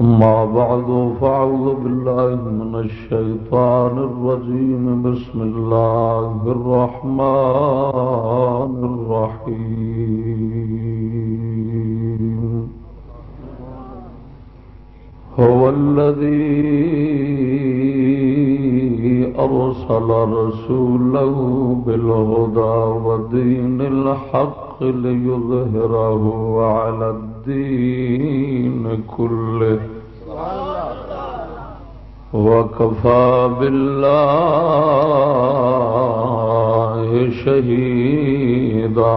أما بعد، فأعوذ بالله من الشيطان الرجيم. بسم الله الرحمن الرحيم. هو الذي أرسل رسوله بالهدى ودين الحق ليظهره على الدين كله. وكفى بالله شهيدا.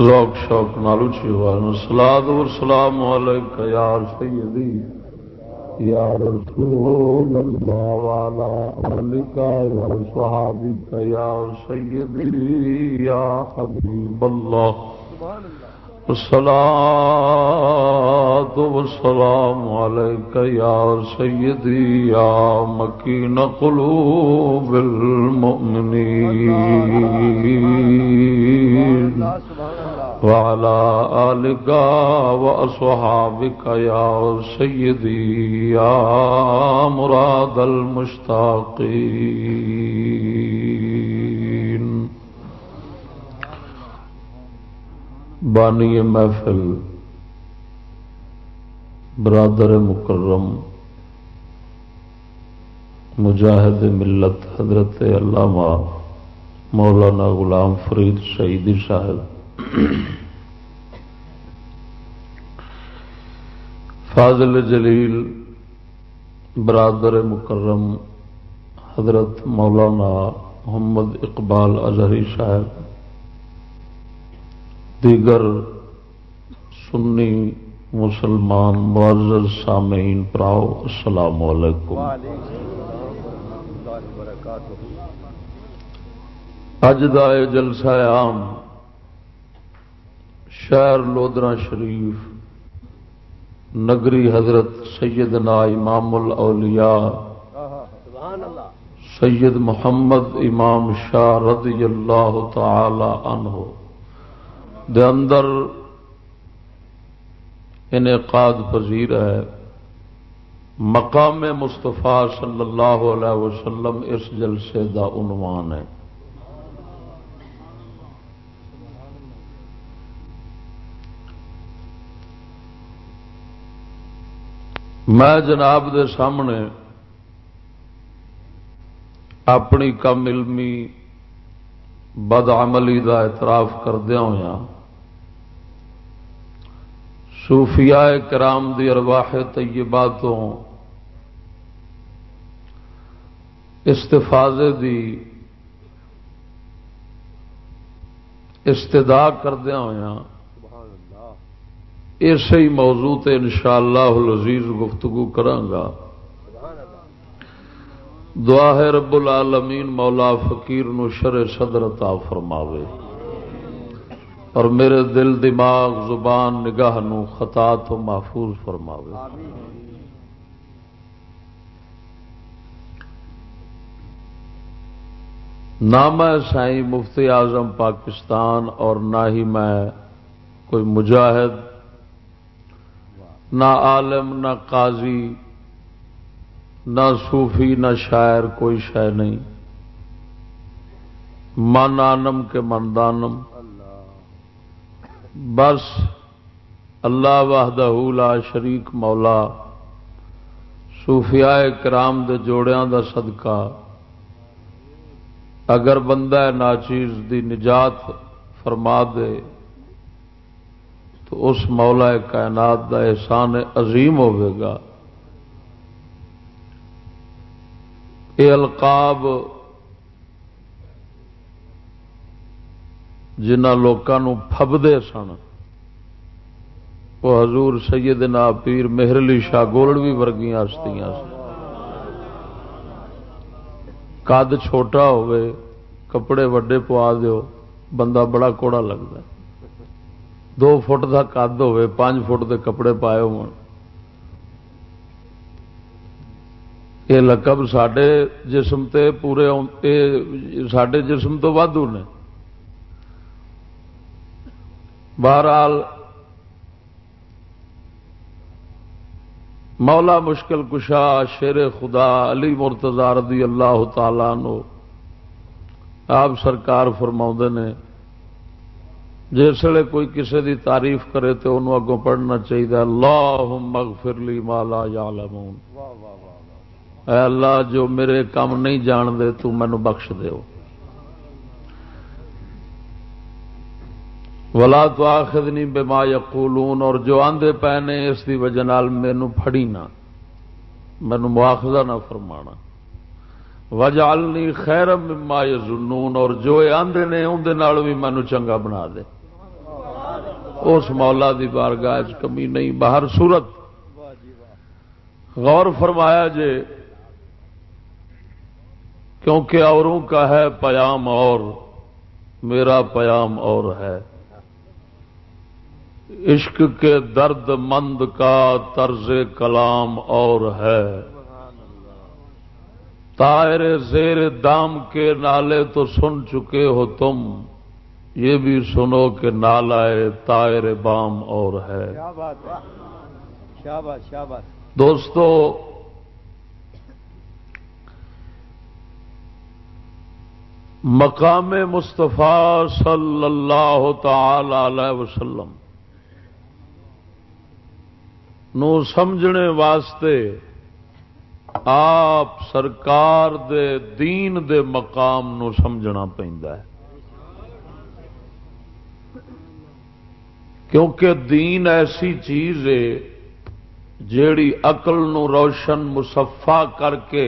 ذوق، شوق نال اچھی ہوا سلاد اور سلام علیکہ یا سیدی، یا رسول اللہ والا علیکہ و صحابی یا سیدی، یا حبیب اللہ. الصلاة والسلام عليك يا سيدي، يا مكين قلوب المؤمنين. وعلى آلك وأصحابك يا سيدي، يا مراد المشتاقين. بانی محفل، برادر مکرم، مجاہد ملت حضرت علامہ مولانا غلام فرید شہیدی صاحب۔ فاضل جلیل، برادر مکرم، حضرت مولانا محمد اقبال اظہری صاحب۔ دیگر سنی مسلمان معزز سامعین پراؤ، السلام علیکم۔ اج کا جلسہ عام شہر لودرا شریف، نگری حضرت سیدنا امام الاولیاء، سید محمد امام شاہ رضی اللہ تعالی عنہ۔ دے اندر انعقاد پذیر ہے۔ مقام مستفا صلی اللہ علیہ وسلم اس جلسے دا عنوان ہے۔ میں جناب دے سامنے اپنی کم علمی بد عملی دا اعتراف کردیا ہوا صوفیاء کرام دی ارواح طیباتوں، استفاظے دی استدا کردیا ہوا اسی موضوع تے انشاءاللہ العزیز گفتگو کرانگا دعا ہے رب العالمین مولا فقیر نو شر صدر عطا فرماوے۔ اور میرے دل دماغ زبان نگاہ نو خطا تو محفوظ فرماوے۔ نہ میں سائی مفتی اعظم پاکستان اور نہ ہی میں کوئی مجاہد، نہ عالم، نہ قاضی، نہ صوفی، نہ شاعر، کوئی شہ نہیں۔ من آنم کے مندانم بس اللہ وحدہ لا شریک مولا، صوفیاء کرام دے جوڑیاں دا صدقہ۔ اگر بندہ ناچیز دی نجات فرما دے، تو اس مولا کائنات دا احسان عظیم ہوے گا۔ یہ القاب جنہ لوگوں فبدے سن۔ وہ حضور سیدنا پیر مہرلی شاہ گولڑوی ورگیاں ہستیاں قد چھوٹا ہوئے، کپڑے وڈے پوا دیو، بندہ بڑا کوڑا لگتا دو فٹ کا کد ہوے پانچ فٹ کے کپڑے پائے ہو یہ لقب سڈے جسم تے پورے سڈے جسم تو ودو نے۔ بہرحال مولا مشکل کشا شیر خدا علی مرتضی رضی اللہ تعالی نو آپ سرکار فرما نے جسے کوئی کسی دی تعریف کرے تو انہوں اگوں پڑھنا چاہیے اللہ مغفر لی مالا یا اے اللہ، جو میرے کام نہیں جان دے تو مینو بخش دیو۔ ولا تو آخد نہیں بے یقولون اور جو آندے پے نے اس کی وجہ مینو فڑی نہ مینو مواخذہ نہ فرمانا۔ وجالنی خیر مما یظنون اور جو آندے نے اندر بھی مینو چنگا بنا دے۔ اس مولا دی بارگاہ کمی نہیں باہر صورت۔ غور فرمایا جے، کیونکہ اوروں کا ہے پیام اور، میرا پیام اور ہے۔ عشق کے درد مند کا طرز کلام اور ہے۔ تائر زیر دام کے نالے تو سن چکے ہو تم یہ بھی سنو کہ نالا تائر بام اور ہے۔ دوستو مقام مصطفیٰ صلی اللہ تعالی علیہ وسلم نو سمجھنے واسطے آپ سرکار دے دین دے مقام نو سمجھنا ہے۔ کیونکہ دین ایسی چیز ہے جیڑی اقل نو روشن مصفا کر کے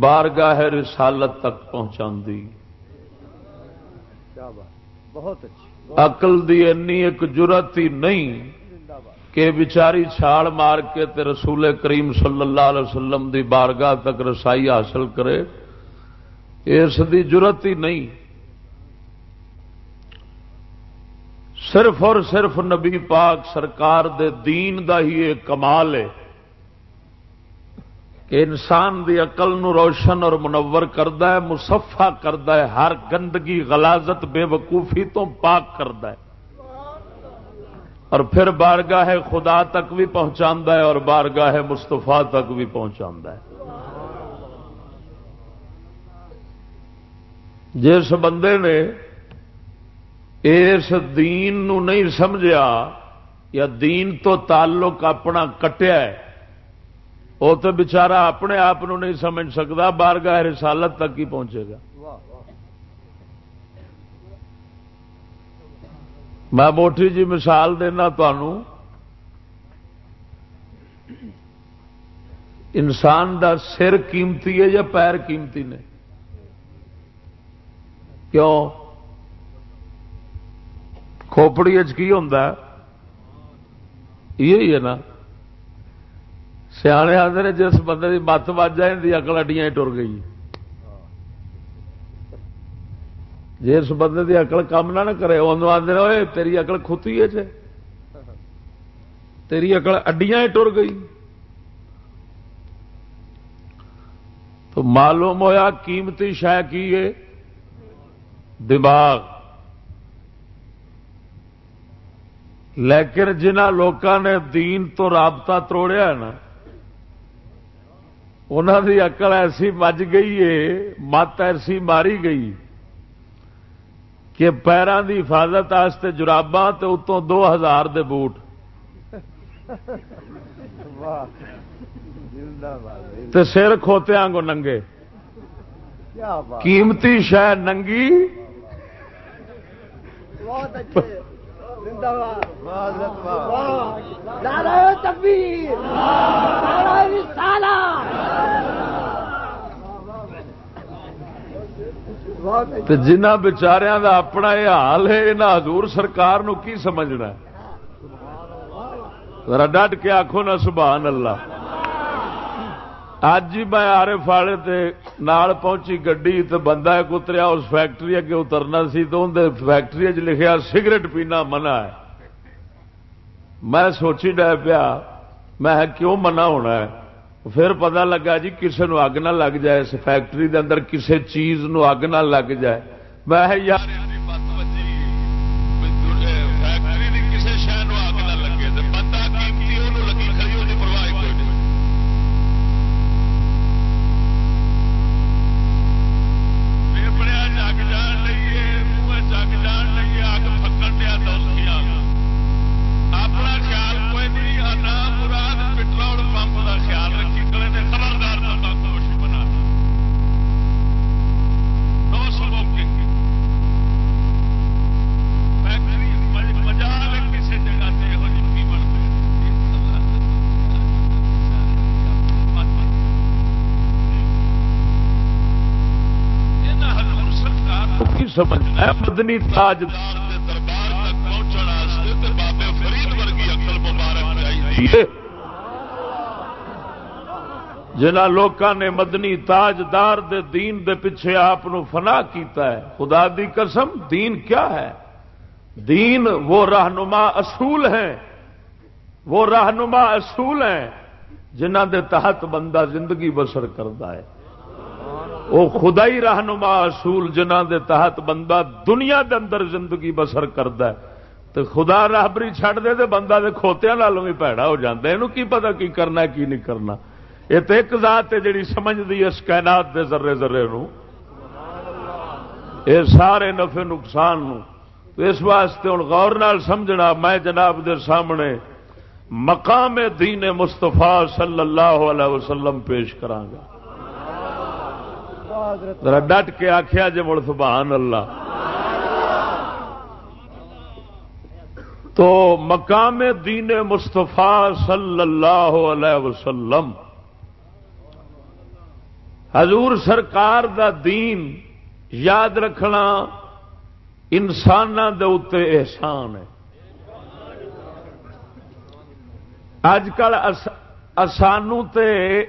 بارگاہ رسالت تک پہنچا بہت اقل دی اینی ایک جرت ہی نہیں کہ بچاری چھاڑ مار کے تے رسول کریم صلی اللہ علیہ وسلم دی بارگاہ تک رسائی حاصل کرے، اس دی جرت ہی نہیں۔ صرف اور صرف نبی پاک سرکار دے دین دا ہی ایک کمال ہے کہ انسان دی عقل نو روشن اور منور کرتا ہے مسفا کرتا ہے، ہر گندگی، غلازت، بے وقوفی تو پاک کرتا ہے۔ اور پھر بارگاہ خدا تک بھی پہنچا ہے اور بارگاہ مستفا تک بھی پہنچا ہے۔ جس بندے نے اس دین نو نہیں سمجھا یا دین تو تعلق اپنا کٹیا ہے، وہ تو بچارا اپنے آپ نہیں سمجھ سکتا، بارگاہ رسالت تک ہی پہنچے گا۔ میں موٹی جی مثال دینا تنوع انسان دا سر قیمتی ہے یا پیر قیمتی نے؟ کیوں؟ کھوپڑی کی ہوں یہ ہے نا۔ سیانے آتے جس بندے کی مت بج جائے اکل اڈیاں ٹر گئی جی اس بندے کی اقل کام نہ کرے وہ آدھے تیری اقل کھتی ہے جی تیری اقل اڈیاں ٹر گئی۔ تو معلوم ہویا قیمتی شہ کی ہے؟ دماغ۔ لیکن جنہ لوگوں نے دین تو رابطہ توڑیا نا انہوں کی اقل ایسی مج گئی ہے، مت ایسی ماری گئی۔ کہ پیروں کی حفاظت جراباں اتوں دو ہزار دے بوٹ تے سر کھوتیا کو ننگے قیمتی شہ ننگی جنہ بچاریا کا اپنا یہ حال ہے یہاں ہزور سرکار نو کی سمجھنا ڈٹ کے آخو نا، سبحان اللہ۔ اج ہی میں آرے فاڑے تے نال پہنچی گڈی تے بندہ ایک اتریا، اس فیکٹری اگے اترنا سی تو اندر فیکٹری لکھیا، سگریٹ پینا منع ہے۔ میں سوچی ڈہ پیا، میں کیوں منع ہونا ہے؟ پھر پتا لگا جی کسی نو اگ نہ لگ جائے، اس فیکٹری دے اندر کسی چیز نو اگ نہ لگ جائے۔ میں یار مدنی تاج جنا لوکاں نے مدنی تاجدار دے دین دے پیچھے آپ فنا کیتا ہے، خدا دی قسم، دین کیا ہے؟ دین وہ رہنما اصول ہیں، وہ رہنما اصول ہیں جنہ دے تحت بندہ زندگی بسر کرتا ہے۔ وہ خدائی رہنما اصول جنہ دے تحت بندہ دنیا دے اندر زندگی بسر کرتا ہے تو خدا راہبری چھڑ دے تو بندہ دے کھوتیا نالوں بھی پیڑا ہو جاتا ہے۔ کی پتا کی کرنا کی نہیں کرنا؟ یہ تو ایک ذات ہے جی سمجھتی اس کائنات دے ذرے ذرے نو۔ یہ سارے نفے نقصان نو۔ تو اس واسطے ہوں غور نال سمجھنا، میں جناب دے سامنے مقام دین مستفا صلی اللہ علیہ وسلم پیش کرانگا ذرا ڈٹ کے آخیا جی مڑ سبحان اللہ۔ تو مقام دین مستفا صلی اللہ علیہ وسلم، حضور سرکار دا دین یاد رکھنا انسان دے احسان ہے۔ اج کل سانو تے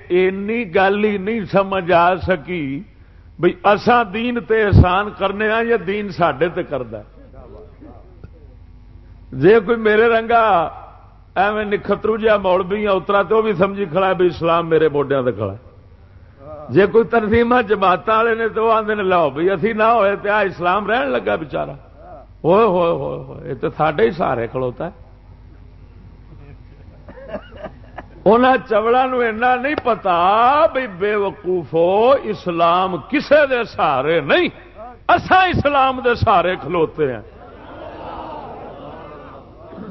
اینی گل ہی نہیں سمجھ آ سکی۔ بھئی اساں دین تے احسان کرنے ہاں یا دین سڈے تے کرد جے کوئی میرے رنگا ایویں نکھترو جہا موڑ بھی اترا تو بھی سمجھی کھڑا ہے بھی اسلام میرے موڈیا تے کھڑا جے کوئی تنظیم جماعت والے نے تو آدھے نے، لاؤ بھائی اتھی نہ ہوئے تو آ اسلام رہن لگا بچارا۔ ہوئے ہوئے ہوئے ہوئے، یہ تو ساڈے ہی سارے کھڑوتا ہے۔ انہیں چوڑا اینا نہیں پتا بھی بے وقوفو اسلام کسے دے سہارے نہیں اسا اسلام دے سہارے کھلوتے ہیں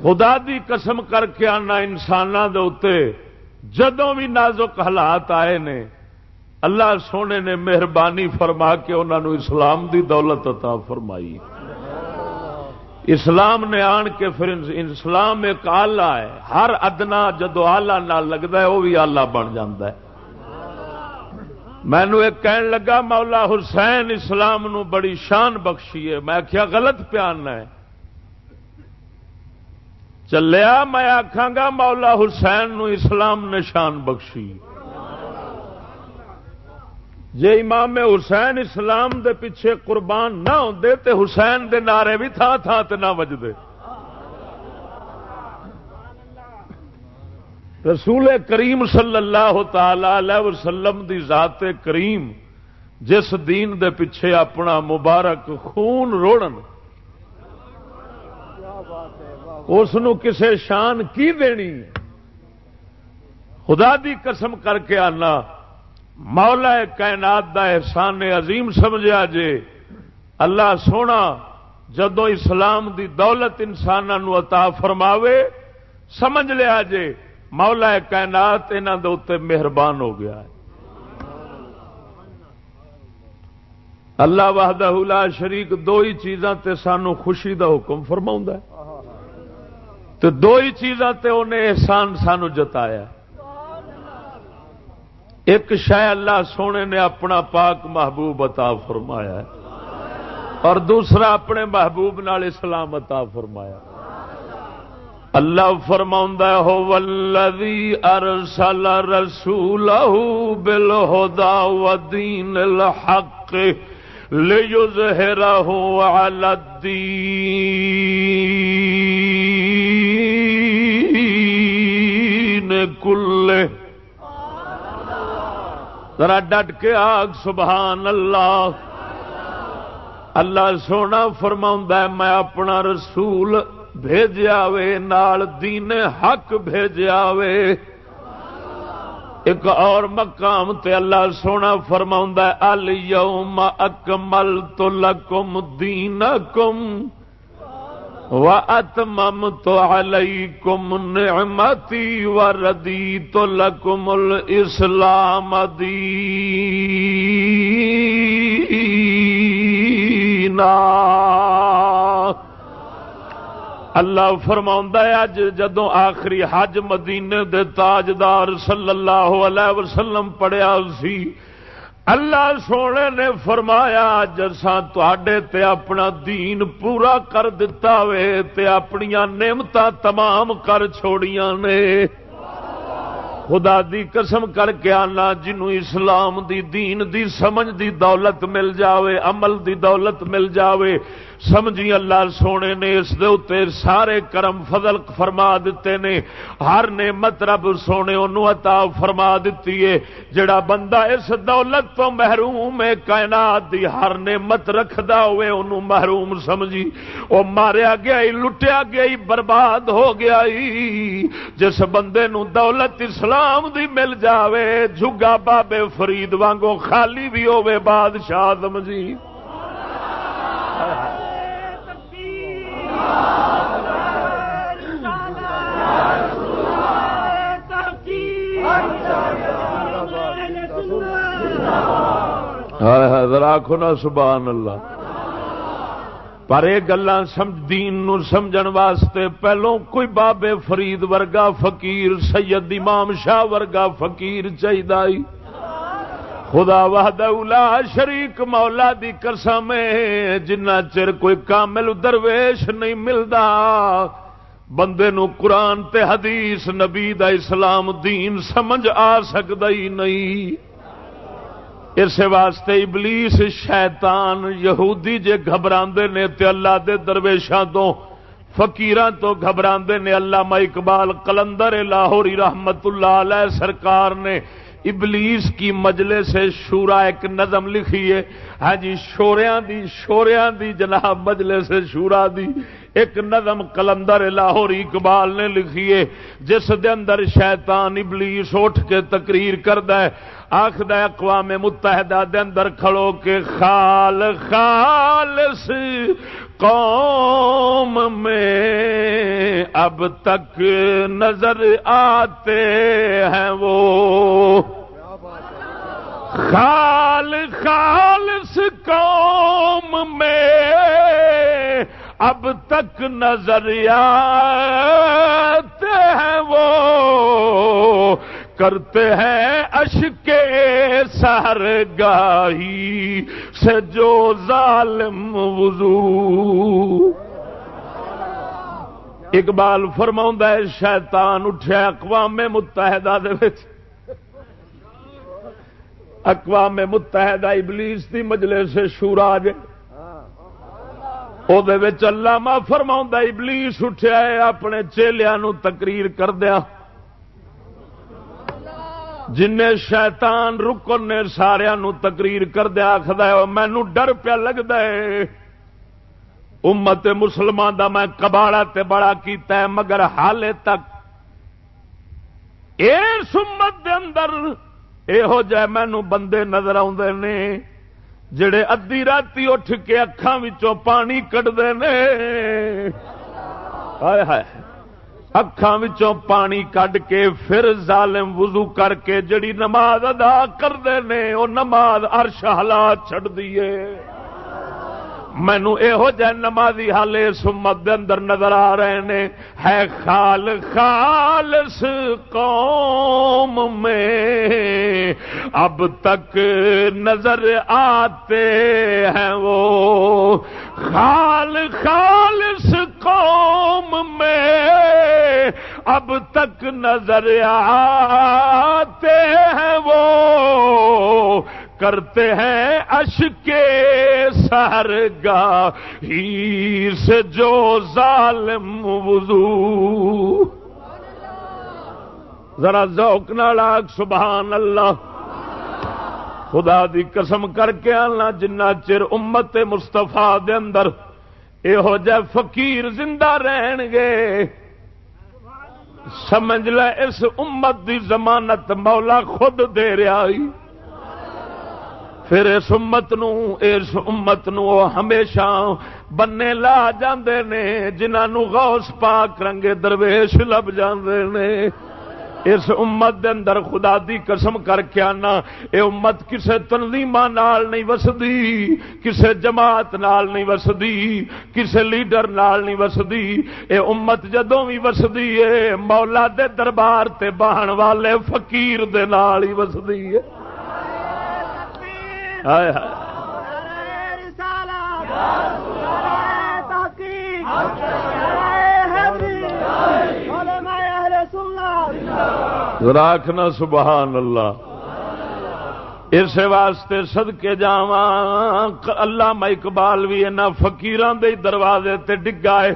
خدا دی قسم کر کے آنا انسان جدوں بھی نازک حالات آئے نے اللہ سونے نے مہربانی فرما کے انہوں اسلام دی دولت عطا فرمائی اسلام نے آن کے پھر اسلام ایک آلہ ہے۔ ہر ادنا جدو آلہ نہ لگتا ہے وہ بھی آلہ بن جاتا ہے۔ مینو ایک کہن لگا، مولا حسین اسلام نو بڑی شان بخشی ہے۔ میں کیا غلط پیان ہے۔ چلیا، میں آخا گا، مولا حسین نو اسلام نے شان بخشی۔ جے امام حسین اسلام دے پیچھے قربان نہ ہوتے تے حسین دے نعرے بھی تھا تھا تے نہ وجدے۔ رسول کریم صلی اللہ تعالی وسلم دی ذات کریم جس دین دے پیچھے اپنا مبارک خون روڑن، اس کسے شان کی دینی؟ خدا دی قسم کر کے آنا۔ مولا کائنات دا احسان عظیم سمجھا جے۔ اللہ سونا جدو اسلام دی دولت انسانوں عطا فرماوے، سمجھ لیا جے، مولا کائنات انہوں مہربان ہو گیا ہے۔ اللہ وحدہ لا شریک دو ہی چیزاں تے سانو خوشی دا حکم فرما تو دو ہی چیزاں تے انہیں احسان سانو جتایا۔ ایک شہ اللہ سونے نے اپنا پاک محبوب عطا فرمایا ہے اور دوسرا اپنے محبوب نال اسلام عطا فرمایا اللہ فرما ہو ولدی ارسل رسول بالہدا ودین الحق لیظہرہ علی الدین کلے ذرا ڈٹ کے آگ، سبحان اللہ۔ اللہ سونا فرما میں اپنا رسول بھیجا وے، نال دین حق بھیجا وے۔ ایک اور مقام تے اللہ سونا فرما الم اکمل تو لکم دین کم و اتمم تو علیکم نعمتی و ردی تو لکم اللہ فرما اج جدو آخری حج مدینے دے تاجدار صلی اللہ علیہ وسلم پڑیا سی اللہ سونے نے فرمایا جساں تے اپنا دین پورا کر دتا وے تے اپنیا نعمت تمام کر چھوڑیاں نے۔ خدا دی قسم کر کے آنا، جنوں اسلام دی دین دی، سمجھ دی دولت مل جاوے، عمل دی دولت مل جاوے۔ سمجھی اللہ سونے نے، اس دے اتے سارے کرم فضل فرما دیتے نے۔ ہر نے مطلب سونے انہوں عطا فرما دیتی ہے۔ جڑا بندہ اس دولت تو محروم ہے، کائنات دی ہر نے مت رکھدا ہوئے انہوں محروم سمجھی۔ او ماریا گیا ہی لٹیا گیا ہی برباد ہو گیا ہی جس بندے نو دولت اسلام دی مل جاوے، جھگا بابے فرید وانگو خالی بھی ہوئے بادشاہ سمجھی۔ آخو نا، سبحان اللہ۔ پر یہ گلا دین سمجھن واسطے پہلو کوئی بابے فرید ورگا فقیر، سید امام شاہ ورگا فقیر چاہیے خدا وحد اولا شریک مولا دی قسم جنہ چر کوئی کامل درویش نہیں ملتا بندے نو قرآن تے حدیث نبی دا اسلام دین سمجھ آ سکتا ہی نہیں۔ اس واسطے ابلیس شیطان یہودی جے گھبرا نے تے اللہ دے درویشاں تو، فقیران تو گھبرا نے اللہ اقبال کلندر لاہوری رحمت اللہ علیہ سرکار نے ابلیس کی مجلے سے شورا ایک نظم لکھی ہے۔ ہاں جی شوریاں دی شوریاں دی جناب مجلے سے شورا دی۔ ایک نظم کلندر لاہور اقبال نے لکھی ہے، جس دے اندر شیطان ابلیس اٹھ کے تقریر کردہ آخد اقوام متحدہ دے اندر کھڑو کے خال خالص قوم میں اب تک نظر آتے ہیں وہ۔ خال خالص قوم میں اب تک نظر آتے ہیں وہ۔ کرتے ہیں اشک سہر گاہی سے جو ظالم وضو۔ اقبال فرما ہے، شیطان اٹھا اقوام متحدہ دے اقوام متحدہ ابلیس کی مجلے سے شوراج وہ فرما ابلیس اٹھا اپنے چیلیا تقریر کردیا جن شیطان رکن نے سارا تقریر کردیا آخد مینو ڈر پیا لگتا ہے۔ امت مسلمان دا میں کباڑا تے بڑا کیتا ہے، مگر حالے تک اس امت دے اندر یہو جہ مینو بندے نظر آدھے نے، جڑے ادی رات اٹھ کے اکھان پانی کٹتے ہیں اکھان پانی کڈ کے پھر ظالم وضو کر کے جڑی نماز ادا کرتے ہیں وہ نماز ارش ہلا چڑ دیے مینو یہو جہ نمازی حال اس امت اندر نظر آ رہے ہیں ہے خال خالص قوم میں۔ اب تک نظر آتے ہیں وہ۔ خال خالص قوم میں۔ اب تک نظر آتے ہیں وہ۔ کرتے ہیں اش کے سہر ہی سے جو ظالم وضو۔ ذرا ذوق نالاک سبحان اللہ خدا دی قسم کر کے آنا، جنہ چر امت مستفا دے اندر یہو جہ فقیر زندہ رہن گے۔ سمجھ لے، اس امت دی ضمانت مولا خود دے رہا پھر اس امت نو، اس امت نو ہمیشہ بننے لا جاندے نے جنہوں غوث پاک رنگے درویش لب جاندے نے۔ اس امت دے اندر خدا دی قسم کر کے آنا، اے امت کسے تنظیم نال نہیں وسدی، کسے جماعت نال نہیں وسدی، کسے لیڈر نال نہیں وسدی۔ اے امت جدوں بھی وسدی ہے مولا دے دربار تے بہن والے فقیر دے نال ہی وسدی۔ ہے راکھنا سبحان اللہ۔ اس واسطے سدکے جا اللہ اقبال بھی یہاں فکیران دے دروازے تے ڈگا ہے۔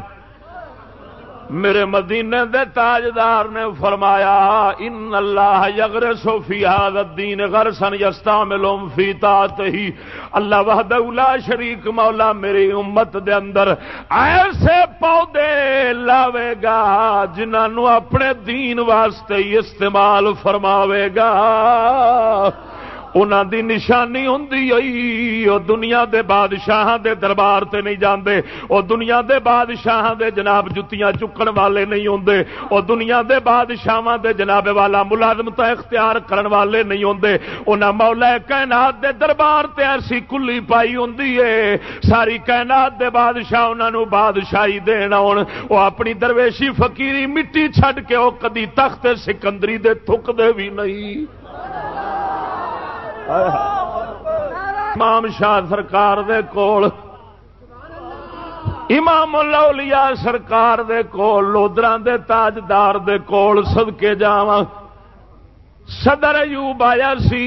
میرے مدینے دے تاجدار نے فرمایا، ان اللہ یغر فی هذا الدین غرسن یستعملهم فی ہی اللہ وحدہ لا شریک مولا میری امت دے اندر ایسے پودے لاوے گا جنہوں اپنے دین واسطے استعمال فرماوے گا۔ انہوں دی نشانی ہوں وہ دنیا دے بادشاہ دے دربار تے نہیں جاندے۔ وہ دنیا دے بادشاہ دے جناب جتیاں چکن والے نہیں ہوں وہ دنیا دے بادشاہ دے جناب والا ملازمت اختیار کرن والے نہیں ہوں انہاں مولا کائنات دے دربار تے ایسی کلی پائی ہوں ساری کائنات دے بادشاہ انہوں بادشاہی دینا وہ اپنی درویشی فقیری مٹی چھڈ کے وہ کدی تخت سکندری دے تھک دے بھی نہیں۔ امام شاہ سرکار دے کول، امام الاولیاء سرکار دے کول لودرا دے تاجدار دے کول صدقے جاواں۔ صدر ایوب آیا سی،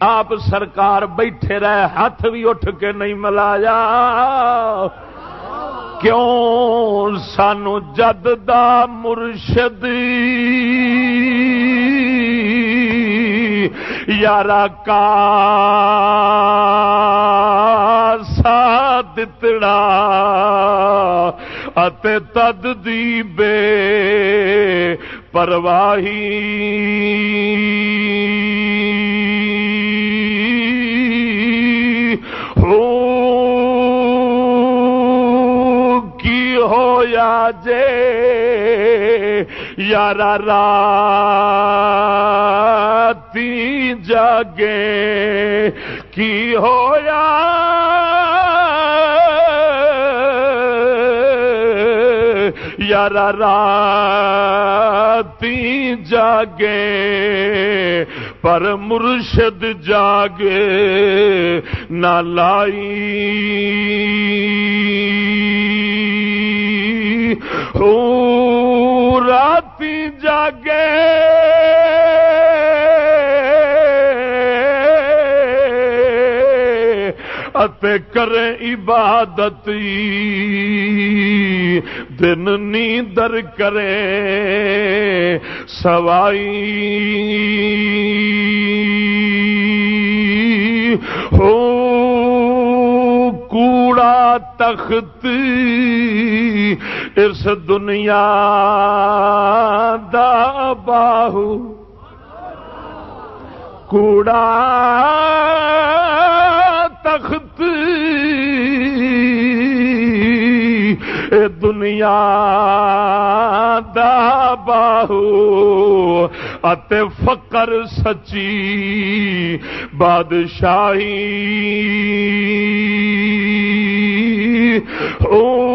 آپ سرکار بیٹھے رہے، ہاتھ بھی اٹھ کے نہیں ملایا۔ کیوں سانو جد دا مرشد؟ یار کا دتڑا تد دی بے پرواہی۔ جے یار راتی جاگے کی ہویا؟ یار راتی جاگے پر مرشد جاگے نہ لائی۔ راتی جاگے۔ اتے کرے عبادت دن نیندر کرے۔ سوائی۔ ہو کوڑا تخت اس دنیا دا باہو۔ کوڑا تخت دنیا دا باہو۔ اتے فقر سچی، بادشاہی۔ او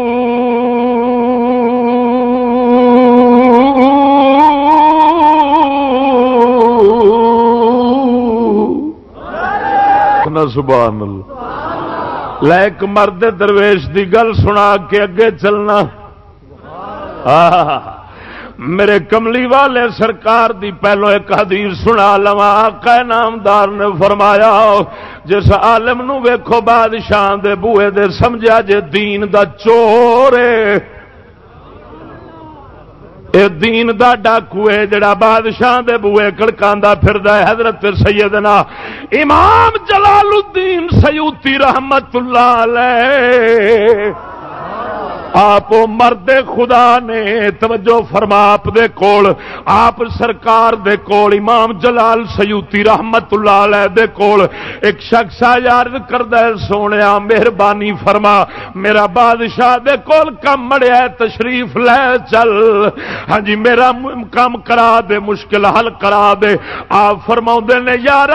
سبحان اللہ۔ لیک مرد درویش دی گل سنا کے اگے چلنا۔ میرے کملی والے سرکار دی پہلو ایک حدیث سنا لوا آقا نامدار نے فرمایا، جس عالم نو ویکھو بادشاہ دے بوئے دے، سمجھا جے دین دا چور اے دین دا ڈاکو ہے، جڑا بادشاہ دے بوئے کڑکاندا پھردا ہے، حضرت سیدنا امام جلال الدین سیوطی رحمت اللہ علیہ۔ آپ مرد خدا نے توجہ فرما آپ دے کول، آپ سرکار دے کول، امام جلال سیوتی رحمت اللہ علیہ دے کول۔ ایک شخص یار کرد سونے مہربانی فرما۔ میرا بادشاہ دے کول کم مڑیا تشریف لے چل۔ ہاں جی میرا کام کرا دے، مشکل حل کرا دے۔ آپ فرما نے یار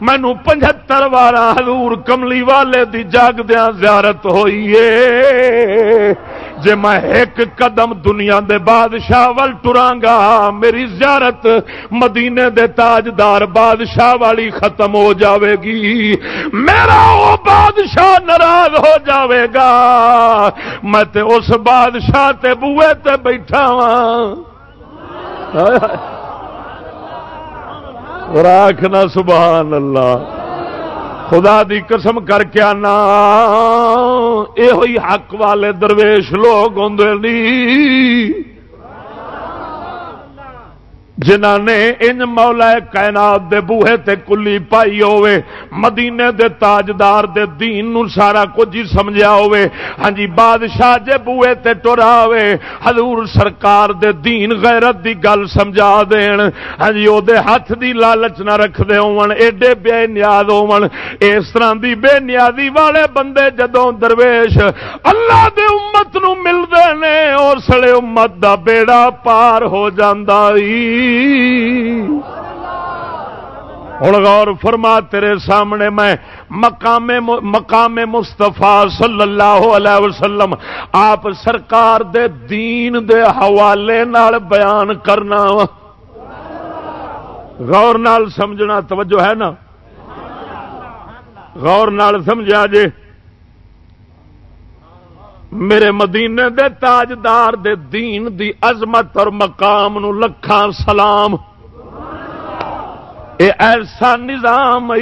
مینو پچہتر بارہ حضور کملی والے دی جاگ دیا زیارت ہوئی ہے۔ جے میں ایک قدم دنیا دے بادشاہ ول ٹرانگا، میری زیارت مدینے دے تاجدار بادشاہ والی ختم ہو جاوے گی۔ میرا وہ بادشاہ ناراض ہو جاوے گا۔ میں تے اس بادشاہ تے بوئے تے بیٹھا ہاں۔ راکھنا سبحان اللہ۔ خدا دی قسم کر کے آنا یہ حق والے درویش لوگ ہوں جنہ نے ان مولا کائنات دے بوہے تے کلی پائی ہوئے مدینے دے تاجدار دے دین نو سارا کچھ ہی سمجھا ہوئے ہاں جی بادشاہ جے بوہے تے ٹرا ہوئے حضور سرکار دے دین غیرت دی گل سمجھا دین۔ ہاں جی او دے ہاتھ دی لالچ نہ رکھ دے ہون، ایڈے بے نیاز ہون۔ اس طرح دی بے نیازی والے بندے جدوں درویش اللہ دے امت نو مل دے نے اور سڑے امت دا بیڑا پار ہو جاندا ای ہوں غور فرما، تیرے سامنے میں مقام مقام مستفا صلی اللہ علیہ وسلم، آپ سرکار دے دین دے حوالے نال بیان کرنا غور نال سمجھنا، توجہ ہے نا؟ غور نال سمجھا جے میرے مدینے دے تاجدار دے دین دی عظمت اور مقام نو لکھان سلام۔ اے ایسا نظام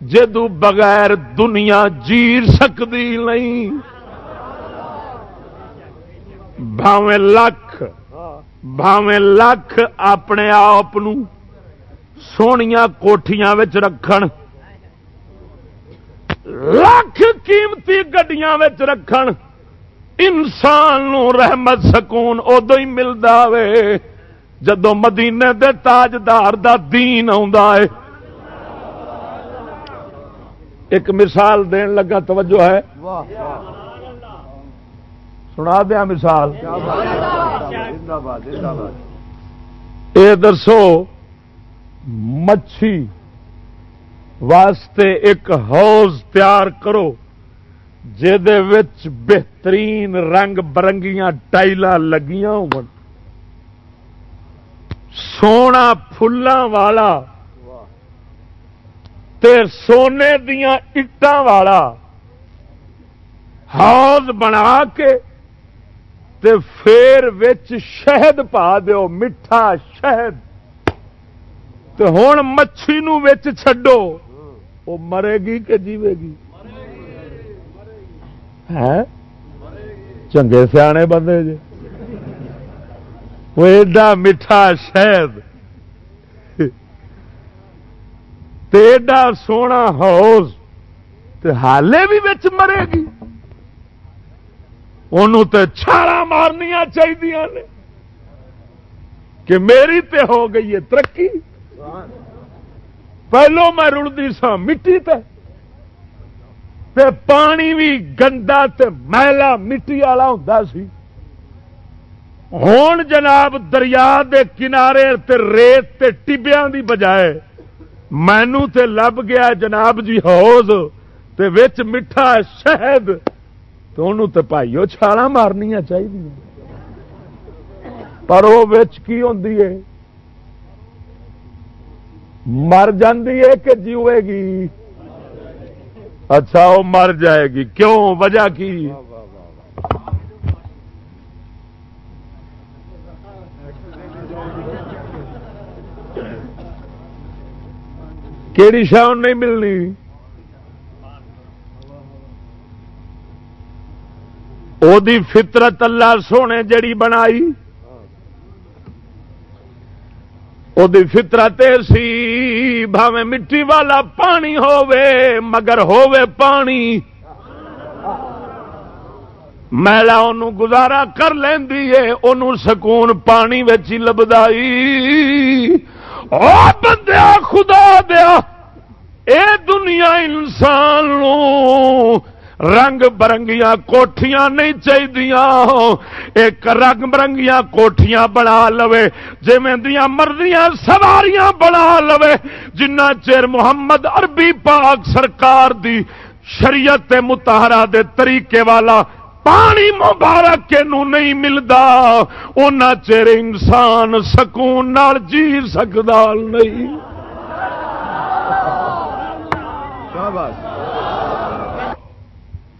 جدو بغیر دنیا جیر سکتی نہیں۔ بھاویں لکھ بھاویں لکھ اپنے آپ سونیا کوٹیاں رکھن۔ لاکھ قیمتی گڈیاں رکھن۔ انسان نو رحمت سکون ادو ہی ملتا وے۔ جدو مدینے دے تاجدار دا دین ہے۔ ایک مثال دین لگا توجہ ہے۔ سنا دیا مثال۔ اے درسو مچھی۔ واسطے ایک حوض تیار کرو بہترین رنگ برنگیاں ٹائل لگیاں ہو سونا فلاں والا تے سونے دیا اٹان والا حوض بنا کے تے پھر شہد پا دیو، میٹھا شہد۔ ہوں مچھی چھڈو۔ وہ مرے گی کہ جیوے گی؟ ہے چنگے سیانے بندے جی۔ وہ ایڈا میٹھا شہد۔ ایڈا سونا ہاؤس حالے بھی بچ مرے گی۔ انہوں تے چھالا مارنیا چاہیے کہ میری تے ہو گئی ہے ترقی۔ پہلو میں رڑتی سا مٹی تے۔ تے پانی بھی گندا تے میلا مٹی والا ہوں سی۔ ہوں جناب دریا دے کنارے تے ریت تے ٹبیا دی بجائے مینو تے لب گیا جناب جی ہوز تے وچ میٹھا شہد۔ تو انہوں تے پائیو چھالا مارنیا چاہیے پر وہ کی ہوں مر جاندی ہے کہ جیوے گی؟ اچھا وہ مر جائے گی۔ کیوں؟ وجہ کی؟ کیڑی شاؤ نہیں ملنی؟ او دی فطرت اللہ سونے جڑی بنائی۔ او دی فطرت سی بھاوے مٹی والا پانی ہووے مگر ہووے پانی میلا ان گزارا کر لینی ہے ان سکون پانی ہی لبدائی بندیا خدا دیا اے دنیا انسان رنگ برنگیاں کوٹھیاں نہیں چاہیے ایک رنگ برنگیاں کوٹھیاں بنا لو جی مردیاں سواریاں بنا لو جنہ چیر محمد عربی پاک سرکار دی شریعت متحرہ دے طریقے والا پانی مبارک کے نو نہیں ملتا ان چیر انسان سکون نال جی سکتا نہیں۔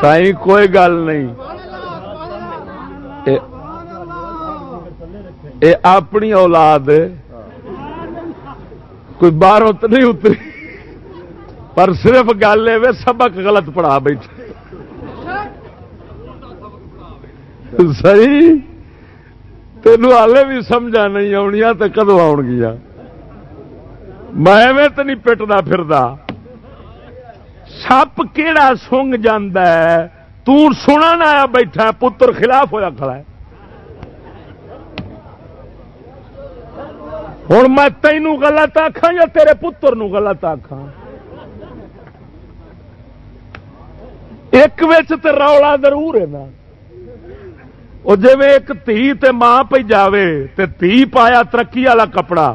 صحیح کوئی گل نہیں۔ اے اپنی اولاد کوئی باہروں تو نہیں اتری۔ پر صرف گل ہے سبق غلط پڑھا بیٹھے۔ صحیح تینوں ہالے بھی سمجھا نہیں آنی تو کدو آن گیا میں تو نہیں پٹنا پھر سپ کہڑا سنگ سنا آیا بیٹھا پتر خلاف ہوا کھڑا ہے۔ ہوں میں تینوں گلت آخا یا تیرے پتر نو گلت آخا ایک رولا ضرور ہے نا۔ وہ جی ایک تھی تے ماں پہ جاوے، تے تھی پایا ترقی والا کپڑا۔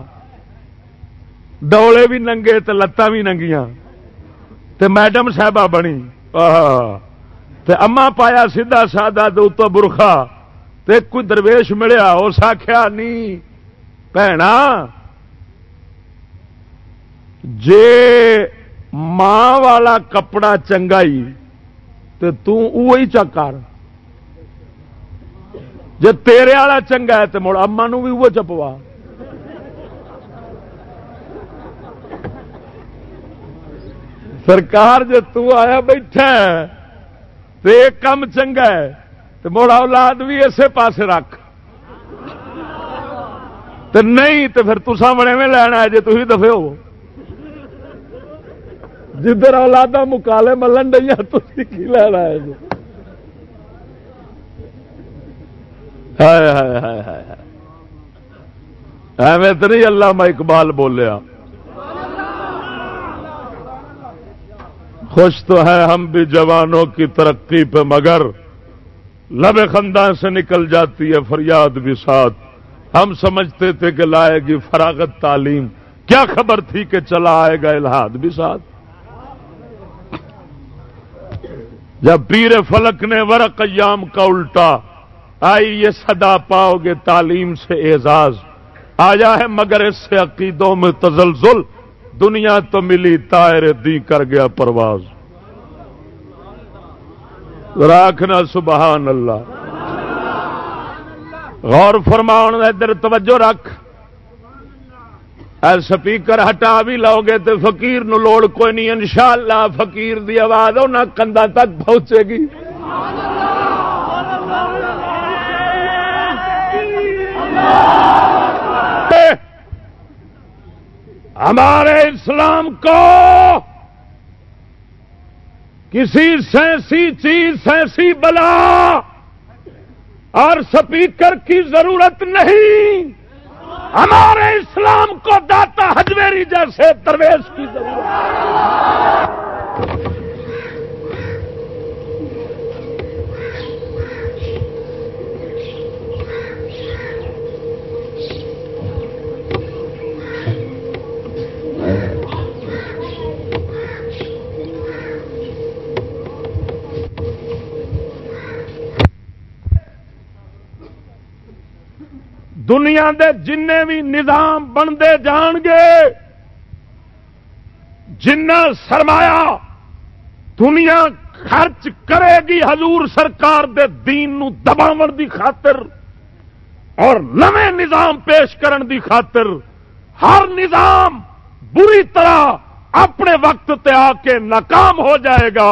ڈولے بھی ننگے تے لتاں بھی ننگیاں۔ تے میڈم صاحبہ بنی۔ تے اما پایا سیدھا سادہ تو اتو برخا۔ تے کوئی درویش ملیا، اس آخیا نہیں بھنا جے ماں والا کپڑا چنگائی، تے تو وہی چکر جی تیرے والا چنگا ہے تو مڑ اما نو بھی وہ چپوا۔ سرکار جی تیا بیٹھا تو ایک کم چنگا ہے، تو مڑ اولاد بھی اسی پاس رکھ۔ تو نہیں، تو پھر تسا بڑے میں لینا ہے جی تھی دفے ہو۔ جدھر اولادا مکالے ملن ڈیا تھی کی لینا ہے۔ جی ایویں تو نہیں اللہ میں اقبال بولیا۔ خوش تو ہے ہم بھی جوانوں کی ترقی پہ مگر۔ لب خندان سے نکل جاتی ہے فریاد بھی ساتھ۔ ہم سمجھتے تھے کہ لائے گی فراغت تعلیم۔ کیا خبر تھی کہ چلا آئے گا الہاد بھی ساتھ؟ جب پیر فلک نے ورق ایام کا الٹا، آئی یہ صدا پاؤ گے تعلیم سے اعزاز۔ آیا ہے مگر اس سے عقیدوں میں تزلزل۔ دنیا تو ملی تائر دی کر گیا پرواز۔ راکھنا سبحان اللہ۔ غور فرماؤ ادھر توجہ رکھ۔ اے سپیکر، ہٹا بھی لو گے تو فقیر نو لوڑ کوئی نہیں، انشاءاللہ فقیر دی آواز انہیں کندا تک پہنچے گی۔ ہمارے اسلام کو کسی سینسی چیز، سینسی بلا اور سپیکر کی ضرورت نہیں۔ ہمارے اسلام کو داتا ہجویری جیسے درویش کی ضرورت۔ دنیا دے جن بھی نظام بنتے جان گے۔ جنا سرمایا دنیا خرچ کرے گی حضور سرکار دے دین نو دباو دی خاطر اور نئے نظام پیش کرن دی خاطر ہر نظام بری طرح اپنے وقت تے آ کے ناکام ہو جائے گا۔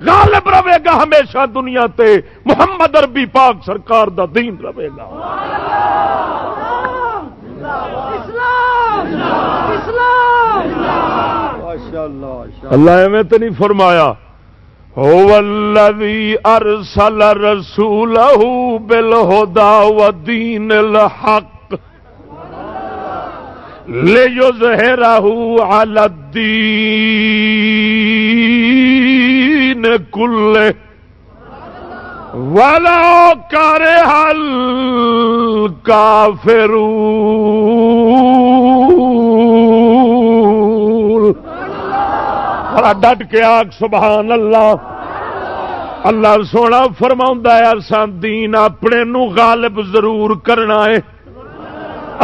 غالب رہے گا ہمیشہ دنیا تے۔ محمد اربی پاک سرکار دا دین رہے گا۔ اللہ ایویں تو نہیں فرمایا۔ ارسل رسول بالہدا ودین الحق لے جو زہراہو علی الدین کل والا کارے حل کافرو بڑا ڈٹ کے آگ، سبحان اللہ۔ اللہ سونا فرما ہے دین اپنے نو غالب ضرور کرنا ہے۔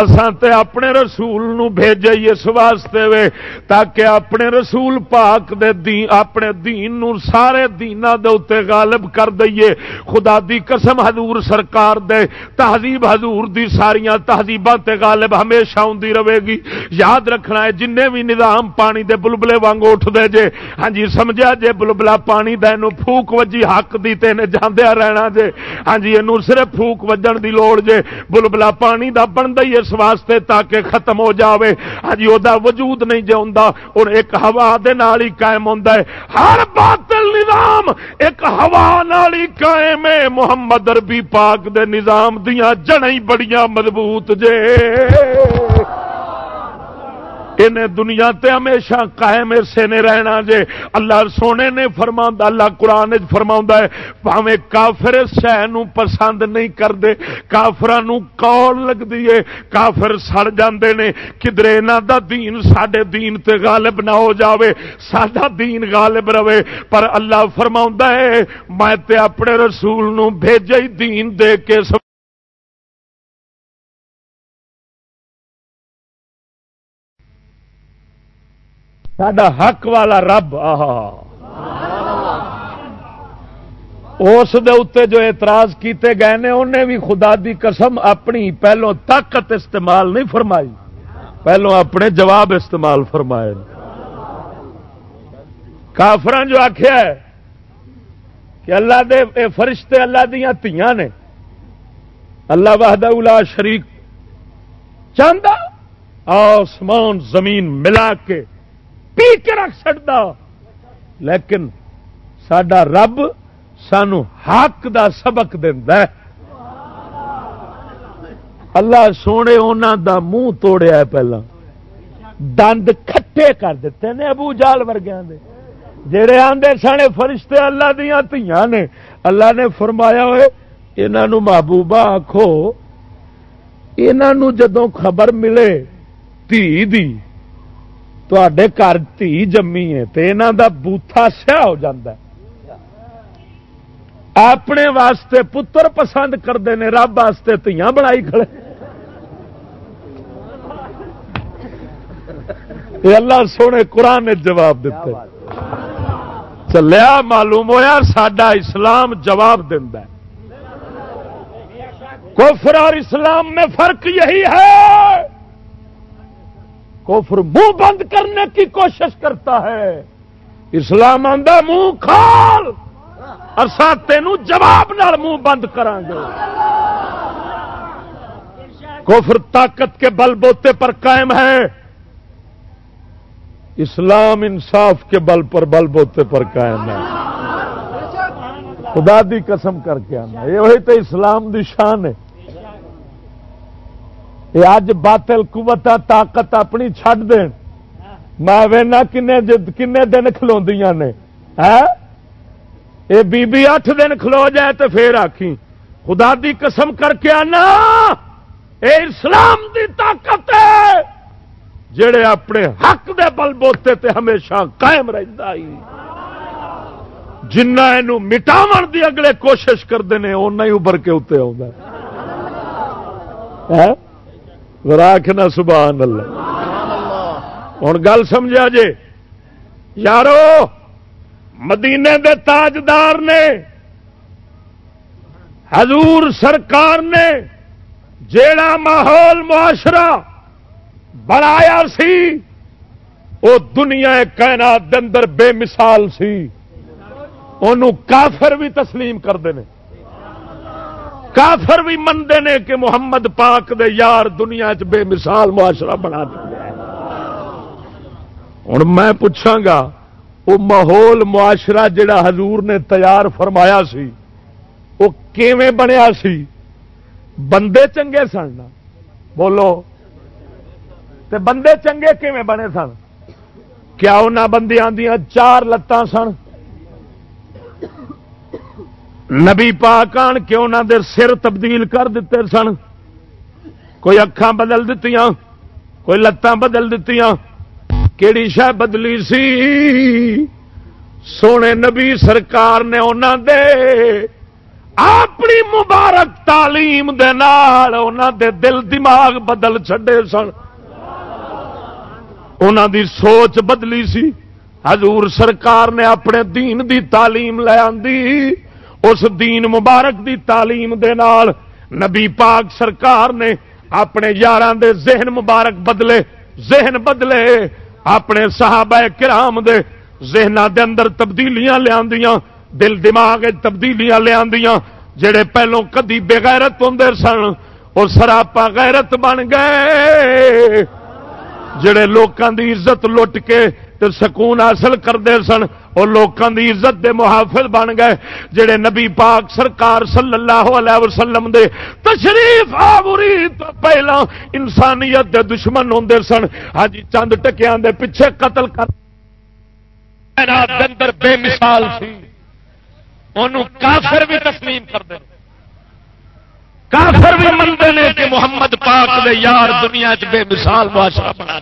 اسان تے اپنے رسول نو بھیجے اس واسطے وے، تاکہ اپنے رسول پاک دے دین، اپنے دین نو سارے دینا دے اتے غالب کر دئیے۔ خدا دی قسم حضور سرکار دے، تہذیب حضور دی ساریاں تہذیباں تے غالب ہمیشہ ہوندی رہے گی۔ یاد رکھنا ہے جن بھی نظام پانی دے بلبلے وانگ اٹھ دے جے ہاں جی سمجھا جے بلبلا پانی دے نو پھوک وجی حق دی تے نے جاندیا رہنا جے۔ ہاں جی اینو صرف پھوک وجن دی لوڑ جے بلبلا پانی دا بن دئی اس واسطے تاکہ ختم ہو جاوے۔ ہاں ہجی وہ وجود نہیں جاؤں اور ایک ہوا دے نال ہی قائم ہوتا ہے۔ ہر باطل نظام ایک ہوا نال ہی قائم ہے۔ محمد عربی پاک دے نظام دیاں جڑیں بڑیاں مضبوط جے۔ انہیں دنیا تے ہمیشہ قائم اسے نے رہنا جے۔ اللہ سونے نے فرما اللہ قرآن فرما ہے پاوے کافر شہ پسند نہیں کرتے کافران کول لگتی ہے؟ کافر سڑ جاندے نے۔ کدھر یہاں دا دین سڈے دین تے غالب نہ ہو جاوے سڈا دین غالب رہے۔ پر اللہ فرما ہے، میں تے اپنے رسول نو بھیجے دین دے کے سڈا حق والا رب اس جو اعتراض کیتے گئے نے انہیں بھی خدا دی قسم اپنی پہلو طاقت استعمال نہیں فرمائی، پہلو اپنے جواب استعمال فرمائے۔ کافران جو آخیا ہے کہ اللہ دے، اے فرشتے اللہ دیا تیاں نے، اللہ وحدہ الا شریک چاہتا آسمان زمین ملا کے پی کے رکھ سکتا۔ لیکن سڈا رب سانو حق دا سبق ہے۔ اللہ سونے انہوں دا منہ توڑیا پہلا۔ دند کھٹے کر دیتے نے ابو جال ورگیا جڑے آدھے سنے فرشتے اللہ دیا تیاں نے۔ اللہ نے فرمایا ہوئے انہوں محبوبہ آخو یہ جدو خبر ملے، تھی دی۔ گھر تھی جمی ہے تو یہاں کا بوتھا سیاہ ہو جاتا ہے اپنے واسطے پتر پسند کرتے ہیں رب واسطے تیاں بنائی کھڑے یہ اللہ سونے قرآن نے جواب دیتے چلیا معلوم ہوا سڈا اسلام جواب دینا کفر اور اسلام میں فرق یہی ہے کفر منہ بند کرنے کی کوشش کرتا ہے۔ اسلام آدھا منہ کھال۔ اصا تین جواب نال منہ بند کریں گے کفر طاقت کے بل بوتے پر قائم ہے۔ اسلام انصاف کے بل پر بل بوتے پر قائم ہے۔ خدا دی قسم کر کے آنا۔ یہ وہی تو اسلام دی شان ہے۔ یہ اج باطل قوت طاقت اپنی چھڈ دین۔ میں وینا کنے کنے دن کھلو نے۔ ہاں؟ یہ بی بی اٹھ دن کھلو جائے تو پھر آخی خدا دی قسم کر کے آنا۔ اے اسلام دی طاقت ہے۔ جڑے اپنے حق دے بل بوتے تے ہمیشہ قائم رہتا جنہ یہ مٹاو دی اگلے کوشش کرتے ہیں اُنہ ہی ابھر کے اتنے آ آخنا سبحان اللہ۔ ہوں گل سمجھا جے؟ یارو، مدینے دے تاجدار نے، حضور سرکار نے جیڑا ماحول معاشرہ بنایا سی وہ دنیا کائنات اندر بے مثال سی۔ انہوں کافر بھی تسلیم کرتے ہیں کافر بھی منتے ہیں کہ محمد پاک دے یار دنیا چ بے مثال معاشرہ بنا دیا ہوں میں پوچھا گا وہ ماحول معاشرہ جڑا حضور نے تیار فرمایا سی وہ کیویں بنیا سی؟ بندے چنگے سن بولو، تے بندے چنگے کیویں بنے سن؟ کیا انہوں بندیاں دیا چار لتاں سن؟ نبی پاک آن کے انہوں دے سر تبدیل کر دیتے سن۔ کوئی اکھان بدل دیتی کوئی لتاں بدل دیتی کیڑی شہ بدلی سی؟ سونے نبی سرکار نے انہوں دے اپنی مبارک تعلیم دے نال انہوں دے دل دماغ بدل چھڈے سن۔ انہوں دی سوچ بدلی سی۔ حضور سرکار نے اپنے دین دی تعلیم لے آندی۔ اس دین مبارک دی تعلیم دے نال نبی پاک سرکار نے اپنے یار دے ذہن مبارک بدلے، ذہن بدلے، اپنے صحابہ کرام دے ذہن دے اندر تبدیلیاں لیا دل دماغ تبدیلیاں لیا جڑے پہلو کدی بےغیرت ہوں سن وہ سراپا غیرت بن گئے۔ جڑے لوکاں دی عزت لٹ کے تے سکون حاصل کرتے سن وہ لوگوں دی عزت دے محافظ بن گئے، جڑے نبی پاک سرکار صلی اللہ علیہ وسلم دے تشریف آوری تو پہلا انسانیت دے دشمن ہوں سن۔ ہاں جی، چند ٹکیاں دے پیچھے قتل کر اندر بے مثال سی۔ انہوں کافر بھی تسلیم کر دے کافر بھی منتے ہیں کہ محمد پاک دے یار دنیا چ بے مثال معاشرہ بنا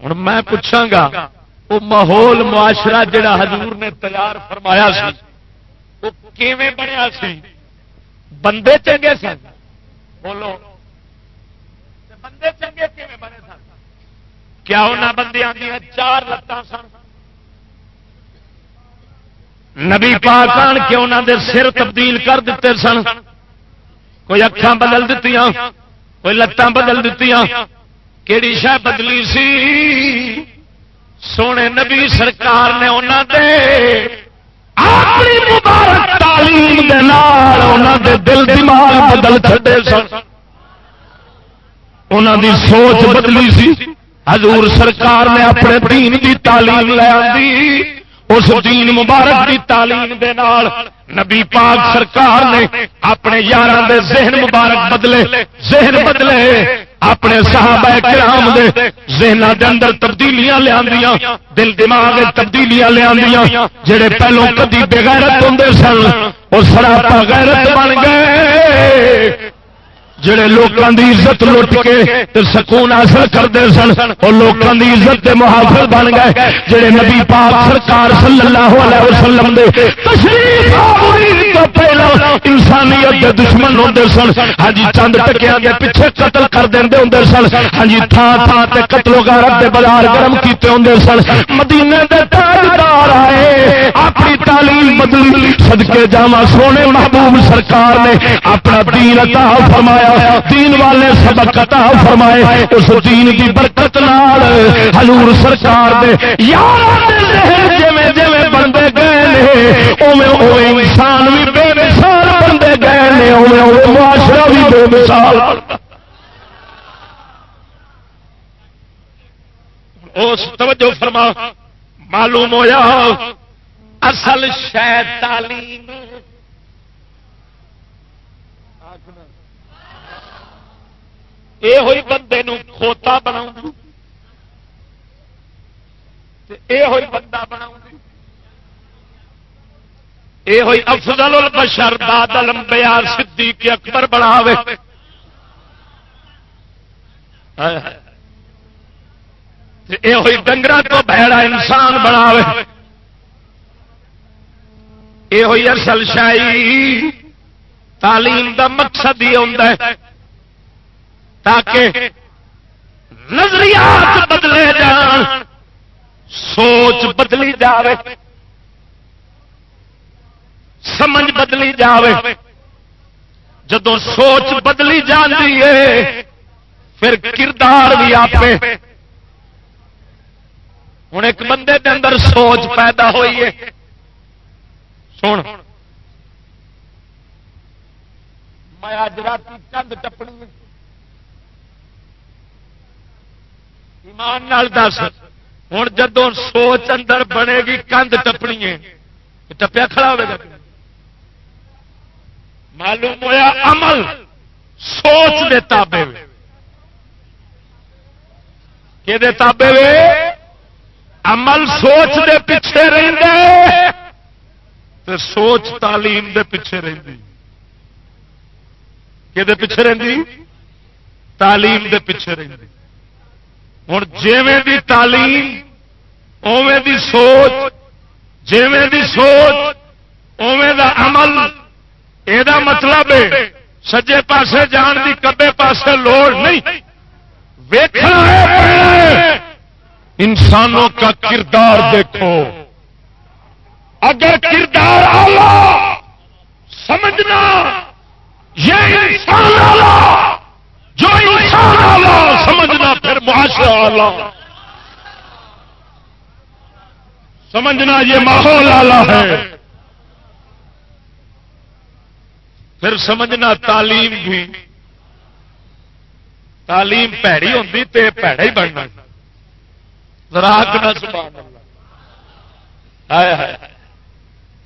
ہوں میں پوچھا گا وہ ماحول معاشرہ جڑا حضور نے تیار فرمایا سی، وہ کیویں بنیا سی؟ بندے چنگے سن۔ بولو۔ بندے چنگے کیویں بنے سن؟ کیا انہوں بندیاں دیا چار لتان سن؟ نبی پاک آن کے انہوں دے سر تبدیل کر دیتے سن۔ کوئی اکھان بدل دیتی کوئی لتان بدل دیتی کہڑی شہ بدلی سی؟ سونے نبی سرکار نے انہوں دے اپنی مبارک تعلیم دے نال انہوں دے دل دماغ بدل چھڈے سن۔ انہوں دی سوچ بدلی سی۔ حضور سرکار نے اپنے دین دی تعلیم لے آئی اس دین مبارک دی تعلیم دے نال نبی پاک سرکار نے اپنے یار دے ذہن مبارک بدلے۔ ذہن بدلے۔ اپنے صحابہ کرام دے ذہن دے اندر تبدیلیاں لیا دل دماغ تبدیلیاں لیا جڑے پہلو کدی بغیرت ہوں سن وہ سراپا غیرت بن گئے۔ جڑے لوگوں کی عزت لٹ کے سکون حاصل کرتے سن وہ لوگوں کی عزت کے محافظ بن گئے۔ جڑے نبی پاک سرکار صلی اللہ علیہ وسلم دے تشریف پہلا انسانیت کے دشمن ہوتے سن۔ ہاں جی چند ٹکیا کے پیچھے قتل کر دے ہوں سن۔ ہاں جی تھان تھان سے قتل و غارت کے بازار گرم کیتے ہوں سن۔ مدینے کے تاجدار آئے، اپنی تعلیم بدلی۔ سدکے جاوا سونے محبوب سرکار نے اپنا دین عطا فرمایا۔ دین والے سبق عطا فرمائے، اس دین کی برکت نال حضور سرکار دے یار جویں جویں بنتے گئے اوے اوے انسان بھی بے مثال بنتے گئے اوے اوے معاشرہ بھی بے مثال۔ اس توجہ فرما، معلوم ہویا، اصل شہ تعلیم یہ ہوئی بندے کھوتا بنا یہ ہوئی بندہ بنا یہ ہوئی افضل البشر بادل امبیا صدیق اکبر بناوے یہ ہوئی ڈنگر تو بہڑا انسان بناوے یہ ہوئی اصل شاہی تعلیم دا مقصد ہی ہوتا ہے تاکہ نظریات بدلے جان، سوچ بدلی جاوے، سمجھ بدلی جاوے۔ جدو سوچ بدلی جاتی ہے، پھر کردار بھی آپ ہوں ایک بندے کے اندر سوچ پیدا ہوئی ہے۔ سن۔ میں اج رات چند ٹپنی ایمان نال دس ہوں جدو سوچ اندر بنے گی، کندھ ٹپنی ہے ٹپیا کھڑا ہوگا معلوم ہوا عمل سوچ دے تابے کہ تابے وے؟ عمل سوچ دے پیچھے تے سوچ تعلیم دے پیچھے رہی کہ پیچھے رہی تعلیم دے پیچھے رہی ہوں جیویں دی تعلیم اوے دی سوچ، جیویں دی سوچ اوے دا عمل۔ یہ مطلب ہے، سجے پاسے جان دی، کبے پاسے لوڑ نہیں۔ انسانوں کا کردار دیکھو۔ اگر کردار آلہ سمجھنا، یہ انسان آلہ جو انسان آلہ سمجھنا پھر معاشرہ آلہ۔ سمجھنا یہ ماحول آلہ ہے۔ پھر سمجھنا تعلیم بھی۔ تعلیم پیڑی ہوتی تو پیڑا ہی بننا۔ راک نہ سبحان اللہ۔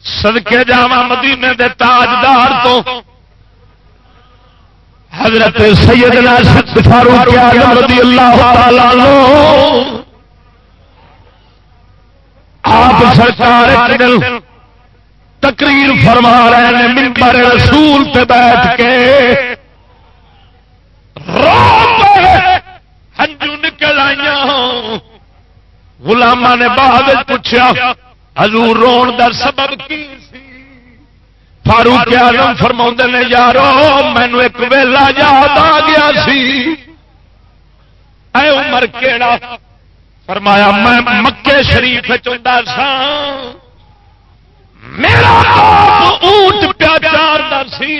سدکے جا مدینے دے تاجدار تو حضرت سیدنا سید فاروق رضی اللہ تعالی آپ سرکار تقریر فرما رہے ہیں ممبر رسول پہ بیٹھ کے۔ ہنجو نکل آئی گلاما نے بعد پوچھا، حضور رون دا سبب کی سی؟ فاروق آلم فرما نے، یارو، مینو ایک ویلا یاد آ گیا سی. اے عمر کیڑا؟ فرمایا، میں مکے شریف چاہتا سا۔ میرا اونٹ پیا چار سی۔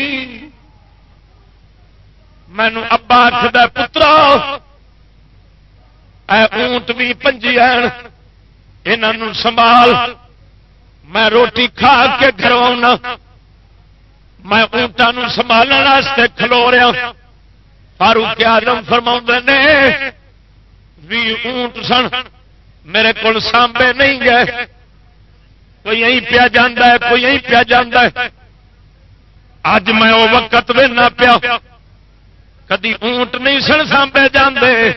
مینو ابا آخد پترا، اے اونٹ بھی پنجی یہ سنبھال۔ میں روٹی کھا کے گھر آنا میں اونٹا سنبھالنے کھلو رہا فاروق آدم فرما نے، بھی اونٹ سن، میرے کو سانبے نہیں گئے۔ کوئی یہیں پیا جانا ہے، کوئی یہیں پیا جانا ہے۔ اج میں وہ وقت وہنا پیا کدی اونٹ نہیں سن، سانبے جاندے۔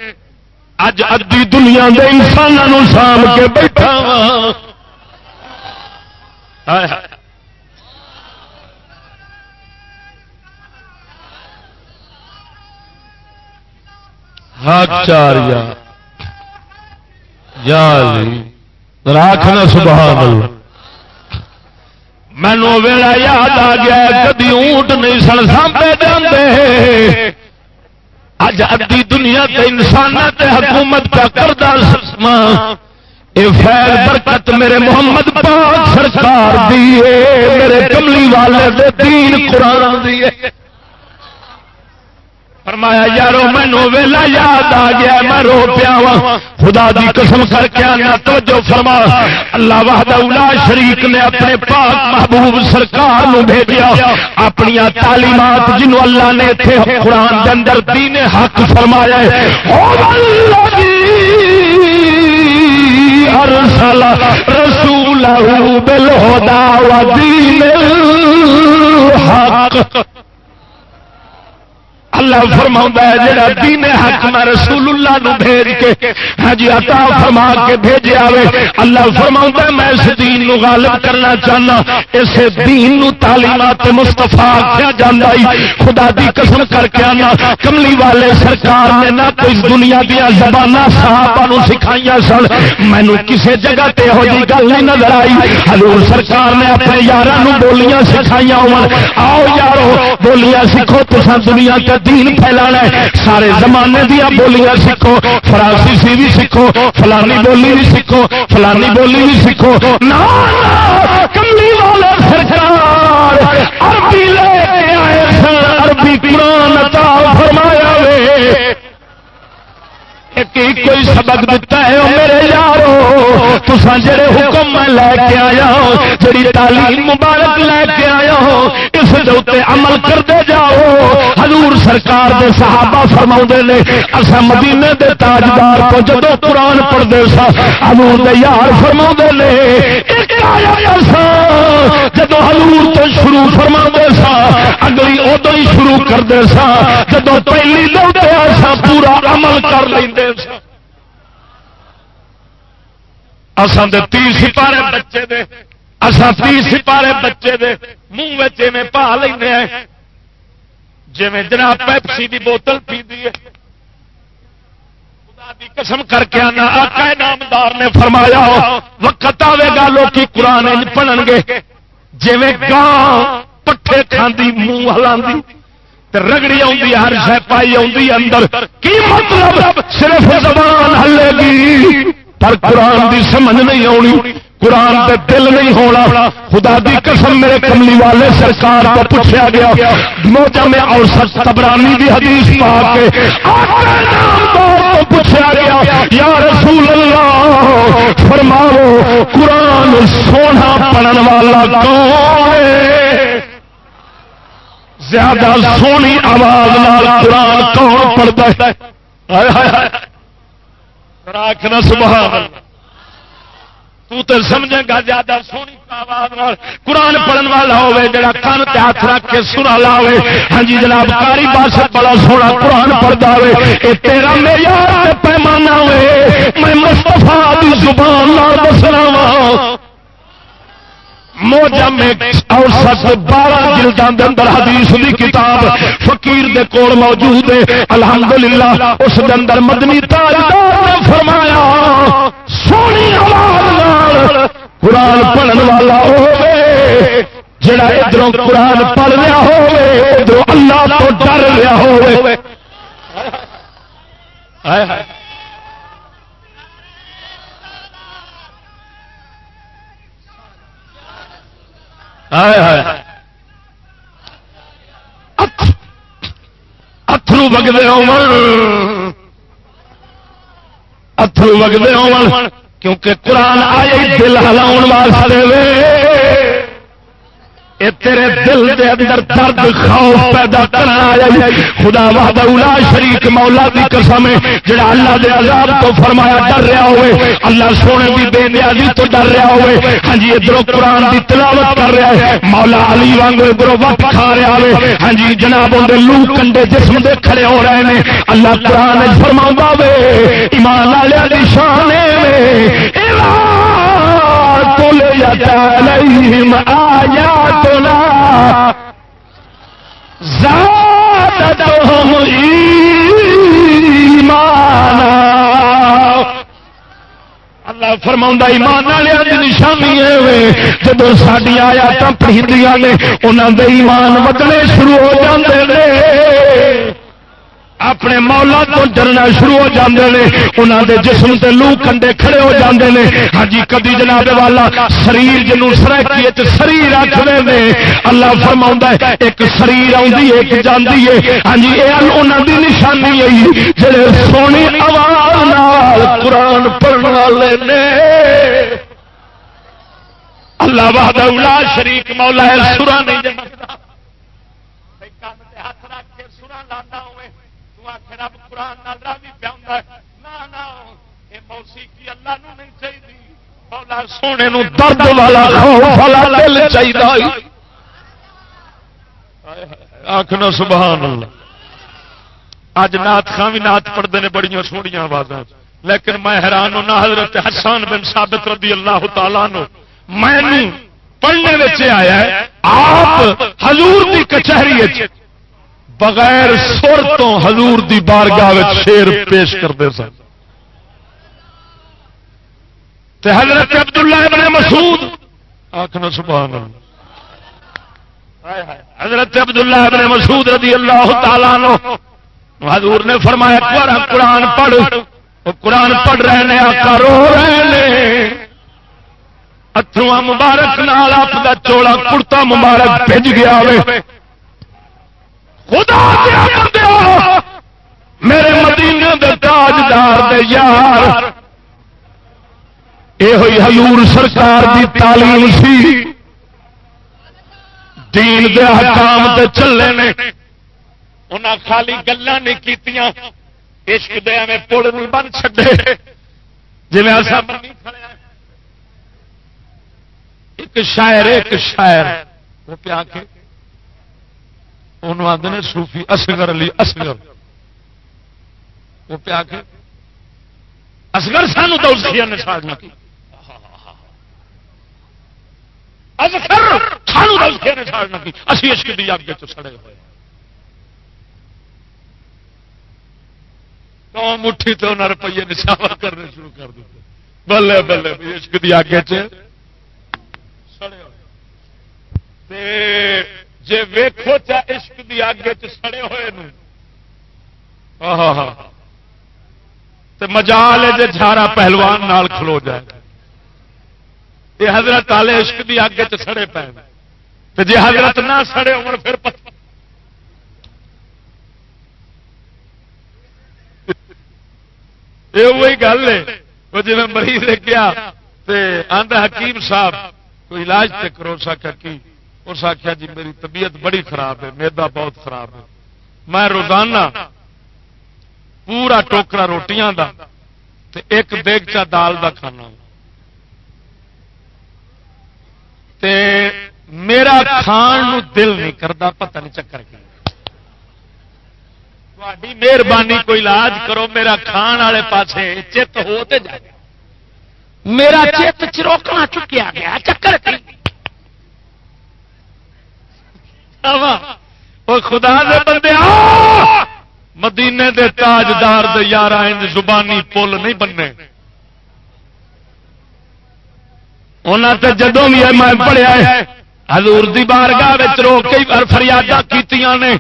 اج ادی دنیا کے انسانوں سانب کے بیٹھا ہاں۔ چار یا راکھنا سبحان اللہ۔ مینو ویلا یاد آ گیا، کدی اونٹ نہیں سن سانپے جاندے اج ادی دنیا تے انسان تے حکومت کا کردہ اے فیل برکت میرے محمد پاک سرکار دیے میرے کملی والے دے دین قرآن دیے فرمایا، یارو، مینو ویلا یاد آ گیا، میں رو پیا وا خدا دی قسم کر کے آنا توجہ فرما۔ اللہ وحدہ اولا شریک نے اپنے پاک محبوب سرکار نو بھیجیا۔ اپنی تعلیمات جنوں اللہ نے تھے قرآن دے اندر دین حق فرمایا ہے۔ ارسل رسول بالہدا و دین الحق۔ اللہ فرما ہے، جڑا دین حق میں رسول اللہ نو بھیج کے ہاں جی عطا فرما کے بھیجے آوے، اللہ فرما ہے، میں اس دین نو غالب کرنا چاہنا اس دین نو تعلیمات مستفا کیا جانا خدا دی قسم کر کے آنا۔ کملی والے سرکار نے نہ کوئی دنیا دیا زبان صحابہ نو سکھائی سن مینو کسی جگہ تے ہو جی گل نہیں نظر آئی۔ حضور سرکار نے اپنے یار بولیاں سکھائیاں سکھائی آؤ یارو، بولیاں سیکھو تو دنیا کا دین پھیلانا ہے۔ سارے زمانے دیا بولیاں سیکھو۔ فرانسیسی بھی سیکھو۔ فلانی بولی بھی سیکھو۔ فلانی بولی بھی سیکھو۔ نا کملی والا سرکار، عربی لے کے آئے عربی قرآن عطا فرمایا وے۔ ایک کوئی سبق دتا ہے میرے یارو تسا جڑے حکم میں لے کے آیا ہو، جڑی تعلیم مبارک لے کے آیا ہو، اس دے عمل کرتے جاؤ۔ حضور سرکار دے صحابہ فرما نے اصا مدینے دے تاجدار کو جدو قرآن پڑھتے سا، حضور دے یار فرما نے، ایک آیا سا جدو حضور تو شروع فرما سا، اگلی ادو ہی شروع کرتے سا جدو پہلی لوٹے سا، پورا عمل کر لیں اسان تی سپارے بچے دے اسان تی سپارے بچے دے منہ میں پا لینا جی جناب پیپسی دی بوتل پی دی قسم کر کے آنا آقا نامدار نے فرمایا وقت آئے گا لوگ قرآن پڑھن گے جی گاں پٹھے کھاندی منہ ہلا رگڑی آئی ہر شہ پائی آئی اندر۔ کی مطلب؟ صرف زبان ہلے گی۔ پر قرآن دی سمجھ نہیں آنی قرآن دے دل نہیں ہونا۔ خدا دی قسم میرے کملی والے سرکار کو پوچھا گیا۔ موجہ میں اور سبرانی دی حدیث پا کے پوچھا گیا۔ یا رسول اللہ، فرماؤ، قرآن سونا پڑھن والا کون ہے؟ زیادہ سونی آواز قرآن کون پڑھتا ہے؟ آخنا سبحان تو تے سمجھے گا زیادہ سونی آواز قرآن پڑھن والا ہوے جڑا کان تے ہاتھ رکھ کے سنا لاوے۔ ہاں جی جناب کاری باس بڑا سونا قرآن پڑھدا ہوے اے تیرا معیار پیمانہ ہوے میں مصطفی دی زبان نال دسنا وا موجم اور سات بارہ جلدان دے اندر حدیث دی کتاب فقیر دے کول موجود ہے۔ الحمدللہ، اس دے اندر مدنی تاجدار نے فرمایا، سونی آواز نال قرآن پڑھن والا ہوے جڑا ادھر قرآن پڑھ رہا ہوے ادھر اللہ تو ڈر رہا ہوے ہائے ہائے۔ اترو وگتے ہو اترو وگتے ہو کیونکہ قرآن آئے دل ہلاؤ واسطے اے تیرے دل دے اندر درد خوف پیدا کرنا آیا خدا وحدہ اولا شریک مولا دی قسم ہے۔ جڑا اللہ دے عذاب تو فرمایا ڈر رہا ہوئے، اللہ سونے دی بے نیازی تو ڈر رہا ہوئے۔ ہاں جی ادھر قرآن دی تلاوت کر رہا ہے۔ مولا علی وانگ ادھر وقت کھا رہا ہوئے۔ ہاں جی جناب اندر لو کنڈے جسم دے کھڑے ہو رہے ہیں۔ اللہ قرآن فرما وے، ایمان والے دی شان میں عليهم آياتنا زادتهم إيمانا۔ اللہ فرما ایمان والے نشانی جب ساری آیات پڑھی نے انہوں دے ایمان بدلے شروع ہو جاتے ہیں اپنے مولا تو ڈرنا شروع ہو جاتے ہیں انہوں دے جسم تے لو کنڈے کھڑے ہو جاتے ہیں ہاں جی کدی جناب والا شریر جنوں سرکی شریر آخر اللہ فرما ہے، ایک شریر آئی ایک جاندی ہے۔ ہاں جی یہ انہوں دی نشانی ہے جڑے سونی آواز قرآن پڑھنے والے نے۔ اللہ بہاد شریک مولا ہے سورا نہیں جمتا ہاتھ رکھ کے سورا لانا ہوئے۔ آخ رب قرآن راضی پیا یہ موسیقی اللہ نو نہیں چاہیے مولا سونے نو درد والا خوف والا دل چاہیے آخنا سبحان اللہ۔ اج نات خان بھی نات پڑھتے ہیں بڑی سوڑیاں آواز لیکن میں حیران ہونا حضرت حسان بن ثابت رضی اللہ تعالیٰ نو میں پڑھنے میں آیا ہے، آپ حضور دی کچہری بغیر سر تو حضور دی بارگاہ شیر پیش کرتے سن۔ حضرت عبداللہ ابن مسعود آخنا سبحان اللہ۔ حضرت عبداللہ ابن مسعود رضی اللہ تعالیٰ نو حضور نے فرمایا قرآن پڑھ قرآن پڑھ رہے ہیں کرو رہے اتروا مبارک نال آپ کا چوڑا کڑتا مبارک بھج گیا خدا میرے مدینے دے تاجدار دے یار۔ یہ حضور سرکار دی تعلیم سی۔ دین دے حکام تے چلے نے۔ انہاں خالی گلاں نہیں کیتیاں۔ عشق دے میں پڑ نہیں بن چھڈے۔ جویں اسا بنی کھڑے۔ ایک شاعر ایک شاعر۔ وہ پیا کے انہوں آدھے صوفی اصغر علی اصغر۔ وہ پیا کے اصغر سانو تو نے ساڑنا کی۔ اسی عشق اگ سڑے ہوئے۔ تو مٹھی تو انہیں روپیے نشاور کرنے شروع کر دیتے۔ بلے بلے عشق کی اگ سڑے جی ویکو چا عشق کی اگ سڑے ہوئے مجال ہے جی جھارا پہلوان نال کھلو جائے۔ یہ حضرت آلے عشق کی اگ چڑے پے جی حضرت نہ سڑے عمر پھر پتہ یہ وہی گل ہے۔ وہ جی میں مریض کیا آدھا حکیم صاحب، کوئی علاج تے کرو سکا کی؟ اس آخیا جی میری طبیعت بڑی خراب ہے، میدا بہت خراب ہے۔ میں روزانہ پورا ٹوکرا روٹیاں دا تے ایک دیگچا دال دا کھانا تے میرا کھان نو دل نہیں کرتا پتہ نہیں چکر کی۔ مہربانی کوئی علاج کرو، میرا کھان والے پاسے چت ہو جائے۔ میرا چت چروکنا چکیا گیا، چکر خدا دے بندے مدینے دے تاجدار دے یار آئند زبانی پل نہیں بننے۔ انہوں تے جدوں بھی میں پڑھیا ہے، حضور دی بارگاہ رو کئی بار فریادہ کیتیاں نے۔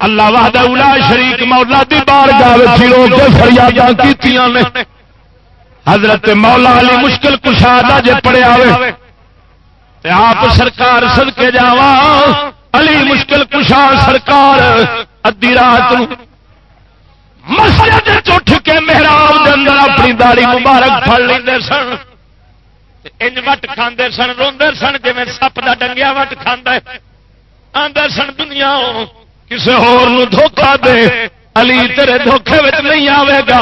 اللہ وحدہ اولا شریک مولا دی بارگاہ رو کے فریادہ کیتیاں نے۔ حضرت مولا علی مشکل کشادہ جے پڑھیا ہوئے، تے آپ سرکار سد کے جاوا علی مشکل کشا سرکار ادی رات مسجد چھ کے محراب دے اندر اپنی داڑی مبارک پڑ لیں سن۔ ان وٹ کھانے سن، روندے سن جی سپ کا ڈنگیا وٹ کھانا آدھے سن دنیا کسی ہوا دے۔ علی تیرے دھوکھے نہیں آئے گا۔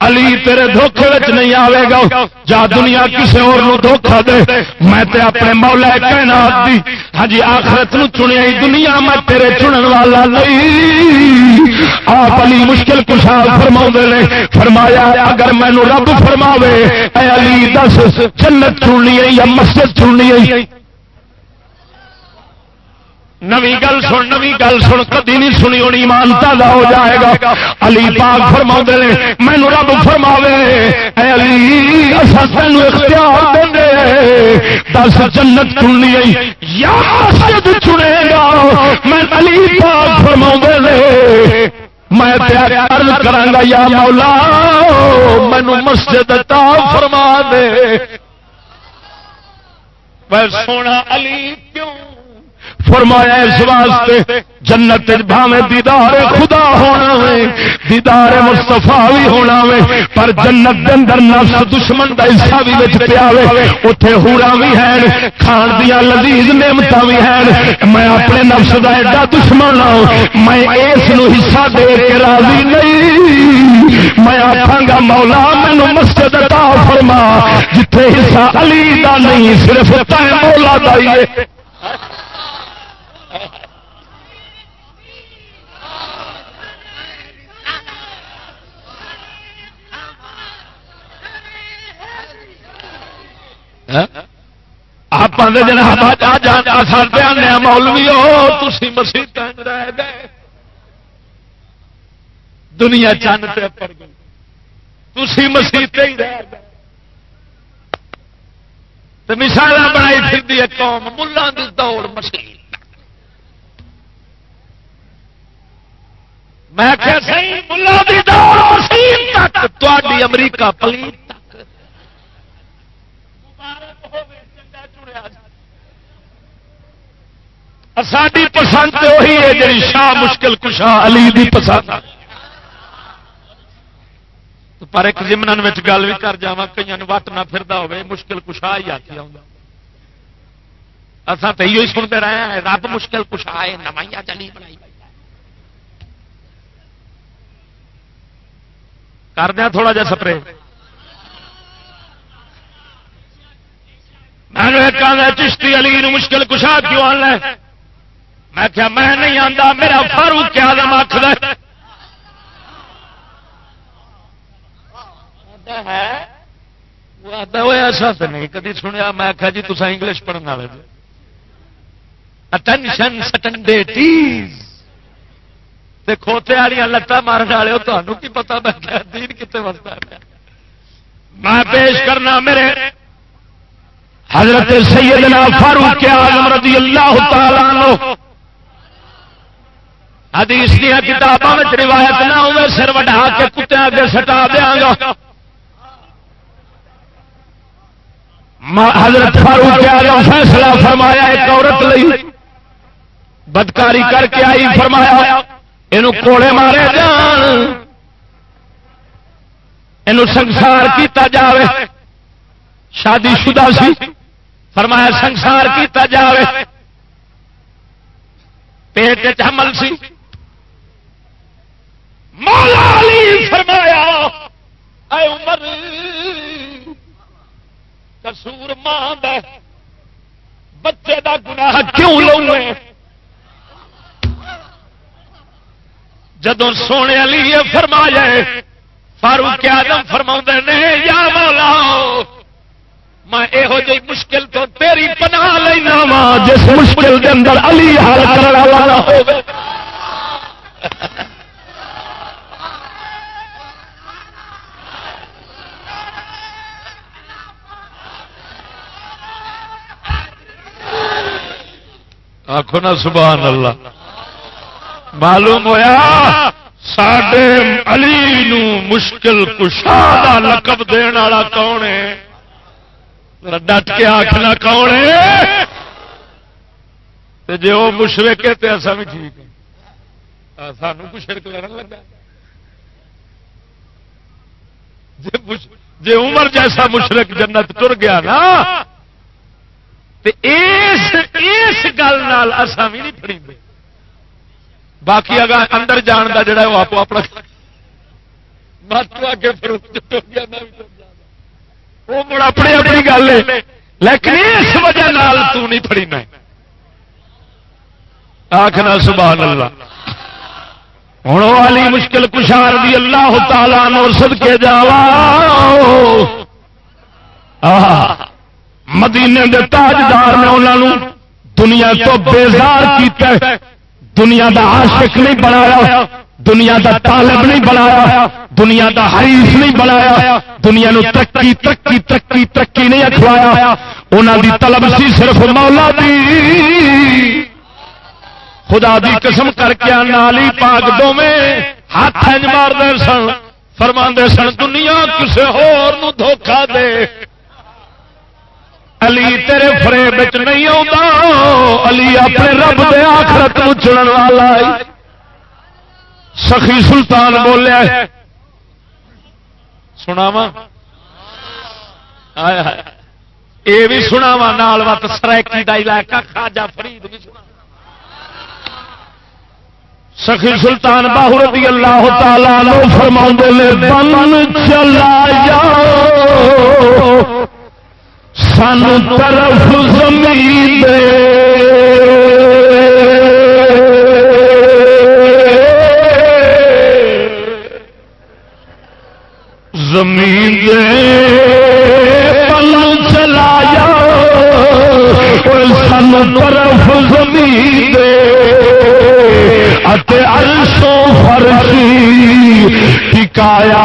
علی تیرے دھوکھے نہیں آئے گا۔ جا دنیا کسی اور دھوکھا دے۔ میں تے اپنے مولا کہنا دی ہاں جی آخرت نو چنیا دنیا میں تیرے چنن والا نہیں۔ آپ علی مشکل کشا فرما نے، فرمایا، اگر مینو رب فرماوے، اے علی، دس، جنت چننی یا مسجد چننی نوی گل سن، نوی گل سن، کدی نہیں سنی ہونی، ایمان تازہ ہو جائے گا۔ علی پاک فرما نے مینو رب فرماوے، اے علی اصا تین اختیار دیں دس جنت چننی یا مسجد چنے گا۔ میں علی پاک فرما نے، میں ارد کرا یا مولا مینو مسجد تا فرما دے۔ میں سونا علی فرمایا اس واسطے جنت بھاوے دیدار خدا ہونا وے دیدار مستفا بھی ہونا وے پر جنت دے اندر نفس دشمن کا حصہ بھی بچ پیا اتے ہورا بھی ہیں کھان دیا لذیذ نعمت بھی ہیں۔ میں اپنے نفس کا ایڈا دشمن ہوں میں اس حصہ دے کے راضی نہیں۔ میں آخا گا مولا مینو مسجد عطا فرما جتھے حصہ علی دا نہیں صرف مولا دا ہی ہاں؟ آپ آدھے مولوی ہو تھی مسیح رہ گئے دنیا چند پہ پڑ گئی۔ تھی مسیح ہی رہ گئے مثال بنائی پھر قوم ملان کی دوڑ مسیح۔ میں امریکہ پلیت ساری پسند وہی ہے جی شاہ مشکل کشا علی دی پسند پر ایک جمن گل بھی کر جا کئی وٹ نہ پھر ہوے مشکل کشا ہی آتی اصا تو یہ سنتے رہے ہیں، رب مشکل کشا ہے نمائیا چلی بنائی۔ کر دیا تھوڑا جا سپرے میں چشتی علی مشکل کشا کیوں آن لے میں کیا میں نہیں آتا میرا فاروق کیا دم آخر ایسا تو نہیں کدی سنیا میں آخیا جی تصا انگلش پڑھنے والے اٹینشن سٹنڈے ٹیز کھوتے والی لتان مارن والے ہو تمہوں کی پتا میں دین کتنے وستا میں پیش کرنا میرے حضرت سیدنا فاروق اعظم رضی اللہ تعالی حدیث دیا کتابوں میں روایت نہ ہوئے، سر وڈا کے کتے اگے سٹا دیا گا۔ حضرت فاروق اعظم فیصلہ فرمایا، ایک عورت لئی بدکاری کر کے آئی، فرمایا یہ کوڑے مارے جان یہ سنسار کیتا جاوے شادی شدہ سی فرمایا سنسار کیتا جاوے پیٹ حمل سی مولا علی فرمایا اے عمر کسور ماں بچے دا گناہ کیوں لو جدو سونے علی فرمایا فاروق آدم فرما نے، یا مولا، میں یہو جی مشکل تو تیری پناہ لینا وا جس مشکل کے اندر علی حل کرنے والا ہو آخو نا سبحان اللہ۔ معلوم ہوا سڈے علی نو مشکل کشا لقب دن والا کون ہے؟ ڈٹ کے آخنا کون ہے؟ جی وہ مشرق ہے تو ایسا بھی ٹھیک ہے سانو مشرق لڑن لگا؟ جی عمر جیسا مشرق جنت تر گیا نا اس گل اصا بھی نہیں پڑی باقی اگر اندر جان کا جڑا وہ آپ اپنا وہ مڑ اپنی اپنی گل ہے۔ لیکن اس وجہ نال تو نہیں پڑی میں۔ آخنا سبحان اللہ۔ ہوں والی مشکل کشار بھی اللہ تعالی نو سد کے جا مدینے دے تاجدار نے انہوں دنیا تو بیزار کیتا ہے۔ دنیا دا عاشق نہیں بنایا، دنیا دا طالب نہیں بنایا، دنیا دا حریف نہیں بنایا، دنیا نو ترقی ترقی ترقی ترقی نہیں اخوایا انہوں دی طلب سی صرف مولا دی۔ خدا دی قسم کر کے نالی پاک دونیں ہاتھ مار دے سن فرما سن، دنیا کسے ہور نو دھوکا دے۔ علی تیرے فریب نہیں آتا علی اپنے رب دے آخرت چڑن والا سخی سلطان بولیا سناوا یہ بھی سناوا نال وت سرائکی کا علاقہ خاجا فرید بھی سنا سخی سلطان باہر رضی اللہ تعالی فرما نے بن چلا جاؤ۔ سن طرف زمین دے۔ زمین دے۔ پل چلایا۔ سن طرف زمین دے۔ اتے عرشوں فرشی ٹکایا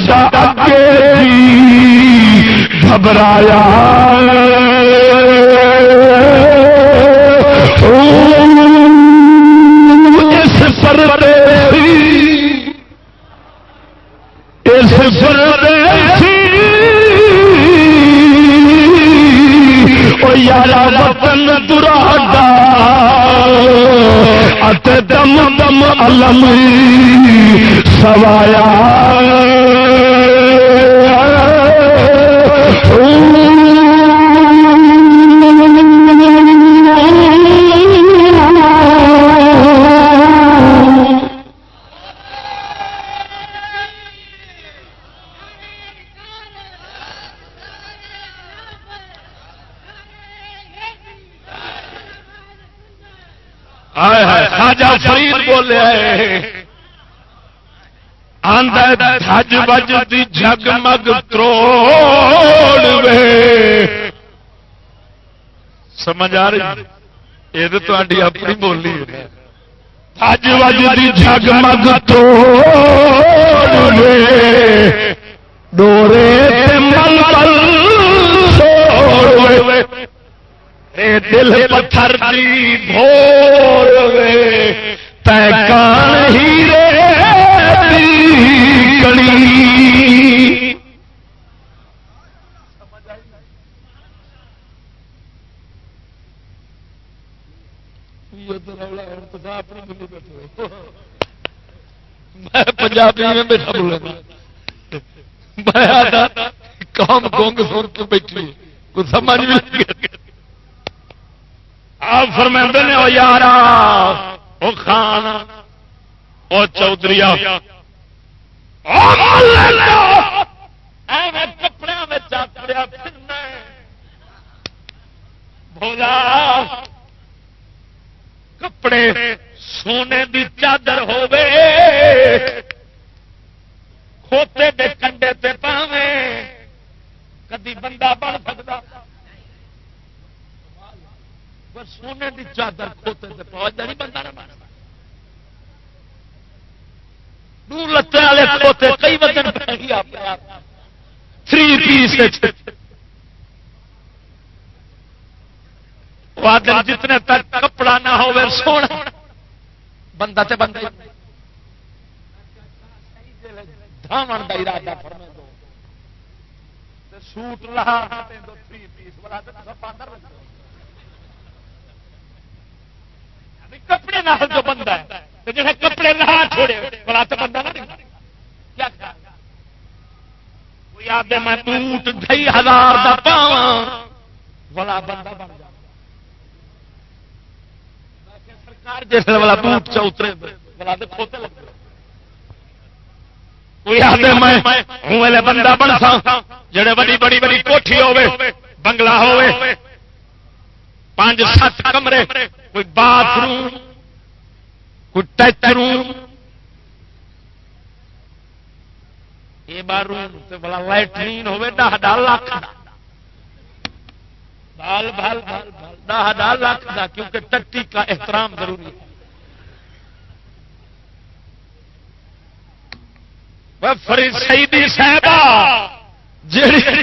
سدا گھبرایا۔ اس پردیسی اس پردیسی۔ او یارا وطن دراڈا ات دم دم علم سوایا۔ خاجا آج بج دی جگ مگ تروڑ وے۔ سمجھ آ رہی؟ یہ تو اپنی بولی اج بج دی جگ مگ تروڑ وے۔ ڈورے مل مل اے دل پتھر دی بھور وے۔ تے ہیرے کڑی میں پنجابی میں بیٹھا بولے میں کام گونگ سن کے بیٹھی کچھ سمجھ بھی لگے آپ فرمے نے وہ یار وہ خان وہ چودھری کپڑے بولا کپڑے سونے دی چادر ہوے کھوتے دے کنڈے تے پاوے، کدی بندہ بن سکتا سونے دی چادر کھوتے سے پہنچ نہیں بندہ نہ مارا دور لتے والے کھوتے کئی وزن تھری پیس جتنے تک کپڑا نہ ہو سونا۔ بندہ تے بندہ دھاون کا ارادہ فرمے دو۔ سوٹ لہا۔ تھری پیس والا کپڑے نہ جو بندہ ہے۔ جڑے کپڑے نہ چھوڑے، بڑا تو بندہ نہ کیا کوئی آدھے میں بوٹ ڈھائی ہزار کا پاوا بڑا بندہ بن جا سرکار جس والا بوٹ چ اترے بڑا تو کھوتے لگ کوئی آدھے میں بندہ بن سا۔ جڑے بڑی بڑی بڑی کوٹھی ہوے بنگلہ ہوے پانچ سات کمرے کوئی باتھ روم کوئی ٹچ روم یہ بار روم بڑا لائٹرین ہوے دہ ڈال لاکھ بال بال بال بال دہ ڈال لاکھ کا کیونکہ ٹٹی کا احترام ضروری ہے۔ فرید سیدی صاحبہ، جیڑی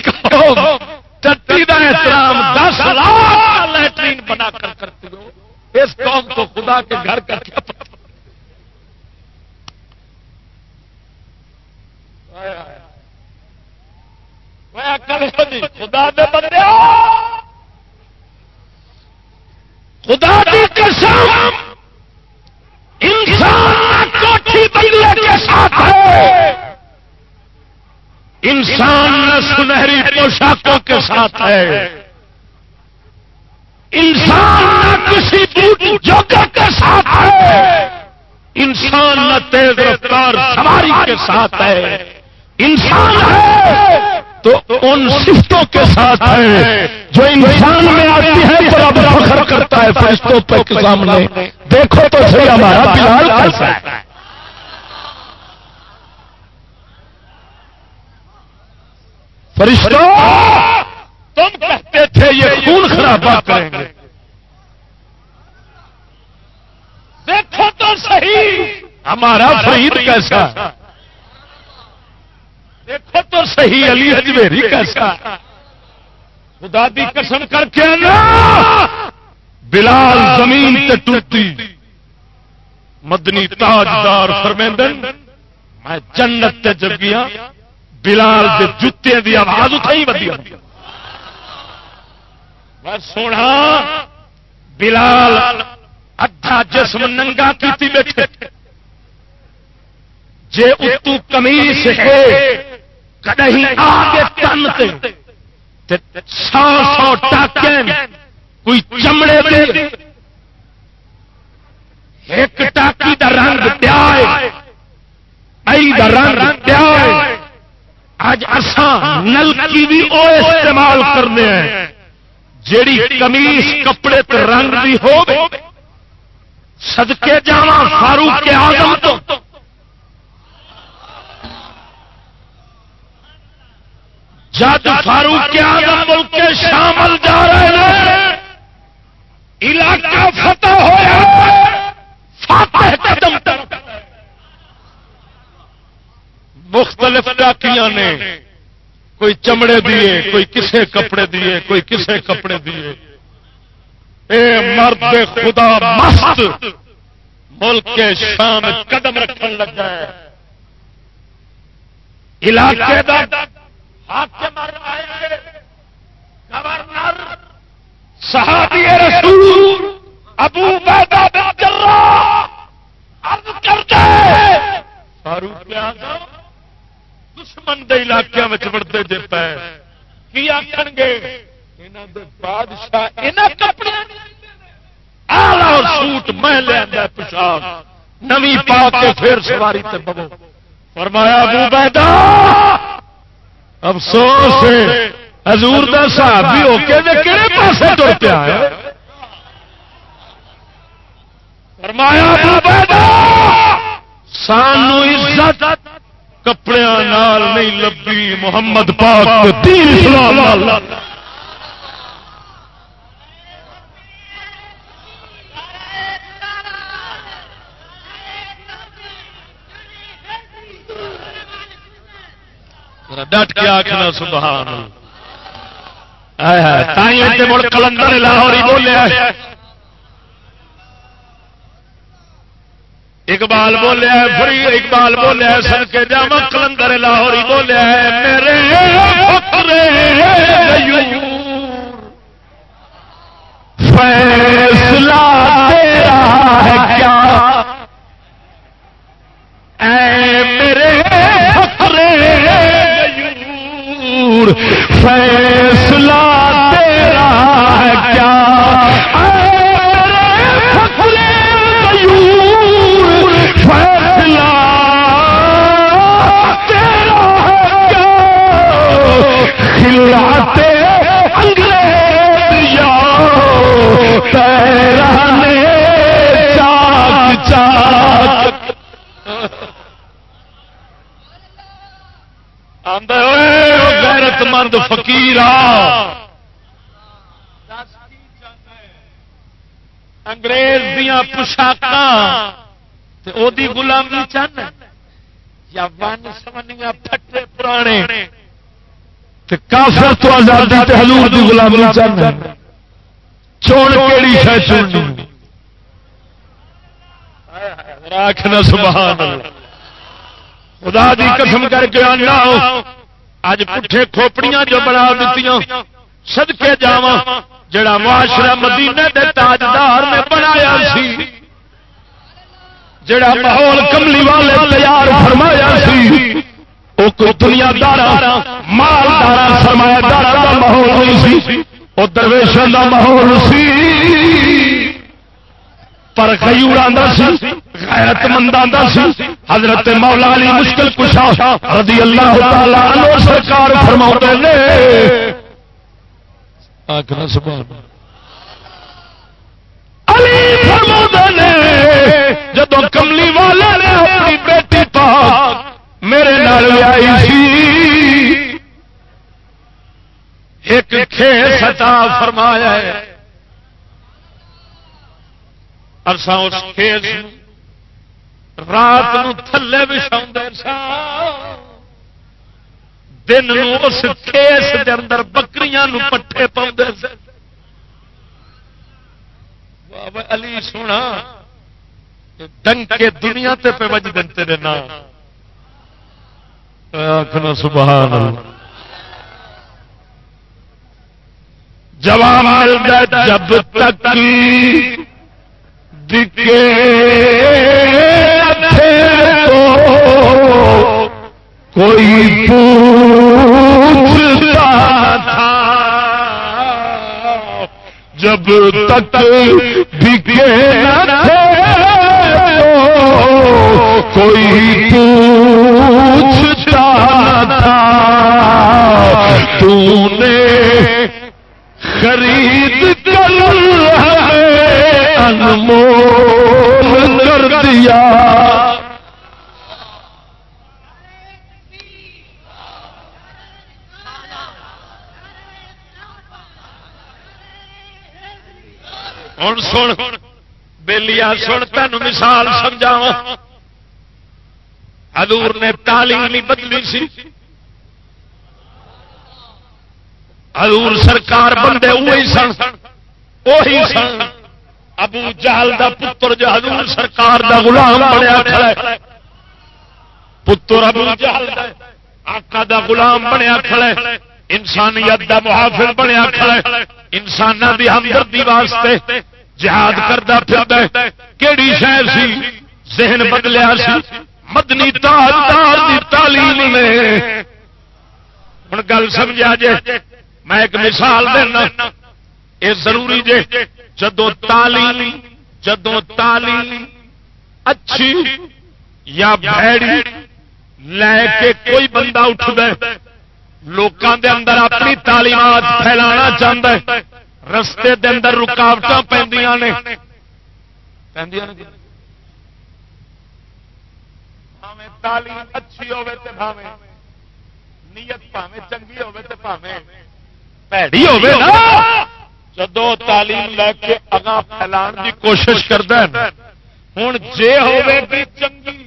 ٹٹی کا احترام دس لاکھ لیٹرین بنا کر کرتی ہو اس قوم کو خدا کے گھر کا کیا جی، خدا دے بندے خدا دی قسم، انسان کوٹھی بنگلے کے ساتھ ہے۔ انسان سنہری پوشاکوں کے ساتھ ہے۔ انسان کسی جوکر کے ساتھ ہے۔ انسان نہ تیز رفتار سواری کے ساتھ ہے۔ انسان ہے تو ان صفتوں کے ساتھ ہے۔ جو انسان میں آتی ہے تو اب فخر کرتا ہے، فرشتوں کے سامنے دیکھو تو صحیح، ہمارا بلال کیسا ہے۔ فرشتوں، تم کہتے تھے یہ خون خرابہ کریں گے۔ دیکھو تو صحیح! ہمارا فرید کیسا؟ دیکھو تو صحیح علی اجمیری کیسا؟ خدا دی قسم کر کے نا بلال زمین تے ٹوٹتی مدنی تاجدار فرمیندن میں جنت تے جب گیا بلال دے جتے دی آواز اتائی ودیا میں سونا بلال ادھا جسم ننگا کیتی بیٹھے جے اتو کمیس ہے کدی آگے تن تے سو سو ٹاکن کوئی چمڑے دے ایک ٹاکی دا رنگ پیا ائی دا رنگ پیا اج اساں نلکی بھی او استعمال کرنے ہیں جیڑی کمیس کپڑے تے رنگ بھی ہو سدکے جا فاروق کے آدم تو۔ جد فاروق کے آدم ملک کے شامل جا رہے ہیں۔ علاقہ فتح ہوا فاتح قدم مختلف ڈاکیاں نے۔ کوئی چمڑے دیے کوئی کسے کپڑے دیے کوئی کسے کپڑے دیے۔ اے مرد خدا مست ملک شام قدم رکھن لگا ہے۔ علاقے گورنر، صحابی رسول ابو بیدا فاروق دشمن دے علاقے میں بڑھتے جے پے۔ کی آخر گے؟ سوٹ میں لیا نمی پا کے پھر سواری تے ببو فرمایا ابو بیدا افسوس حضور دا صحابی ہو کے کہڑے پاسے تر پیا ہے؟ فرمایا ابو بیدا سانو عزت کپڑے نال نہیں لبی محمد پاک دین اسلام اللہ ڈٹ کے آخنا سبحان کلندر لاہور بولیا اقبال بولیا فری اقبال بولیا سن کے جا کلندر لاہور بولیا میرے فیصلہ تیرا ہے کیا؟ اے فیصلہ تیرا ہے کیا؟ فیصلہ تیرا ہے کیا؟ کھلاتے انگریز یا چاک چاک۔ غیرت مند فکیر انگریز دیا پوشاک غلامی چند یا ون سمنیا پٹے پرانے کافر تو آزادی تے حضور دی غلامی چند چون کیڑی شہ چون راکھنا سبحان اللہ۔ خدا دی قسم کر کے آنا۔ اج پٹھے کھوپڑیاں جو بنا دیتی سدکے جا جڑا معاشرہ مدینے دے تاجدار نے بنایا سی، جڑا ماحول کملی والے تیار فرمایا سی وہ کوئی دنیا دار مالدار سرمایہ دار کا ماحول نہیں سی وہ درویشن کا ماحول سی۔ پر غیور خیور سی، غیرت مند سی۔ حضرت مولا علی مشکل کشا رضی اللہ تعالی عنہ سرکار فرما نے۔ علی فرما نے جدو کملی والا نے اپنی بیٹی پاک میرے نال آئی سی۔ ایک کھیس عطا فرمایا ہے۔ ارسا اس کھیس رات تھلے بچھا سا دن اس کھیس کے اندر بکریاں پٹھے پاؤں علی سونا ڈنگ کے دنیا تے پہ بج دن تیرے نام آخنا سبحان اللہ جواب جب تک دکے کوئی پوچھتا تھا۔ جب تک بکے کوئی پوچھتا تھا۔ تو نے خرید کر انمول کر دیا۔ ہوں سن بےلیا سن تین مثال سمجھاو حضور نے تعلیم نہیں بدلی سی۔ حضور سرکار بندے وہی سن وہی سن۔ ابو جہل دا پتر جو حضور سرکار دا غلام بنیا کھڑا ہے۔ پتر ابو جہل دا آقا دا غلام بنیا کھڑا ہے۔ انسانیت دا محافظ بنیا کھڑا ہے۔ انسانوں دی ہمدردی واسطے جہاد کرتا پھر کہڑی شہر سی؟ ذہن بدلیا سی۔ مدنی تاجدار دی تعلیم نے ہوں گل سمجھا جے۔ میں ایک مثال دینا۔ یہ ضروری جے۔ جدو تعلیم جدو تعلیم اچھی یا بھڑی، لے کے کوئی بندہ اٹھ دے لوکاں دے اندر اپنی تعلیمات پھیلانا چاہتا ہے، رستے دے اندر رکاوٹ پہ تعلیم اچھی ہوے تے بھاوے نیت پاوے چنگی ہوے تے پاوے پیڑی ہوے نا۔ جدو تعلیم لے کے اگاں پھیلان دی کوشش کردا ہے ہن جے ہوے بھی چنگی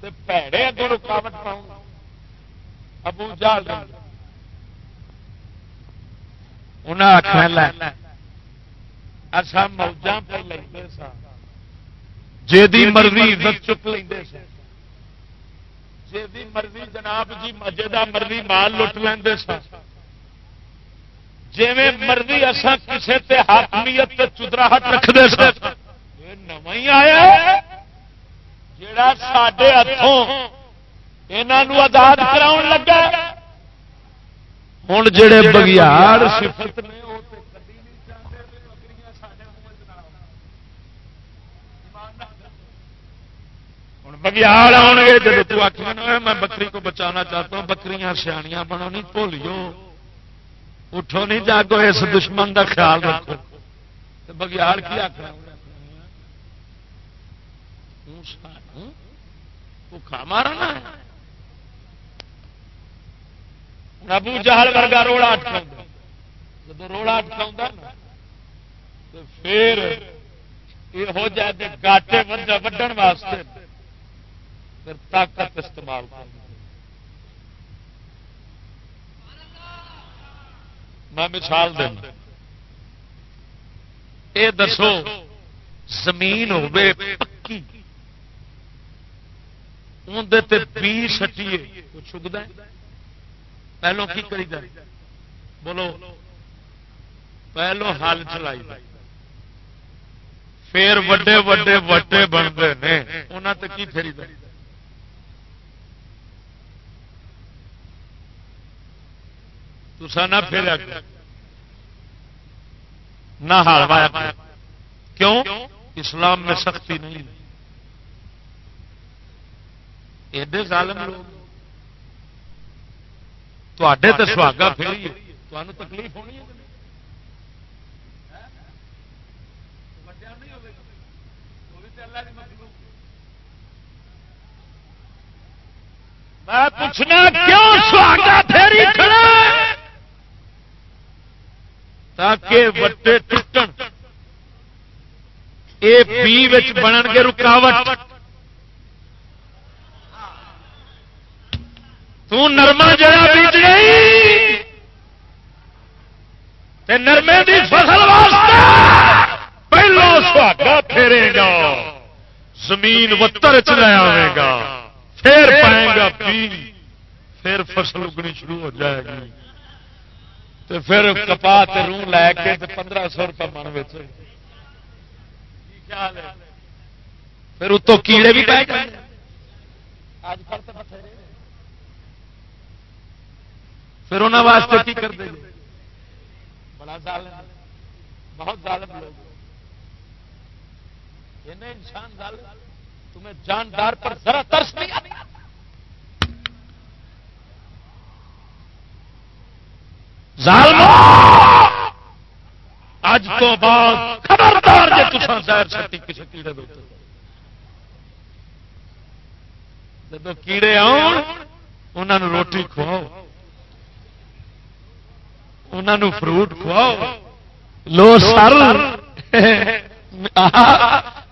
تے پیڑے اگوں رکاوٹ پاؤں۔ ابو جال انہیں آخر اصا موجہ پہ لے سا جی مرضی عزت چک لیں جی مرضی جناب جی مجھے کا مرضی مال لٹ لیں سا جی مرضی اصا کسی حاکمیت چدراہٹ رکھتے سر نو ہی آیا جڑا سڈے ہاتھوں یہاں آزاد کرا لگا ہوں جڑے بگیار صفت نے بگیار آن گے جب تو آخر میں بکری کو بچانا چاہتا ہوں بکریاں سیاح نہیں بھولیو اٹھو نہیں جاگو، اس دشمن کا خیال رکھو۔ بگیار کی آخر بھوکھا مارنا ابو جہل ورگا روڑا اٹکا جب روڑا اٹکا تو پھر یہ ہو جائے گاٹے وڈن واسطے پھر طاقت استعمال کر میں مثال دینا یہ دسو، زمین ہوے پکی۔ اندر بی سٹیے۔ چگتا پہلو کی کری جائے؟ بولو، پہلو ہل چلائی پھر وڈے وڈے وٹے بنتے ہیں انہوں کی پھیری تسا نہ پھیرا نہ ہار وایا کیوں؟ اسلام میں سختی نہیں۔ ایڈے ظالم لوگ۔ تے تو سہاگا پھیری تکلیف ہونی ہے میں پوچھنا کیوں سہاگا پھیری کھڑا تاکہ وٹے ٹوٹن۔ یہ پی بنن گے رکاوٹ۔ ترما جڑا بیج گئی۔ نرمے دی فصل واسطے پہلو سہاگا پھیرے گا۔ زمین وتر چلے گا۔ پھر پائے گا پی پھر فصل اگنی شروع ہو جائے گی۔ تو پھر کپا روح لے کے پندرہ سو روپے من بچ پھر اتوں کیڑے بھی پہ گئے پھر انہوں واسطے کی کر دے جی؟ بڑا ظالم بہت ظالم لوگ انسان ظالم۔ تمہیں جاندار پر ذرا ترس نہیں آتا۔ اج تو بعد خبردار زہر کیڑے دو جب کیڑے آن روٹی کھواؤ۔ انہوں فروٹ کھواؤ۔ لو سر۔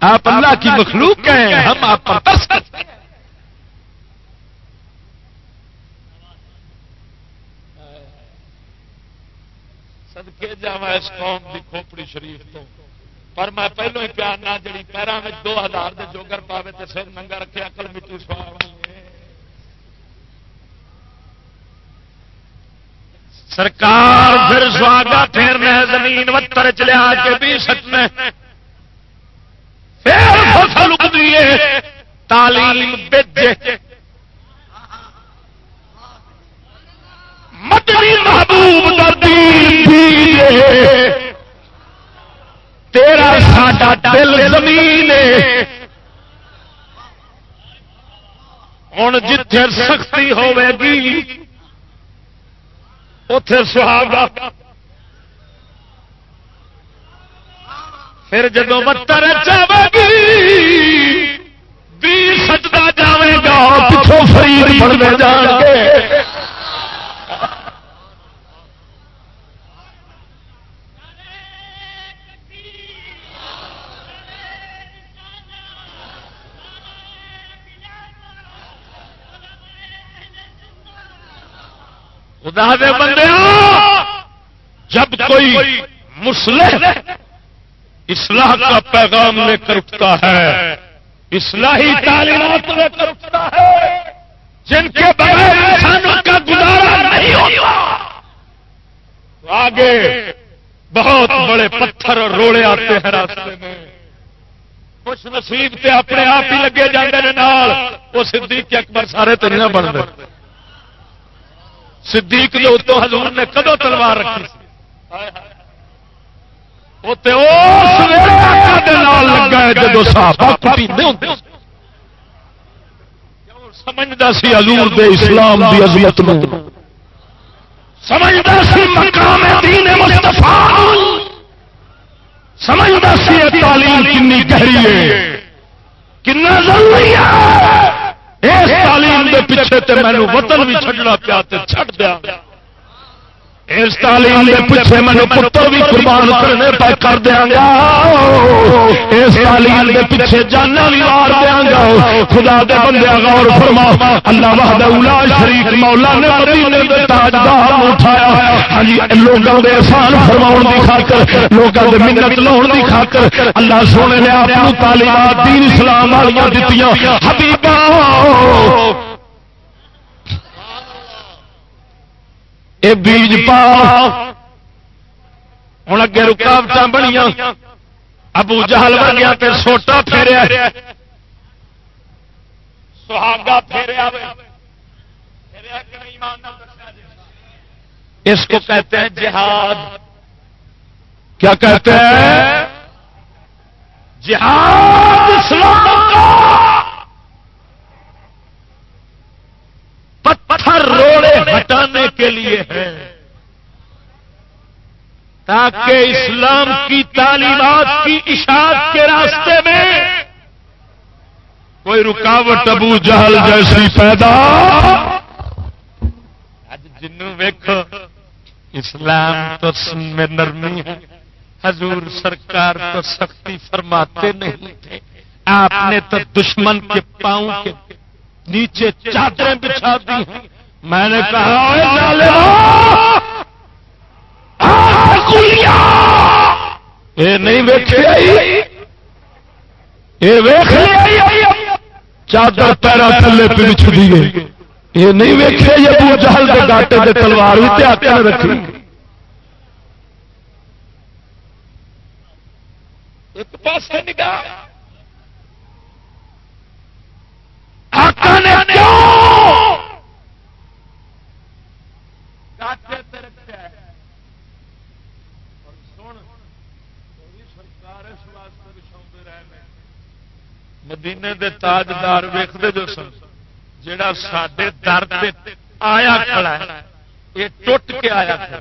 آپ اللہ کی مخلوق ہیں ہم آپ پر ترس۔ کرتے ہیں سدکے جا اس قوم کی کھوپڑی شریف تو۔ پر میں پہلو ہی پیار نہ جڑی پیروں میں دو ہزار دے جوگر پاوے تو سر ننگا رکھے اکل مٹی سوا سرکار پھر سواگا پھیرنا زمین وتر چلیا کے بھی سکنا پھر فصل اگتی ہے تعلیم مدنی محبوب دردین تیرا ساڈا دل زمین ہوں جتھے سختی ہوے گی اتے سہاگا۔ پھر جب متر چاہے گی بھی سجدا جائے گا، پچھوں فرید بڑھنے جان گے۔ خدا دے بندے جب کوئی مسلح اصلاح کا پیغام لے کر اٹھتا ہے اصلاحی تعلیمات لے کر اٹھتا ہے جن کے بغیر انسانوں کا گزارا نہیں ہوتا۔ آگے بہت بڑے پتھر اور روڑے آتے ہیں راستے میں۔ خوش نصیب تے اپنے آپ ہی لگے جاتے ہیں وہ صدیق اکبر سارے تیریاں بن گئے صدیق نے اتو حضور نے کدو تلوار رکھی سمجھتا سی حضور دے اسلام دی عظمت میں سمجھتا سی مقام دین مصطفیٰ۔ سمجھتا سی تعلیم کنی گہری ہے۔ کنا ضروری ہے۔ اس تعلیم دے پیچھے تے مینو وطن بھی چڈنا پیا تے چھڈ دیا۔ اس تعلیم کے پیچھے مینو پتر بھی قربان کرنے پہ کر دیا گا۔ اس تعلیم کے پیچھے جانا بھی مار دیا گا۔ خدا دے بندے غور فرما اللہ وحدہ اولا شریف مولا نے مدینے دے تاجدار اٹھایا۔ ہاں جی لوگوں دے احسان فرماؤن دی خاطر لوگوں دے منت لاؤن دی خاطر اللہ سونے نے اپنی تعلیمات دین اسلام والیاں دتیاں۔ حبیبا! اے بیج پا। ہوں اگے رکاوٹ بنیا ابو جہل ورگیا پھر سوٹا پھیریا سہاگا پھیریا اس کو کہتے ہیں جہاد। کیا کہتے ہیں؟ جہاد اسلام پتھر روڑے ہٹانے کے لیے ہے تاکہ اسلام کی تعلیمات کی اشاعت کے راستے میں کوئی رکاوٹ ابو جہل جیسی پیدا جنوں ویکو اسلام تو میں نرمی ہے۔ حضور سرکار تو سختی فرماتے نہیں تھے۔ آپ نے تو دشمن کے پاؤں کے نیچے چادریں بچھا دی ہیں۔ میں نے کہا یہ نہیں چادر پیرا تھلے پہ بچھ دی گئی یہ نہیں ویکیا یہ ابو جہل کے ڈاٹے کے تلوار بھی آتے رکھی۔ ایک پاس نگاہ۔ آقا نے کیوں مدینے دے تاجدار ویختے جو سن جڑا سڈے در آیا کھڑا ہے، یہ ٹوٹ کے آیا کھڑا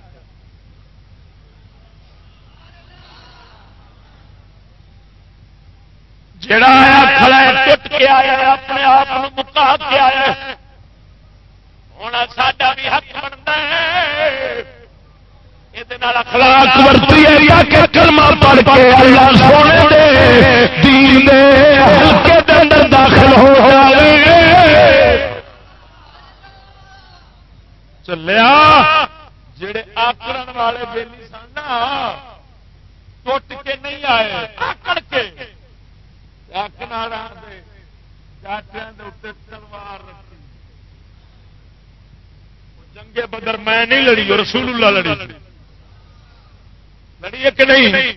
جڑا آیا کھڑا ہے، ٹوٹ کے آیا ہے، اپنے آپ مکا کے آیا ہوں ساڈا بھی حق بنتا ہے۔ اخلاق ورتی ہے کہ کلمہ پڑھ کے اللہ سونے دے، دین دے ہلکے دے اندر داخل ہو جائے۔ چلیا، جڑے آکڑ والے بےلی سن ٹوٹ کے نہیں آئے، آکڑ کے۔ تلوار رکھی۔ جنگے بدر میں نہیں لڑی، رسول اللہ لڑی لڑی کہ نہیں؟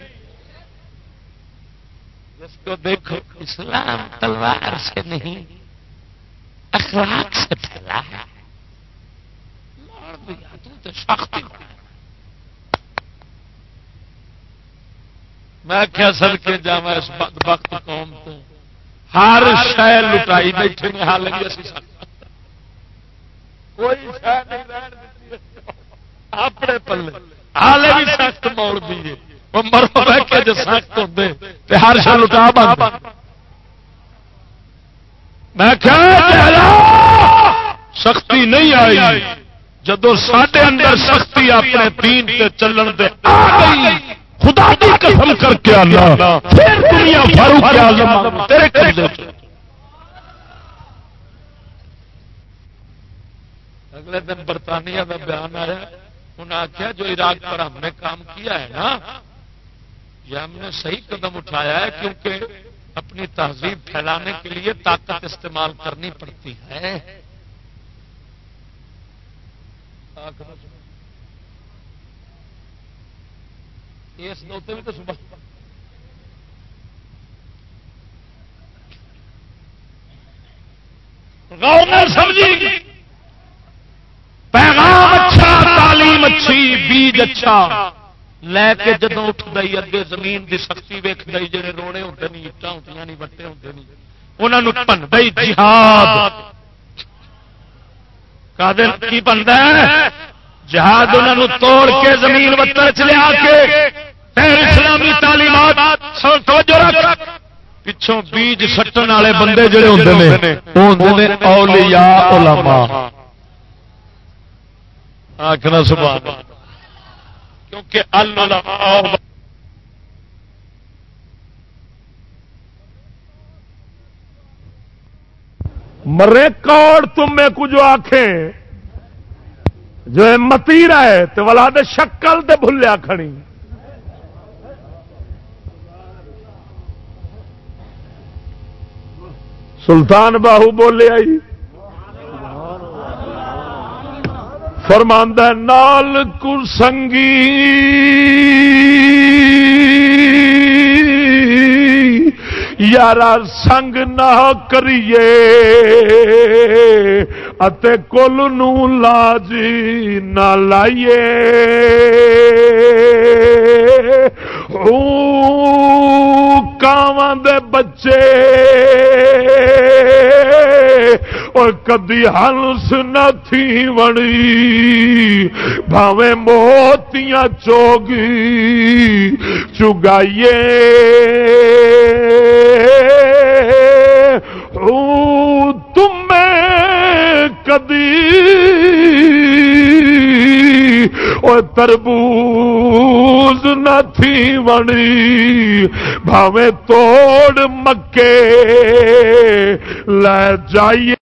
اس کو دیکھو، اسلام تلوار سے نہیں، اخلاق سے پھیلا ہے۔ میں کیا سر کے جا اس وقت قوم تو ہر شہ لٹائی بیٹھے میں حال کوئی اپنے پلے۔ حال بھی سخت موڑ بھی مرو بہ کے جو سخت ہوتے ہر شہ لٹا بند میں سختی نہیں آئی۔ جدو سڈے اندر سختی اپنے دین سے چلن دے آ گئی، خدا دی قسم کر کے اللہ پھر دنیا فاروق اعظم تیرے قبضے چ اگلے دن برطانیہ کا بیان آیا۔ انہوں نے آخیا جو عراق پر ہم نے کام کیا ہے نا، یہ ہم نے صحیح قدم اٹھایا ہے کیونکہ اپنی تہذیب پھیلانے کے لیے طاقت استعمال کرنی پڑتی ہے۔ اس بھی تو صبح سمجھی۔ پیغام تعلیم اچھی بیج اچھا لے کے جدو اٹھ گئی اگے زمین کی سختی ویک گئی جڑے روڑے ہوتے نہیں اٹا ہوتی نہیں وٹے ہوتے نہیں انہوں پن گئی جہاد۔ کی بنتا ہے؟ جہاد انہوں توڑ کے زمین وتر چ لیا کے۔ اسلامی تعلیمات پچھوں بیج سٹن والے بندے جڑے ہوتے ہیں اولیاء علماء۔ آخنا سبحان کیونکہ اللہ مرے کوڑ تم میں کچھ آخیں جو ہے متی رہے تو ولاد شکل تے بھلیا کھڑی۔ سلطان باہو بولے آئی۔ فرماندہ نال سنگی۔ یار سنگ نہ کریے اتے کل نو لاجی نہ لائیے۔ کاواں دے بچے اور کدی ہلس نہ تھی بڑی بھاوے موتیاں چوگی، چگائیے۔ تم کدی اور تربوز نہ تھی بڑی بھاوے توڑ مکے۔ لے جائیے۔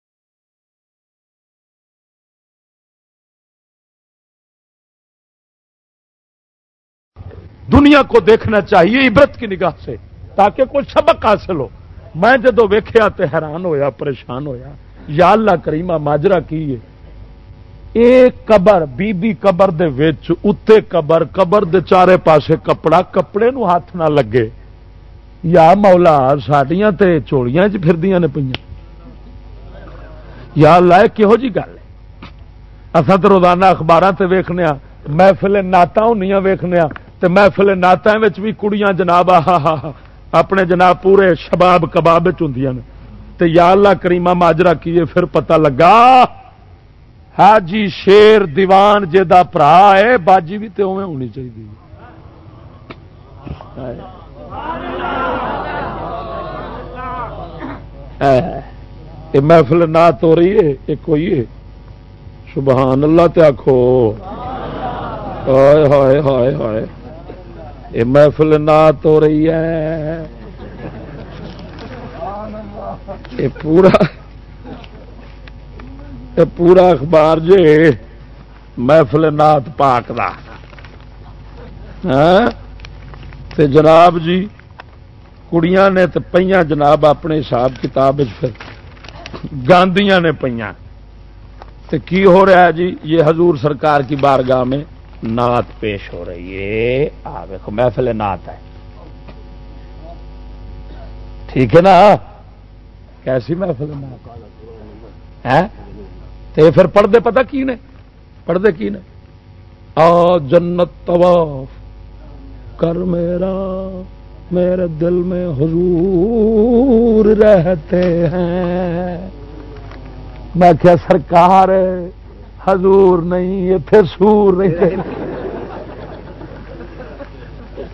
دنیا کو دیکھنا چاہیے عبرت کی نگاہ سے، تاکہ کوئی سبق حاصل ہو۔ میں جدو ویخیا تو حیران ہویا، پریشان ہویا، یا اللہ کریمہ ماجرا کی ہے ایک قبر بی بی قبر دے وچ، اتے قبر قبر دے چارے پاسے کپڑا، کپڑے نو ہاتھ نہ لگے۔ یا مولا، ساڈیاں تے چوڑیاں چ پھردیاں نے پہ یا اللہ کہہو جی گل ہے؟ تو روزانہ اخبار سے ویخنے محفل نعت ہونی ویخنے تے محفل نعتوں بھی کڑیاں جناب آ اپنے جناب پورے شباب کباب ہوں تے یا اللہ کریمہ ماجرا کیے، پھر پتہ لگا، حاجی شیر دیوان جا برا ہے، باجی بھی تو ہونی چاہیے محفل نہ تو رہی ہے یہ کوئی ہے؟ سبحان اللہ تے آخو ہائے ہائے ہائے ہائے یہ محفل نہ تو رہی ہے۔ یہ پورا یہ پورا اخبار جے محفل نات پاک دا۔ ہاں؟ تے جناب جی کڑیاں نے تو پہ جناب اپنے حساب کتاب پھر گاندیاں نے پہ کی ہو رہا ہے جی؟ یہ حضور سرکار کی بارگاہ میں نعت پیش ہو رہی ہے۔ آ، دیکھو، محفل نعت ہے۔ ٹھیک ہے نا؟ کیسی محفل نعت؟ تے پھر پڑھتے پتا کی نے؟ پڑھتے کی نے؟ آ، جنت طواف۔ کر میرا، میرے دل میں حضور رہتے ہیں۔ میں کیا سرکار حضور نہیں، یہ پھر سور نہیں۔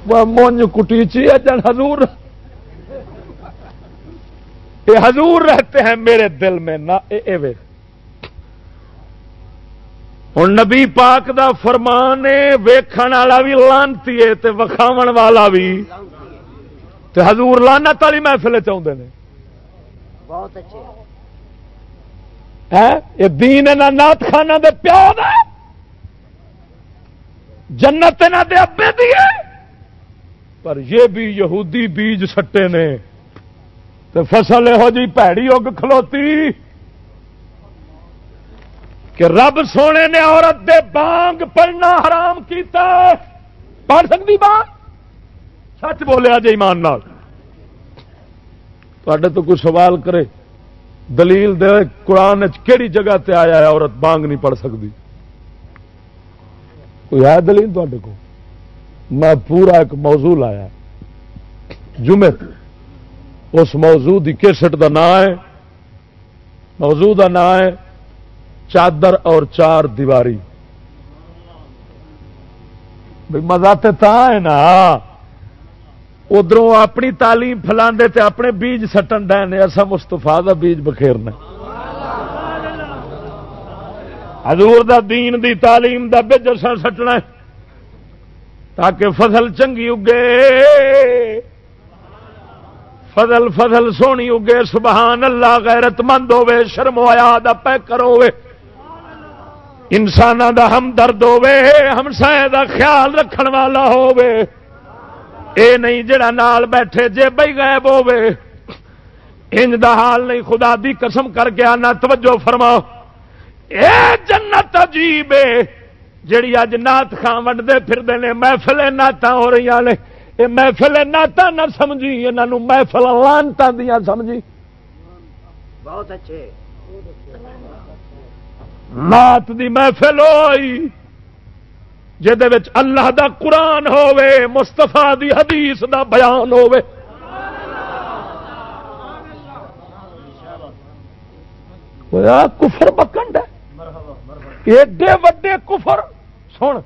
مونج کٹیچی ہے جن حضور۔ یہ حضور رہتے ہیں میرے دل میں، نہ اے اے ہوں نبی پاک دا فرمان ویکھن والا بھی لانتی ہے وکھاو والا بھی تے حضور لانا تالی محفل چاہتے ہیں بہت اچھے۔ یہ دین نات خانہ دے پیو دا جنت دے ابے دی پر یہ بھی یہودی بیج سٹے نے۔ تو فصل یہو جی پیڑی اگ کھلوتی۔ کہ رب سونے نے عورت دے بانگ پڑھنا حرام کیتا پڑھ سکتی بانگ سچ بولیا جی ایمان نال۔ تو کوئی سوال کرے۔ دلیل دے قرآن کہڑی جگہ تے آیا ہے عورت بانگ نہیں پڑھ سکتی؟ کوئی ہے دلیل تے کو میں پورا ایک موضوع لایا جمعت اس موضوع کی کیسٹ کا نام ہے۔ موضوع کا نام ہے چادر اور چار دیواری۔ مزہ تو ہے نا۔ ادھر اپنی تعلیم فلا تے اپنے بیج سٹن ڈے ایسا مستفا کا بیج بخیرنا حضور دا دین دی تعلیم دا بج سٹنا تاکہ فصل چنگی اگے۔ فضل فضل سونی اگے۔ سبحان اللہ غیرت مند ہوے شرم آیا دا پیکر ہوے انسان دا ہمدرد ہوے ہمسائے دا خیال رکھن والا ہوے اے نہیں جڑا نال بیٹھے جے بھائی غائب ہوے انج دا حال نہیں خدا دی قسم کر کے آنا توجہ فرماؤ اے جنت عجیب ہے جڑی اج نات خان ونڈتے پھرتے ہیں محفل نعت ہو رہی نے۔ یہ محفل ناتا نہ سمجھی یہاں محفل لانتا دیا سمجھی۔ بہت اچھے۔ نات دی محفل ہوئی۔ جہد اللہ دا قرآن ہوے مستفا دی حدیث دا بیان ہوے کفر بکنڈ ایڈے وڈے کفر، سن،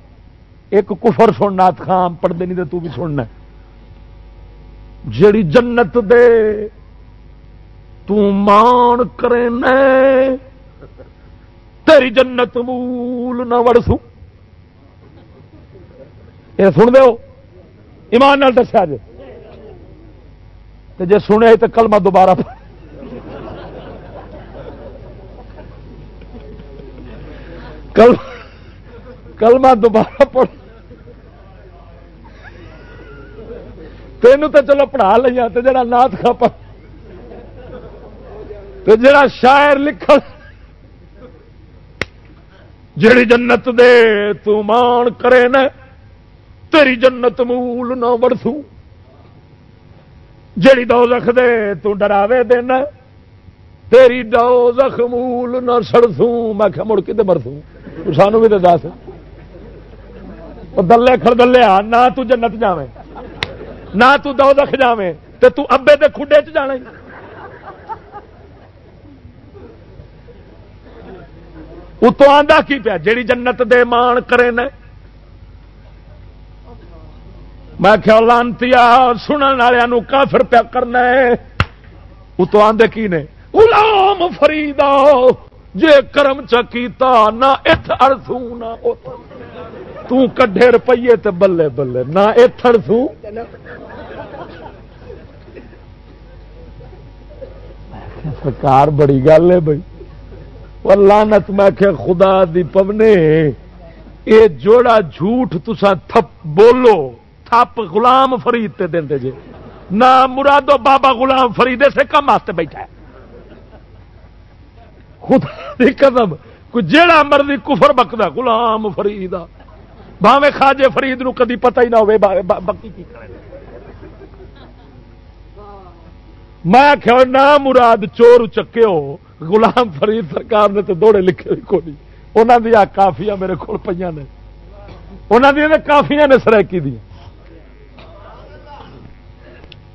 ایک کفر سن، نات خام پڑھتے نہیں تو بھی سننا جیڑی جنت دے مان کرے تیری جنت مول نہ وڑسوں۔ یہ سن دو ایمان نال دسیا جی جی سنے تو کلمہ دوبارہ کل کلمہ دوبارہ پڑھ۔ تینوں تو چلو پڑھا لیا تو جڑا نات کھا تو جڑا شاعر لکھ جڑی جنت دے تو مان کرے نا تیری جنت مول نہ ورسو جیڑی دو رکھ دے تو ڈراوے دینا تیری دو زخ مول نہ سڑسوں میں کیا مڑ کے مرسوں تو سانو بھی تو دس دلے کھڑ دلے آ نہ تو جنت جاویں نہ تو دو دکھ جاویں تے تو ابے دے کھڈے چ جانا اتو آدھا کی پیا جیڑی جنت دے مان کرے نا میں کیا لانتی سنن والوں کافر پیا کرنا اتو آدھے کی نے؟ غلام فریدا، جے کرم چکیتا نہ ات ارسو نہ تڈے روپیے تے بلے بلے، نہ ات ارسو سرکار بڑی گل ہے بھائی۔ لانت میں کہ خدا دی پونے یہ جوڑا جھوٹ تسا تھپ بولو۔ تھپ غلام فرید تے دے جے۔ نہ مرادو بابا غلام فرید سے کم واسطے بیٹھا ہے۔ خدا دی قدم کوئی جیڑا مرضی کفر بکدا غلام فرید بھاوے خاجے فرید نو کدی پتہ ہی نہ ہوے بکی کی کرے۔ میں کہ نہ مراد چور چکے ہو، غلام فرید سرکار نے تو دوڑے لکھے کو نہیں۔ انہوں دیا کافیا میرے کو پہ نے۔ انہوں دیا کافیا نے سرکی دیا۔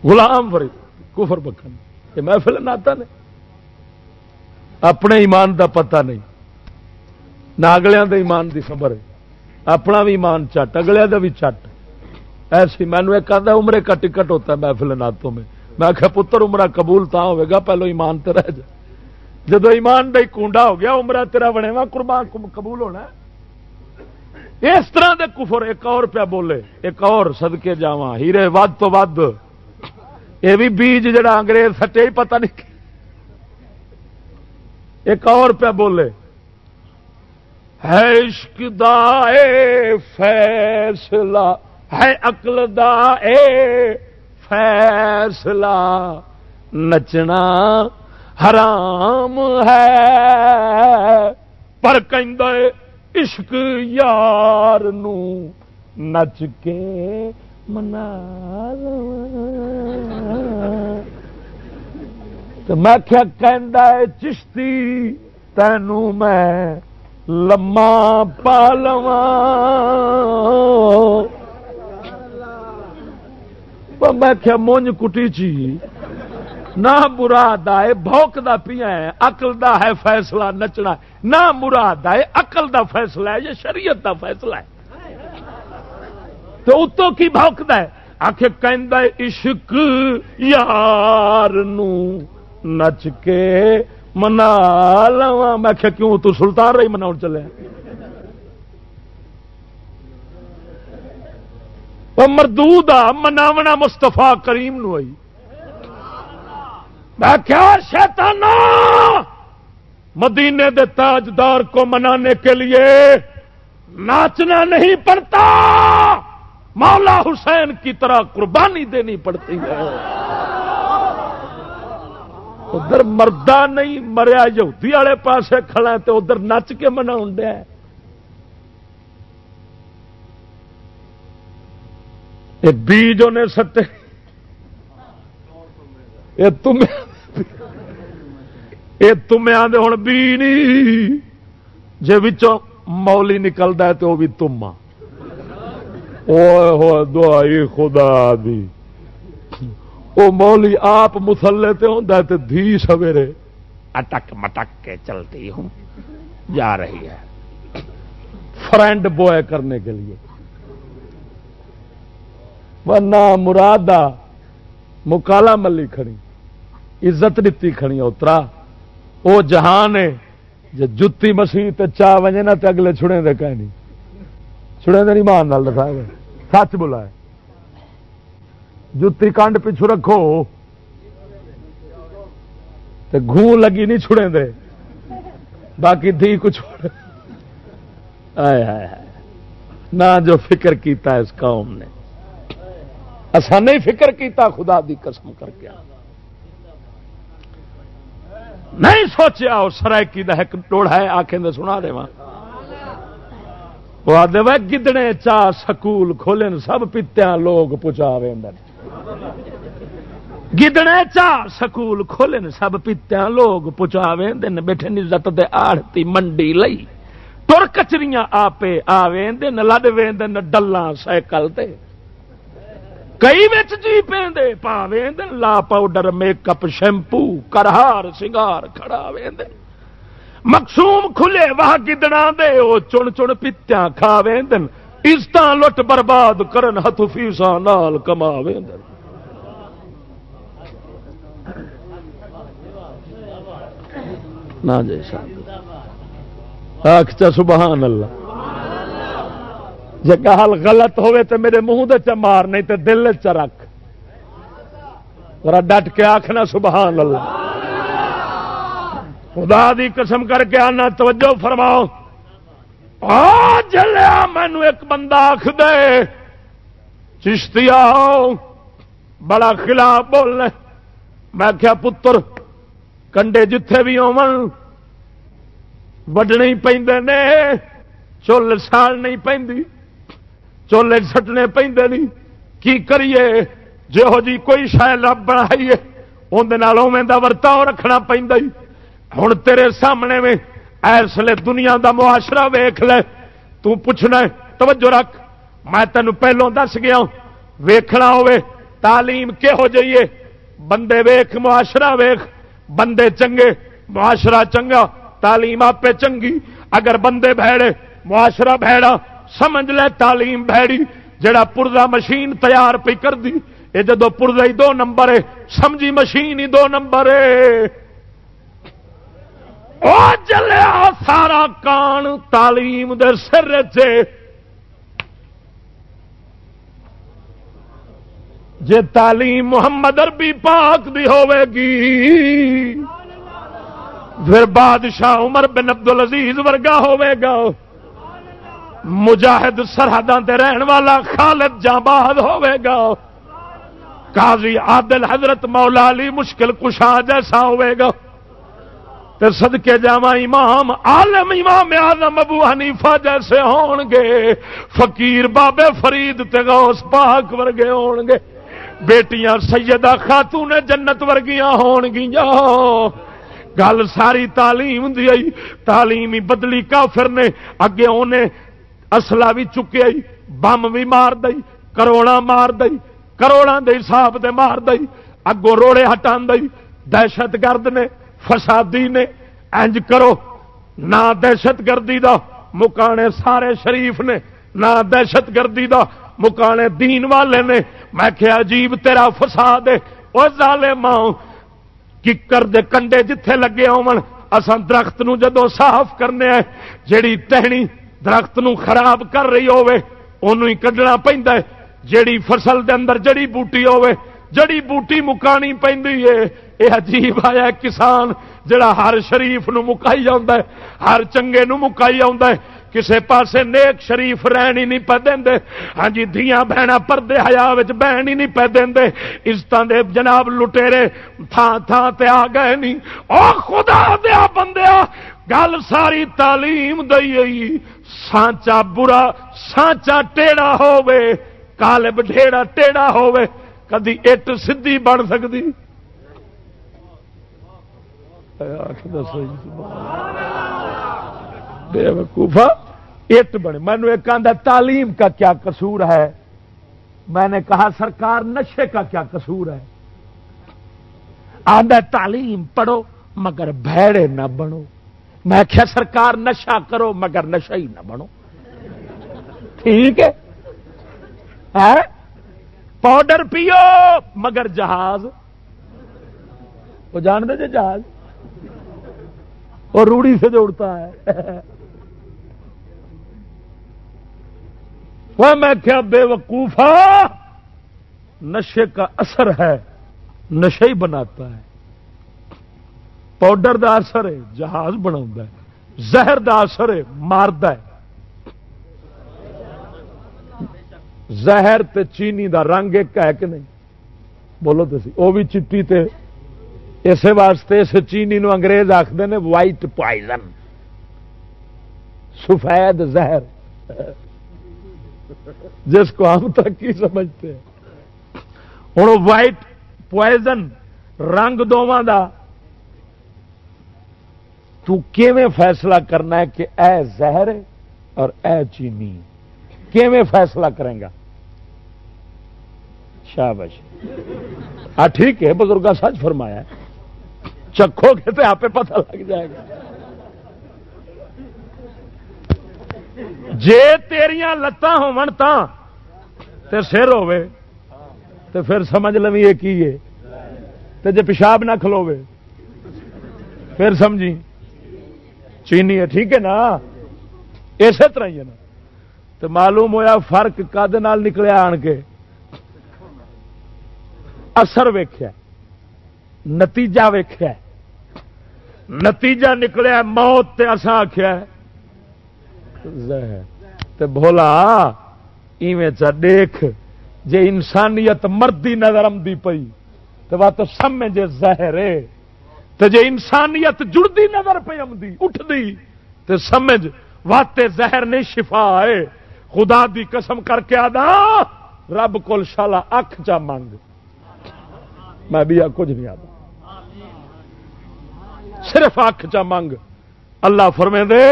غلام فرید، کفر بکن یہ محفل ناتا نے۔ اپنے ایمان دا پتہ نہیں۔ نہ اگلے دا ایمان دی خبر ہے۔ اپنا بھی ایمان چٹ اگلے دا بھی چٹ۔ ایسی مینو ایک آدھا عمرے کا ٹکٹ ہوتا ہے محفل ناتوں میں۔ میں آخیا پتر، عمرہ قبول تا ہوئے گا، پہلو ایمان تے رہ جائے جب ایمان بھائی کنڈا ہو گیا، عمرہ تیرا بنے وا قربان قبول ہونا اس طرح دے کفر، ایک اور پیا بولے، ایک اور سدکے جا ہیرے، ود تو ود۔ یہ بھی بیج جڑا انگریز سچے ہی پتہ نہیں ایک اور پیا بولے۔ ہے عشق دا اے فیصلہ، ہے عقل دا اے فیصلہ۔ نچنا حرام ہے۔ پر کہ عشق یار نو نچ کے منا تو میں کیا کہ چشتی، تینوں میں لما پالوا میں کیا مونج کٹی چی؟ نہ مراد آئے بوک دا پیا ہے اقل دا ہے فیصلہ نچنا۔ نہ مراد آئے اقل دا فیصلہ ہے، یہ شریعت دا فیصلہ ہے۔ تو اتو کی بوکد ہے؟ آخ عشق یار نو نچ کے منا لوا میں کیوں تو سلطان رہی منا چلے مردو مناونا مستفا کریم نو آئی۔ میں کیا شیطان مدینے دے تاجدار کو منانے کے لیے ناچنا نہیں پڑتا۔ مولا حسین کی طرح قربانی دینی پڑتی ہے۔ ادھر مردہ نہیں، مریا یہودی والے پاسے کھڑا تو ادھر نچ کے منا دیا یہ بیج نے سٹے۔ یہ تم یہ تمے آدھے ہوں بی نہیں۔ جی مولی نکلتا ہے تو وہ بھی تم دعائی خدا دی۔ وہ مولی آپ مسلے تے ہوتا ہے دھی سویرے اٹک مٹک کے چلتی ہوں، جا رہی ہے۔ فرینڈ بوائے کرنے کے لیے۔ ورنہ مرادہ مکالا ملی کھڑی، عزت دیتی کھڑی اترا وہ جہان ہے جی جتی مسیح چاہ وجے نہ اگلے چھڑے دے کہ نہیں چھڑے دے نہیں مان نال دکھا سچ بلا جتی کنڈ پچھو رکھو۔ تو گھو لگی نہیں چھڑے دے۔ باقی دھی کچھ نہ جو فکر کیتا اس قوم نے۔ اصا نہیں فکر کیتا، خدا دی قسم کر کے۔ نہیں سوچیا اور سرائکی کا ایک ٹوڑا ہے آخر سنا دے وہ آدھے گدڑے چاہ سکول کھولن، سب پیتیا لوگ پچا گدڑے چاہ سکول کھولن، سب پیتیا لوگ پچا دن بیٹھے نزت دے آڑتی منڈی لئی۔ تر کچریاں آپ آ دن لڈ وین ڈلہ سائیکل تے۔ کئی بچ جی پہ پا دن لا پاؤڈر، میک اپ، شیمپو، کرہار، سنگار کھڑا وین مقصوم کھلے واہ گدڑا دے وہ چن چن پیتیا کھا دن عزت لٹ برباد کرن ہتھ فیسا نال کما دن نہ جی صاحب سبحان اللہ۔ جی گال غلط ہوئے تو میرے منہ دے چ مار، نہیں تو دل چ رکھ۔ ڈٹ کے آخنا سبحان اللہ۔ خدا دی قسم کر کے آنا، توجہ فرماؤ۔ جلیا مینو ایک بندہ آخ دے۔ چشتی بڑا خلاف بولنے میں کیا پتر، کنڈے جتھے بھی ہو وڈنے پہ چل سال نہیں پہ چولے سٹنے پہ نہیں کی کریے؟ جہو جی کوئی شاید رب بنائیے اندر ورتاؤ رکھنا پہ ہوں تیرے سامنے میں ایسے دنیا دا معاشرہ ویخ لے۔ تو پوچھنا توجہ رکھ۔ میں تینوں پہلوں دس گیا ویخنا ہوے تعلیم کہہو جائیے بندے ویخ معاشرہ ویخ بندے چنگے، معاشرہ چنگا، تعلیم آپ چنگی۔ اگر بندے بھڑے معاشرہ بھڑا سمجھ لے تعلیم بھڑی جڑا پرزا مشین تیار پہ کر دی یہ جدو پرزا ہی دو نمبر ہے، سمجھی مشین ہی دو نمبر ہے۔ چلیا سارا کان تعلیم دے سر جے تعلیم محمد اربی پاک دی ہوے گی۔ پھر بادشاہ عمر بن عبد العزیز ورگا ہوے گا۔ مجاہد سرحدوں تے رہن والا خالد جاباد ہوے گا۔ قاضی عادل حضرت مولا علی مشکل کشا جیسا ہوے گا۔ تے صدقے جاوا امام، عالم امام آزم ابو حنیفہ جیسے ہون گے، فقیر بابے فرید تے غوث پاک ورگے ہون گے۔ بیٹیاں سیدہ خاتون جنت ورگیاں ہون گیا گل ساری تعلیم دی تعلیم ہی بدلی کافر نے اگے انہیں اصلا بھی چکے بم بھی مار دئی کروڑا مار دئی کروڑا دے حساب دے مار دئی، اگوں روڑے ہٹا دئی، دہشت گرد نے فسادی نے انج کرو۔ نہ دہشت گردی دا مکانے سارے شریف نے۔ نہ دہشت گردی دا مکانے دین والے نے۔ میں کیا عجیب تیرا فساد ہے۔ وہ زالے ماں ککر دے کنڈے جتھے لگے ہون۔ اساں درخت نو جدو صاف کرنے ہیں جیڑی ٹہنی درخت نو خراب کر رہی ہوے ہی کڈنا پہندا ہے۔ جیڑی فصل دے اندر جڑی بوٹی ہوے جڑی بوٹی مکانی پہ یہ عجیب آیا کسان جڑا ہر شریف نو مکائی ہے، ہر چنگے نو مکائی ہے۔ کسے پاسے نیک شریف رہن ہی نہیں پہ دے ہاں جی دیا بہنا پردے ہیا بہن ہی نہیں پہ دے عزت دے جناب لٹےرے تھان تھان تے آ گئے نہیں او خدا دیا بندیا گل ساری تعلیم دئی سانچا برا، سانچا ٹیڑا ہوے کالب ڈھیڑا ٹیڑا ہوے کدی اٹ سدھی بن سکتی جی، بے وقوفا اٹ بنے۔ مینو ایک آدھا تعلیم کا کیا قصور ہے؟ میں نے کہا، سرکار نشے کا کیا قصور ہے؟ آدھا تعلیم پڑھو، مگر بھڑے نہ بنو۔ میں کیا سرکار نشا کرو، مگر نشا ہی نہ بنو۔ ٹھیک ہے؟ پاؤڈر پیو، مگر جہاز۔ وہ جان دے جی جہاز؟ اور روڑی سے جوڑتا ہے۔ وہ میں کیا بے وقوفا ہاں؟ نشے کا اثر ہے نشے ہی بناتا ہے۔ پاؤڈر دا اثر ہے، جہاز بنا زہر دا اثر ہے مارد زہر تے چینی دا رنگ ایک ہے کہ نہیں؟ بولو تو سی وہ بھی چٹی تے اسی واسطے اس چینی نو انگریز آخر نے وائٹ پوائزن سفید زہر۔ جس کو ہم تک کی سمجھتے ہیں۔ ہوں وائٹ پوائزن رنگ دونوں کا فیصلہ کرنا ہے کہ اے زہر اور اے چینی؟ کیویں فیصلہ کریں گا؟ شابش۔ ہاں ٹھیک ہے بزرگ سچ فرمایا۔ چکھو گے تو آپ پتہ لگ جائے گا۔ جے تیریاں لتان تے سر ہوے تو پھر سمجھ لو یہ کی ہے تے جے پیشاب نہ کھلوے پھر سمجھی۔ چینی ہے ٹھیک ہے نا؟ اسی طرح ہی ہے نا۔ تو معلوم ہویا فرق کد نکلیا آن کے۔ اثر ویخیا نتیجہ ویخیا نتیجہ نکلیا موت تے اساں آخیا بولا ایویں چا دیکھ، جے انسانیت مردی نظر آمدی پئی تو وہ تو سمجھے زہر تو جے انسانیت جڑتی نظر پہ آمدی اٹھتی تو سمجھ واتے زہر نہیں شفا ہے۔ خدا دی قسم کر کے آدھا، رب کول شالا اکھ چا منگ میں بھی کچھ نہیں آتا۔ صرف اکھ چا منگ۔ اللہ فرمے دے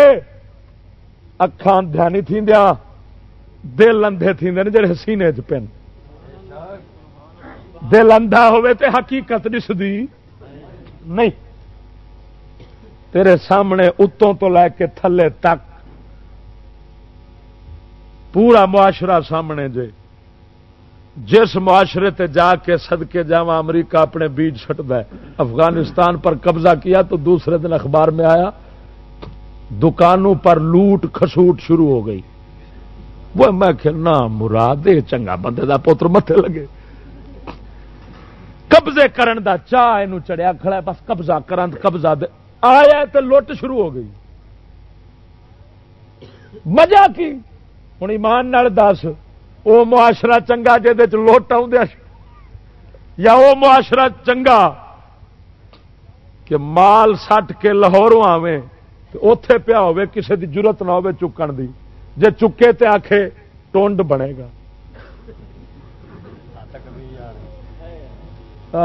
اکھان دھیانی تھی دیا دل اندھے تھی دے جڑے سینے چ پن۔ دل اندھا ہوئے تے حقیقت دسدی نہیں۔ تیرے سامنے اتوں تو لے کے تھلے تک پورا معاشرہ سامنے جے۔ جس معاشرے تے جا کے صدقے جا امریکہ اپنے بیج سٹ ہے، افغانستان پر قبضہ کیا تو دوسرے دن اخبار میں آیا، دکانوں پر لوٹ کھسوٹ شروع ہو گئی۔ وہ میں نہ مراد چنگا بندے دا پوتر متے لگے۔ قبضے کرن دا چاہ یہ چڑیا کھڑا بس قبضہ کرن، قبضہ دے۔ آیا تو لوٹ شروع ہو گئی۔ مزہ کی؟ ہوں ایمان دس۔ وہ معاشرہ چنگا لوٹ آ یا وہ معاشرہ چنگا کہ مال سٹ کے لاہوروں آویں اتے پیا ہو کسی کی ضرورت نہ ہو چکن دی۔ جے چکے تے آخے ٹونڈ بنے گا۔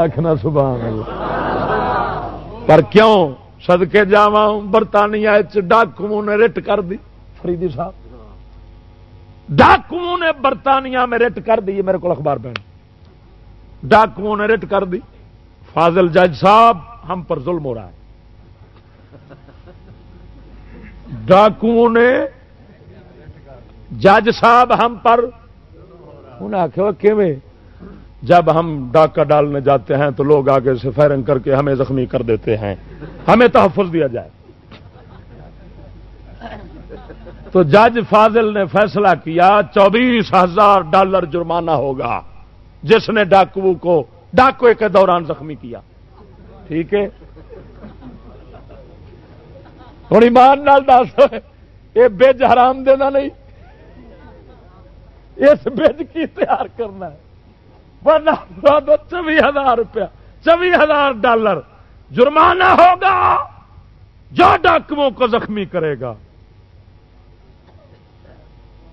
آخنا سبحان اللہ۔ پر کیوں؟ سدکے جا برطانیہ ڈاکو نے رٹ کر دی فریدی صاحب۔ ڈاکو نے برطانیہ میں رٹ کر دی میرے کو اخبار پہ ڈاکو نے رٹ کر دی۔ فاضل جج صاحب ہم پر ظلم ہو رہا ہے۔ ڈاکو نے جج صاحب ہم پر انہیں آخر جب ہم ڈاکہ ڈالنے جاتے ہیں تو لوگ آگے سے فائرنگ کر کے ہمیں زخمی کر دیتے ہیں۔ ہمیں تحفظ دیا جائے۔ تو جج فاضل نے فیصلہ کیا، چوبیس ہزار ڈالر جرمانہ ہوگا۔ جس نے ڈاکو کو ڈاکو کے دوران زخمی کیا۔ ٹھیک ہے؟ ہوں ایمان نال دس۔ یہ بج حرام دینا نہیں۔ اس بج کی تیار کرنا ہے۔ چوبی ہزار روپیہ چوبی ہزار ڈالر جرمانہ ہوگا، جو ڈاکوؤں کو زخمی کرے گا۔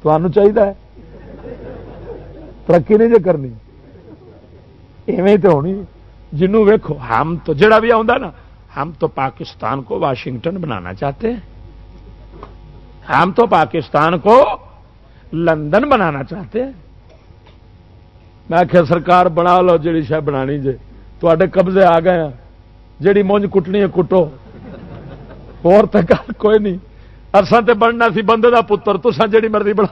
تو چاہیے ترقی نہیں جی کرنی۔ ایویں تو ہونی۔ جنوں ویکو ہم تو جڑا بھی آ نا، ہم تو پاکستان کو واشنگٹن بنانا چاہتے ہیں۔ ہم تو پاکستان کو لندن بنانا چاہتے ہیں۔ میں آخیا سرکار بنا لو جی شہ بنا جی تے قبضے آ گئے ہیں۔ جیڑی مونج کٹنی ہے، کٹو۔ اور تک کوئی نہیں۔ ارساں تے بننا سی، بندے دا پتر تسان جیڑی مرضی بنا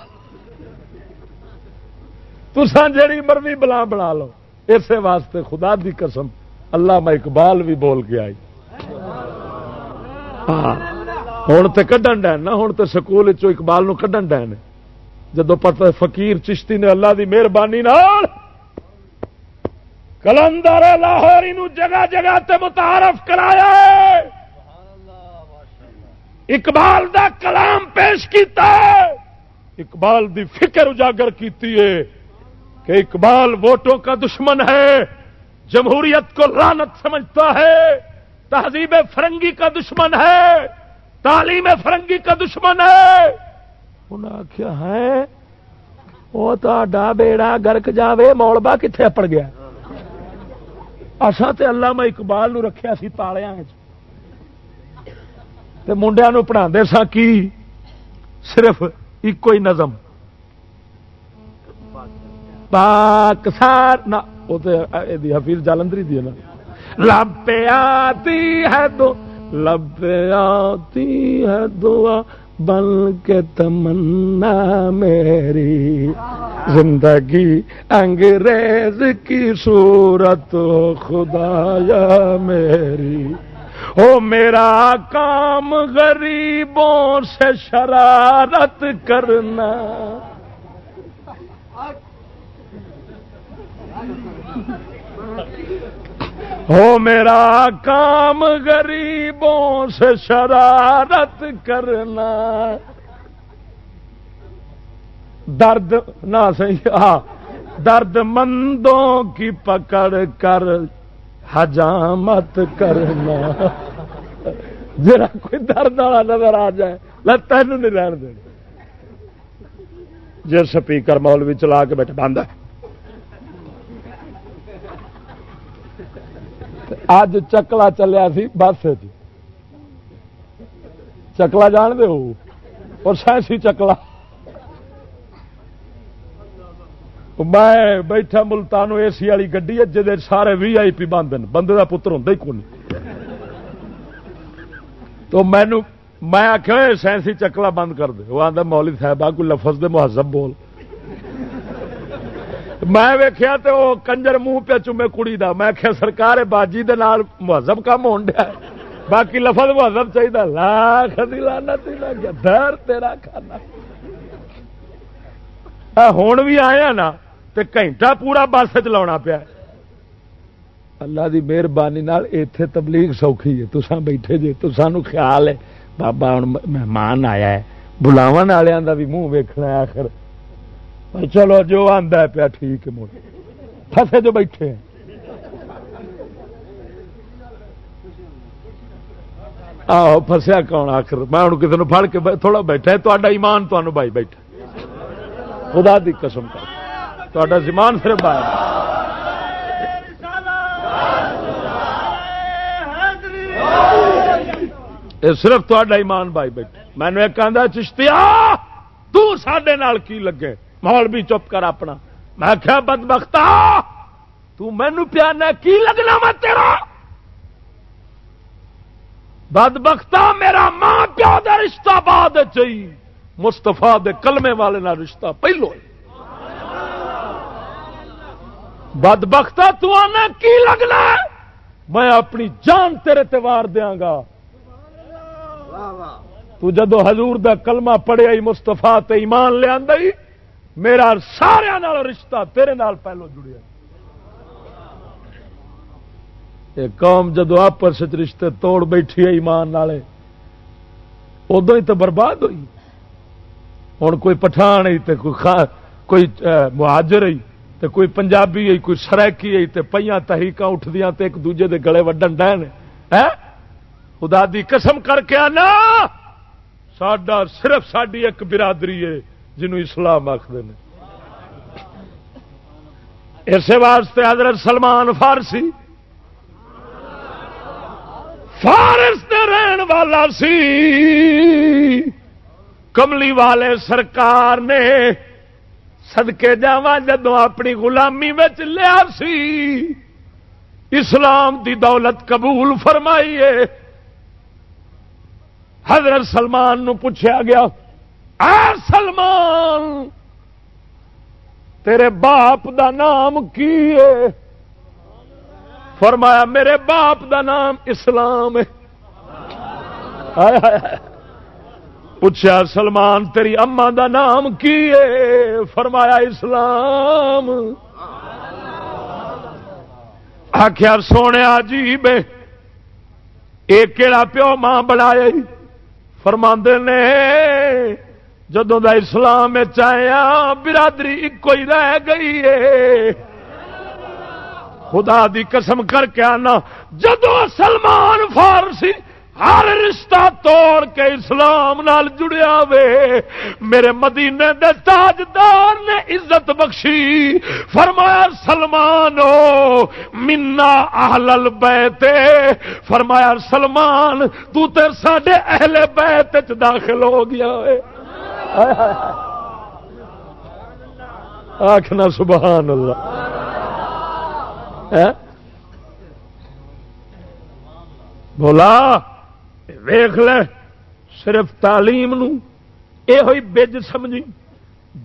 تسان جیڑی مرضی بلا بنا لو۔ اسی واسطے خدا دی قسم اللہ میں اقبال بھی بول کے آئی۔ ہاں ہوں تو کھن ڈین نا ہوں تو سکول اقبال کھڈن ڈین۔ جدو پتہ فقیر چشتی نے اللہ دی مہربانی کلندر لاہوری جگہ جگہ تے متعارف کرایا اقبال دا کلام پیش کیتا اقبال دی فکر اجاگر کیتی ہے کہ اقبال ووٹوں کا دشمن ہے۔ جمہوریت کو لانت سمجھتا ہے۔ تہذیب فرنگی کا دشمن ہے۔ تعلیم فرنگی کا دشمن ہے۔ انہیں آخیا ہے وہ تو ڈا بیڑا گرک جاوے، مولبا کتنے اپڑ گیا اصا تے اللہ میں اقبال نو رکھیا سی تالیا منڈیا پڑھا سا کی؟ صرف ایک ہی نظم۔ پاک سار نہ حفیظ جالندری دی نا۔ لب آتی ہے دو لب آتی ہے دعا، بن کے تمنا میری۔ زندگی انگریز کی صورت، خدایا میری۔ او میرا کام غریبوں سے شرارت کرنا۔ ہو میرا کام غریبوں سے شرارت کرنا۔ درد نہ صحیح ہاں درد مندوں کی پکڑ کر حجامت کرنا۔ جرا کوئی درد والا نظر آ جائے تین نہیں رہن دے جی سپیکر مول بھی چلا کے بیٹھے، بند ہے۔ اج چکلا چلیا سی بس چکلا جان دے ہو، اور سائنسی چکلا۔ میں بیٹھا ملتان اے سی والی گڈی جی سارے وی آئی پی بند بندے کا پتر ہوں ہی کون تو مینو میں آخیا سائنسی چکلا بند کر دے۔ وہ آدھا مولی صاحب، آ، کوئی لفظ دے مہذب بول۔ میں ویخیا تو وہ کنجر منہ پہ چومے کڑی دا۔ میں آخیا سرکار باجی دے نال مہذب کام ہو باقی لفظ مہذب چاہیے لاکھ لانا در تیرا کھانا۔ ہوں بھی آیا نا۔ تو گھنٹہ پورا بس چلا پیا۔ اللہ دی مہربانی اتے تبلیغ سوکھی ہے۔ تسان بیٹھے جی تو سانو خیال ہے۔ بابا ہوں مہمان آیا ہے۔ بلاو والوں کا بھی منہ ویکنا آخر۔ چلو جو آتا ہے پیا ٹھیک ہے پھسے جو بیٹھے ہیں۔ آہو فسیا کون آخر؟ میں ہوں کسی پڑ کے تھوڑا بیٹھا تا ایمان تمہیں بھائی بیٹھا خدا دی قسم کا تا زمان صرف آیا صرف تا ایمان بھائی بیٹھا مینو ایک آدھا چشتیا تے کی لگے؟ مول بھی چپ کر اپنا۔ میں کیا بد بختا تینو پیانا کی لگنا وا تیرا؟ بد بختا میرا ماں پیو کا رشتہ بعد چاہیے مستفا دے کلمے والے نہ رشتہ پہلو بد بختا تنا کی لگنا میں اپنی جان تیرے تیوار دیا گا۔ تو جدو حضور دا کلمہ پڑھیا مستفا تے ایمان لیا میرا سارا رشتہ تیرے نال پہلو جڑیا۔ قوم جدو آپس رشتے توڑ بیٹھی ہے ایمان والے ادو ہی تو برباد ہوئی۔ ہوں کوئی پٹھان تے کوئی خا، کوئی مہاجر ہی۔ تے کوئی پنجابی ہے، کوئی سرائکی ہے، تے پہیاں تحریک اٹھدیا تے ایک دوجے دے گلے وڈن ڈین خدا دی قسم کر کے آنا! ساڈا صرف ساری ایک برادری ہے جنہوں اسلام آخر اسی واسطے حضرت سلمان فارسی، فارس رہن والا سی۔ کملی والے سرکار نے سدکے جا جدو اپنی غلامی لیا سی۔ اسلام دی دولت قبول فرمائیے۔ حضرت سلمان نو پوچھا گیا اے سلمان، تیرے باپ دا نام کی ہے؟ فرمایا، میرے باپ دا نام اسلام ہے۔ پوچھا، سلمان، تیری اما دا نام کی ہے? فرمایا، اسلام. آخیا سونے عجیب یہ کہڑا پیو ماں بنایا فرما نے، جدوں دا اسلام چاہیا برادری ایک ہی رہ گئی ہے. خدا دی قسم کر کے آنا جدو سلمان فارسی ہر رشتہ توڑ کے اسلام نال جڑیا وے۔ میرے مدینے دے تاجدار نے عزت بخشی۔ فرمایا، سلمان منا اہل بیتے فرمایا، سلمان، تو تے ساڈے اہل بیت داخل ہو گیا ہے آخنا سبحان اللہ۔ ہاں؟ بولا۔ ویخ لے، صرف تعلیم یہ ہوئی بج سمجھی۔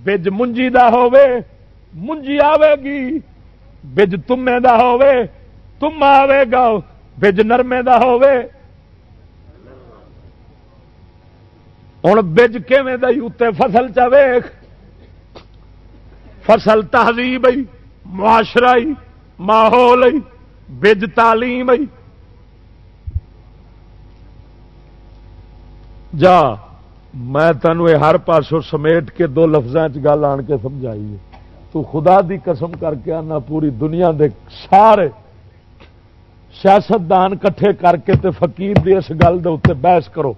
بج منجی دا ہووے، منجی آوے گی۔ بج تمے دا ہووے، تم آوے گا۔ بج نرمے دا ہووے۔ ہوں بج کیویں دئی اتنے فصل چ ویخ؟ فصل تہذیب معاشرہ ماحول بج تعلیم جا میں تینوں یہ ہر پاسوں سمیٹ کے دو لفظوں گل آن کے سمجھائی تو خدا دی قسم کر کے آنا پوری دنیا دے سارے سیاستدان کٹھے کر کے تے فقیر دی اس گل دے اتنے بحث کرو۔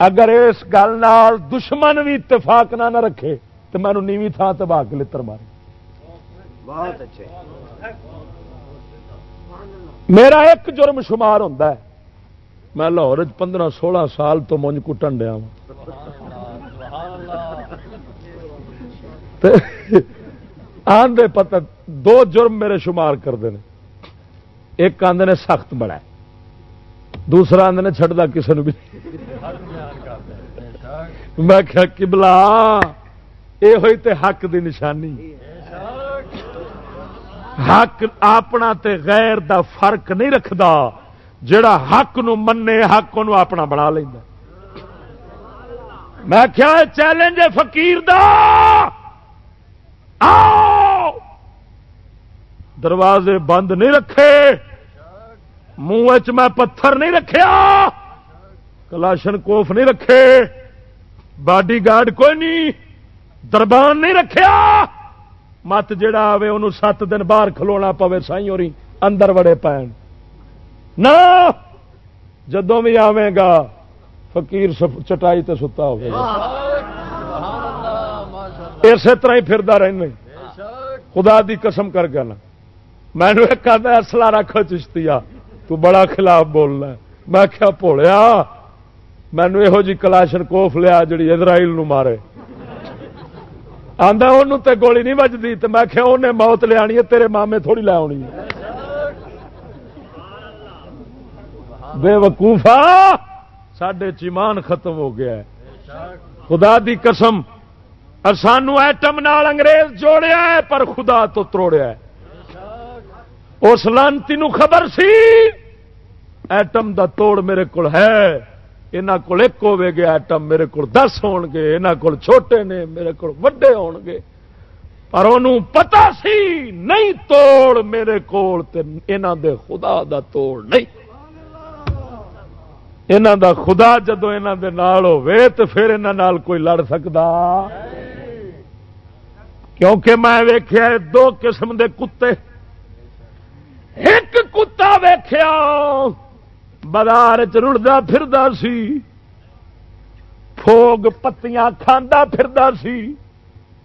اگر اس گل نال دشمن بھی اتفاق نہ نہ رکھے تو مینو نیوی تھان تباہ کے لڑ ماری بہت اچھے میرا ایک جرم شمار ہوتا ہے۔ میں لاہور پندرہ سولہ سال تو مونج کٹن دیا آدھے پتہ دو جرم میرے شمار کرتے ہیں ایک آدھے نے سخت بڑا دوسرا آدھے نے چڑھتا کسی نے بھی میں کیا کبلا یہ ہوئی تے حق دی نشانی۔ حق اپنا تے غیر دا فرق نہیں رکھتا جڑا حق نو منے حق نو اپنا بنا لینا میں کیا چیلنج ہے فقیر دا؟ آؤ! دروازے بند نہیں رکھے۔ منہ میں پتھر نہیں رکھیا۔ کلاشن کوف نہیں رکھے۔ باڈی گارڈ کوئی نہیں۔ دربان نہیں رکھیا۔ مت جڑا آئے انہوں سات دن باہر کھلونا پوے سائی اور اندر وڑے پین۔ نہ جدوں بھی آئے گا، فقیر چٹائی تے ستا ہو اسی طرح ہی پھردا رہنے۔ خدا دی قسم کر گیا نا۔ میں نے ایک آدھا اصلا رکھو چشتی تو بڑا خلاف بولنا میں کیا پوڑیا مینو یہو جی کلاشن کوف لیا جڑی اسرائیل نو مارے۔ آدھا انہوں تے گولی نہیں بجتی تو میں کیا انہیں موت لیا تیرے مامے تھوڑی لے آنی بے وقوفا سڈے چیمان ختم ہو گیا ہے۔ خدا دی قسم سانو ایٹم نال انگریز جوڑیا ہے، پر خدا تو تروڑیا ہے۔ اس لانتی خبر سی، ایٹم دا توڑ میرے کو ہے۔ یہاں کول ایک ہوے گا ایٹم میرے کو دس ہو گے۔ یہاں کول چھوٹے نے، میرے کو وڈے ہو گے۔ پر انہوں پتا سی، نہیں توڑ میرے کول دے خدا دا توڑ نہیں۔ یہاں دا خدا جدو یہاں دے نال ہوے تو پھر یہاں کوئی لڑ سکتا کیونکہ میں ویخیا دو قسم دے کتے۔ ایک کتا ویخیا بازار چڑتا پھر سی۔ فوگ پتیاں کھانا پھر سی۔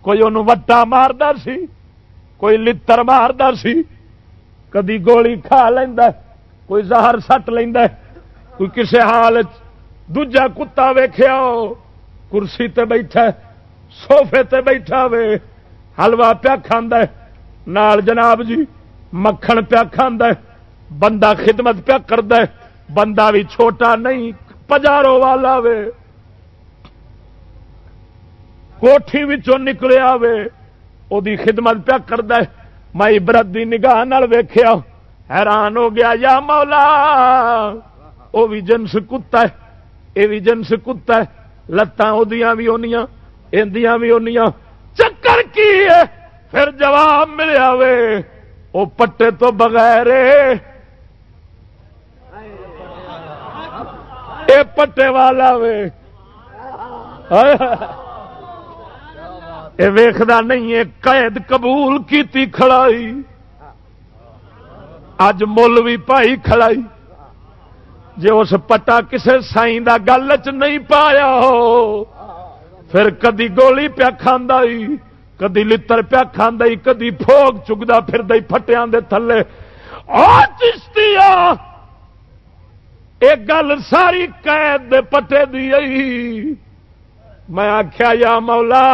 کوئی انہوں وٹا ماردا سی، کوئی لتر ماردا سی۔ کدی گولی کھا لینا کوئی زہر سٹ لینا کوئی کسی حال دوجا کتا ویخیا کرسی تے بیٹھا سوفے تے بیٹھا وے حلوا پیا کھانا نال جناب جی مکھن پیا کھانا بندہ خدمت پیا کرد بندہ بھی چھوٹا نہیں پجارو والا وے۔ کوٹھی نکلیا وے وہ خدمت پیا کرد میں عبرت دی نگاہ ویخیا حیران ہو گیا، یا مولا! وہ بھی جنس کتا ہے، یہ بھی جنس کتا ہے۔ لتان بھی اونیاں اندیاں بھی اونیاں۔ چکر کی ہے؟ پھر جواب ملیا وے وہ پٹے تو بغیر اے پٹے والا وے۔ ویخنا نہیں ہے، قید قبول کی کھڑائی۔ اج مل بھی پائی کھڑائی۔ جی اس پٹا کسے سائی دا گل چ نہیں پایا ہو، پھر کدی گولی پیا کھانا کدی لڑ پیا کھانا کدی فوگ چگتا پھر پٹیا دے تھلے۔ چشتی ایک گل ساری قید دے پٹے دی میں آخیا یا مولا،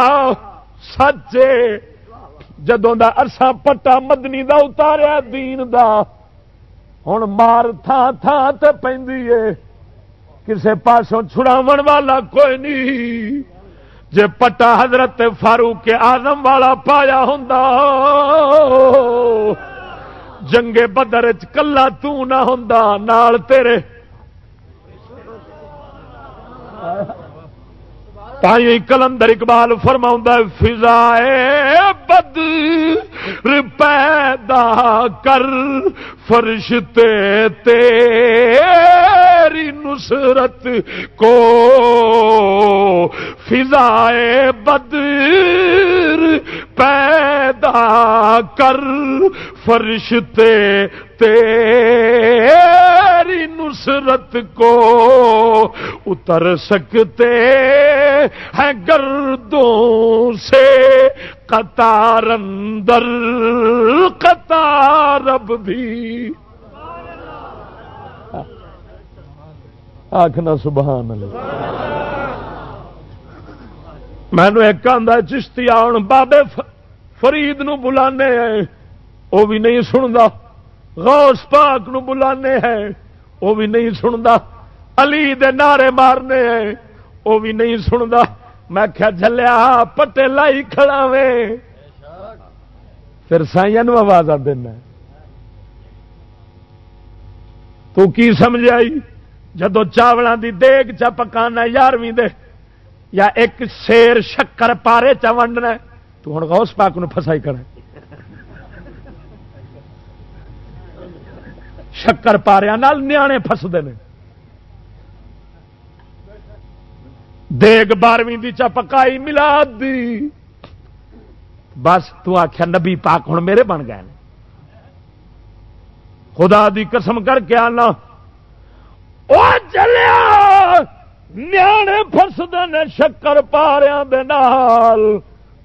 سچے۔ جدوں دا ارسا پٹا مدنی دا اتاریا دین دا ہوں مار تھان تھان تے پہ کسے پاسوں چھڑاو والا کوئی نہیں۔ جے پٹا حضرت فاروق آزم والا پایا ہوں جنگے بدر چلا ہوں نال تیرے۔ تھی کلندر اقبال فرما فضا بد پیدا کر فرشتے تیری نصرت کو فضا بد پیدا کر فرشتے تیری نصرت کو اتر سکتے ہیں گردوں سے قطار اندر قطار اب بھی۔ آخنا سبحان اللہ۔ مینو ایک آدھا چشتی آن، بابے فرید نو بلانے ہیں۔ وہ بھی نہیں سنتا غوث پاک نو بلانے ہیں۔ وہ بھی نہیں سنتا علی دے نعرے مارنے ہیں۔ وہ بھی نہیں سنتا میں کیا جلیا پٹے لائی کھڑا وے. پھر سائیں آواز دینا تو کی سمجھ آئی جدو چاولوں دی دیگ چا پکانا یارویں دے، یا ایک شیر شکر پارے چا ونڈنا تو ہوں غوث پاک نو فسائی کرنا شکر پاریا نیا فستے ہیں دیگ بارہویں چا پکائی ملا دی۔ بس تو آخیا نبی پاک ہوں میرے بن گئے خدا دی قسم کر کے آنا۔ او چلیا نیا فستے شکر پاریا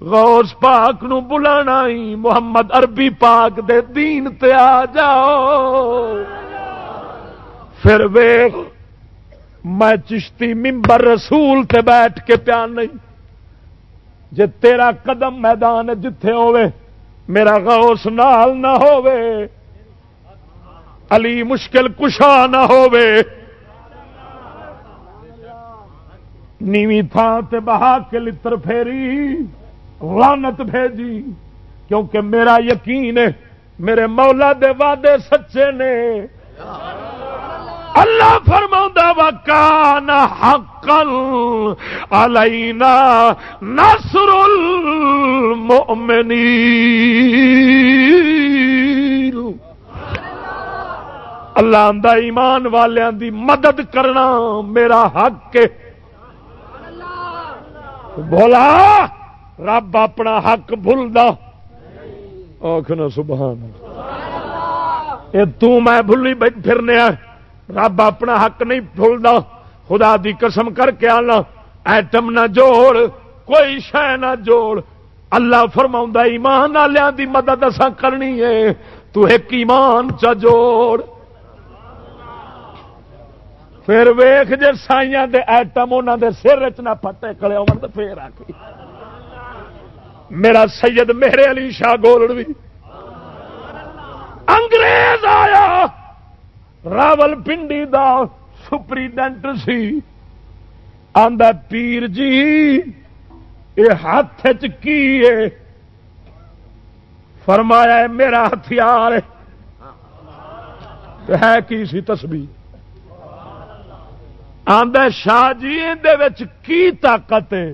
غوث پاک نو بلانا ہی محمد عربی پاک دے دین تے آ جاؤ۔ پھر ویخ میں چشتی ممبر رسول تے بیٹھ کے پیان نہیں۔ جے تیرا قدم میدان جتھے ہوئے میرا غوث نال نہ ہوئے علی مشکل کشا نہ ہوئے نیوی تھان تے بہا کے لتر پھیری لانت بھیجی۔ کیونکہ میرا یقین ہے، میرے مولا دے وعدے سچے نے۔ اللہ فرما وکان حقل علینا نصر المؤمنین اللہ آدھا ایمان والوں دی مدد کرنا میرا حق ہے۔ بولا، رب اپنا حق بھولتا آخنا سبحان یہ میں بھولی پھرنے رب اپنا حق نہیں بھولتا خدا دی قسم کر کے آنا، ایٹم نہ جوڑ، کوئی شہ نہ جوڑ۔ اللہ فرما ایمان والوں دی مدد اصا کرنی ہے، تو ایک ایمان چ جوڑ۔ پھر ویخ جی سائیاں دے ایٹم انہوں دے سر چ نہ پٹے کلے ہو تو پھر آ میرا سید میرے علی شاہ گولڑ بھی انگریز آیا۔ راول پنڈی دا سپریڈنٹ سی۔ آدھا پیر جی یہ ہاتھ کی فرمایا ہے میرا ہتھیار ہے کی سی تسبیح؟ آدھا شاہ جی کی طاقت ہے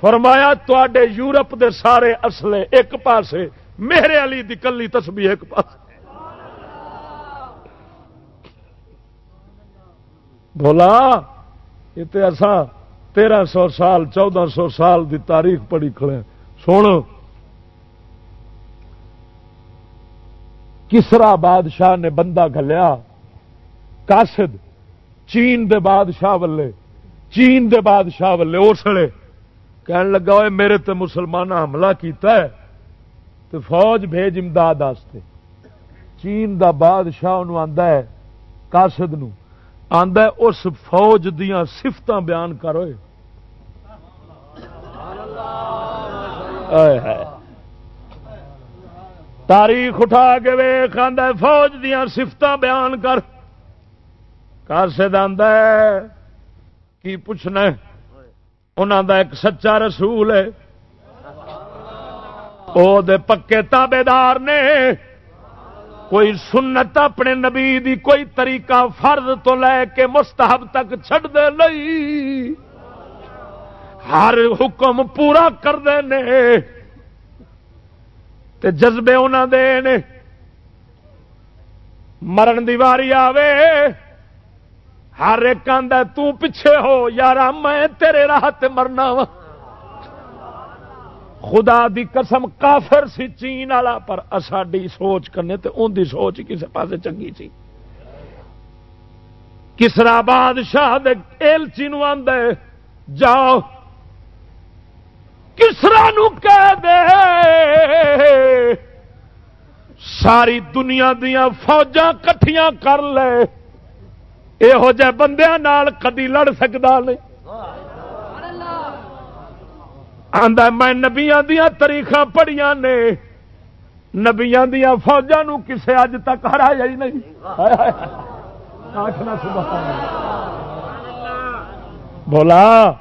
فرمایا تے یورپ دے سارے اصلے ایک پاسے، میرے علی دی کلی تسبیح ایک پاس بولا یہ تو ایسا تیرہ سو سال، چودہ سو سال دی تاریخ پڑھی کھڑے سن۔ کسرا بادشاہ نے بندہ گلیا کاسد چین دے بادشاہ ولے چین دے بادشاہ ولے اسلے کہن لگا ہوئے میرے تے مسلمان حملہ کیتا ہے تو فوج بھیج امداد آستے۔ چین دا بادشاہ انہوں آندا ہے، قاصد نو آندا اس فوج دیاں صفتاں بیان کروئے تاریخ اٹھا کے ویخ آدھا فوج دیاں صفتاں بیان کر۔ کاسد ہے، کی پوچھنا انہوں دا ایک سچا رسول ہے۔ او دے پکے تابے دار نے۔ کوئی سنت اپنے نبی دی کوئی طریقہ فرض تو لے کے مستحب تک چھڑ دے لئی۔ ہر حکم پورا کر دے نے۔ تے جذبے انہوں دے نے۔ مرن دی واری آوے۔ ہر ایک آدھا پیچھے ہو یار میں تیرے راہ مرنا وا۔ خدا دی قسم کافر سی چین والا، پر ساڈی سوچ کرنے تے ان دی سوچ کسی پاس چنگی سی۔ کسرا بادشاہ ایلچی نو آدھے جاؤ۔ کسرا نو کہہ دے۔ ساری دنیا دیا فوجاں کٹھیاں کر لے۔ یہو جہ بندیا کدی لڑ سکتا نہیں۔ آدھا میں نبیا دیا تاریخ پڑھیا نے۔ نبیا دیا فوجا کسے اج تک ہرایا ہی نہیں۔ بولا،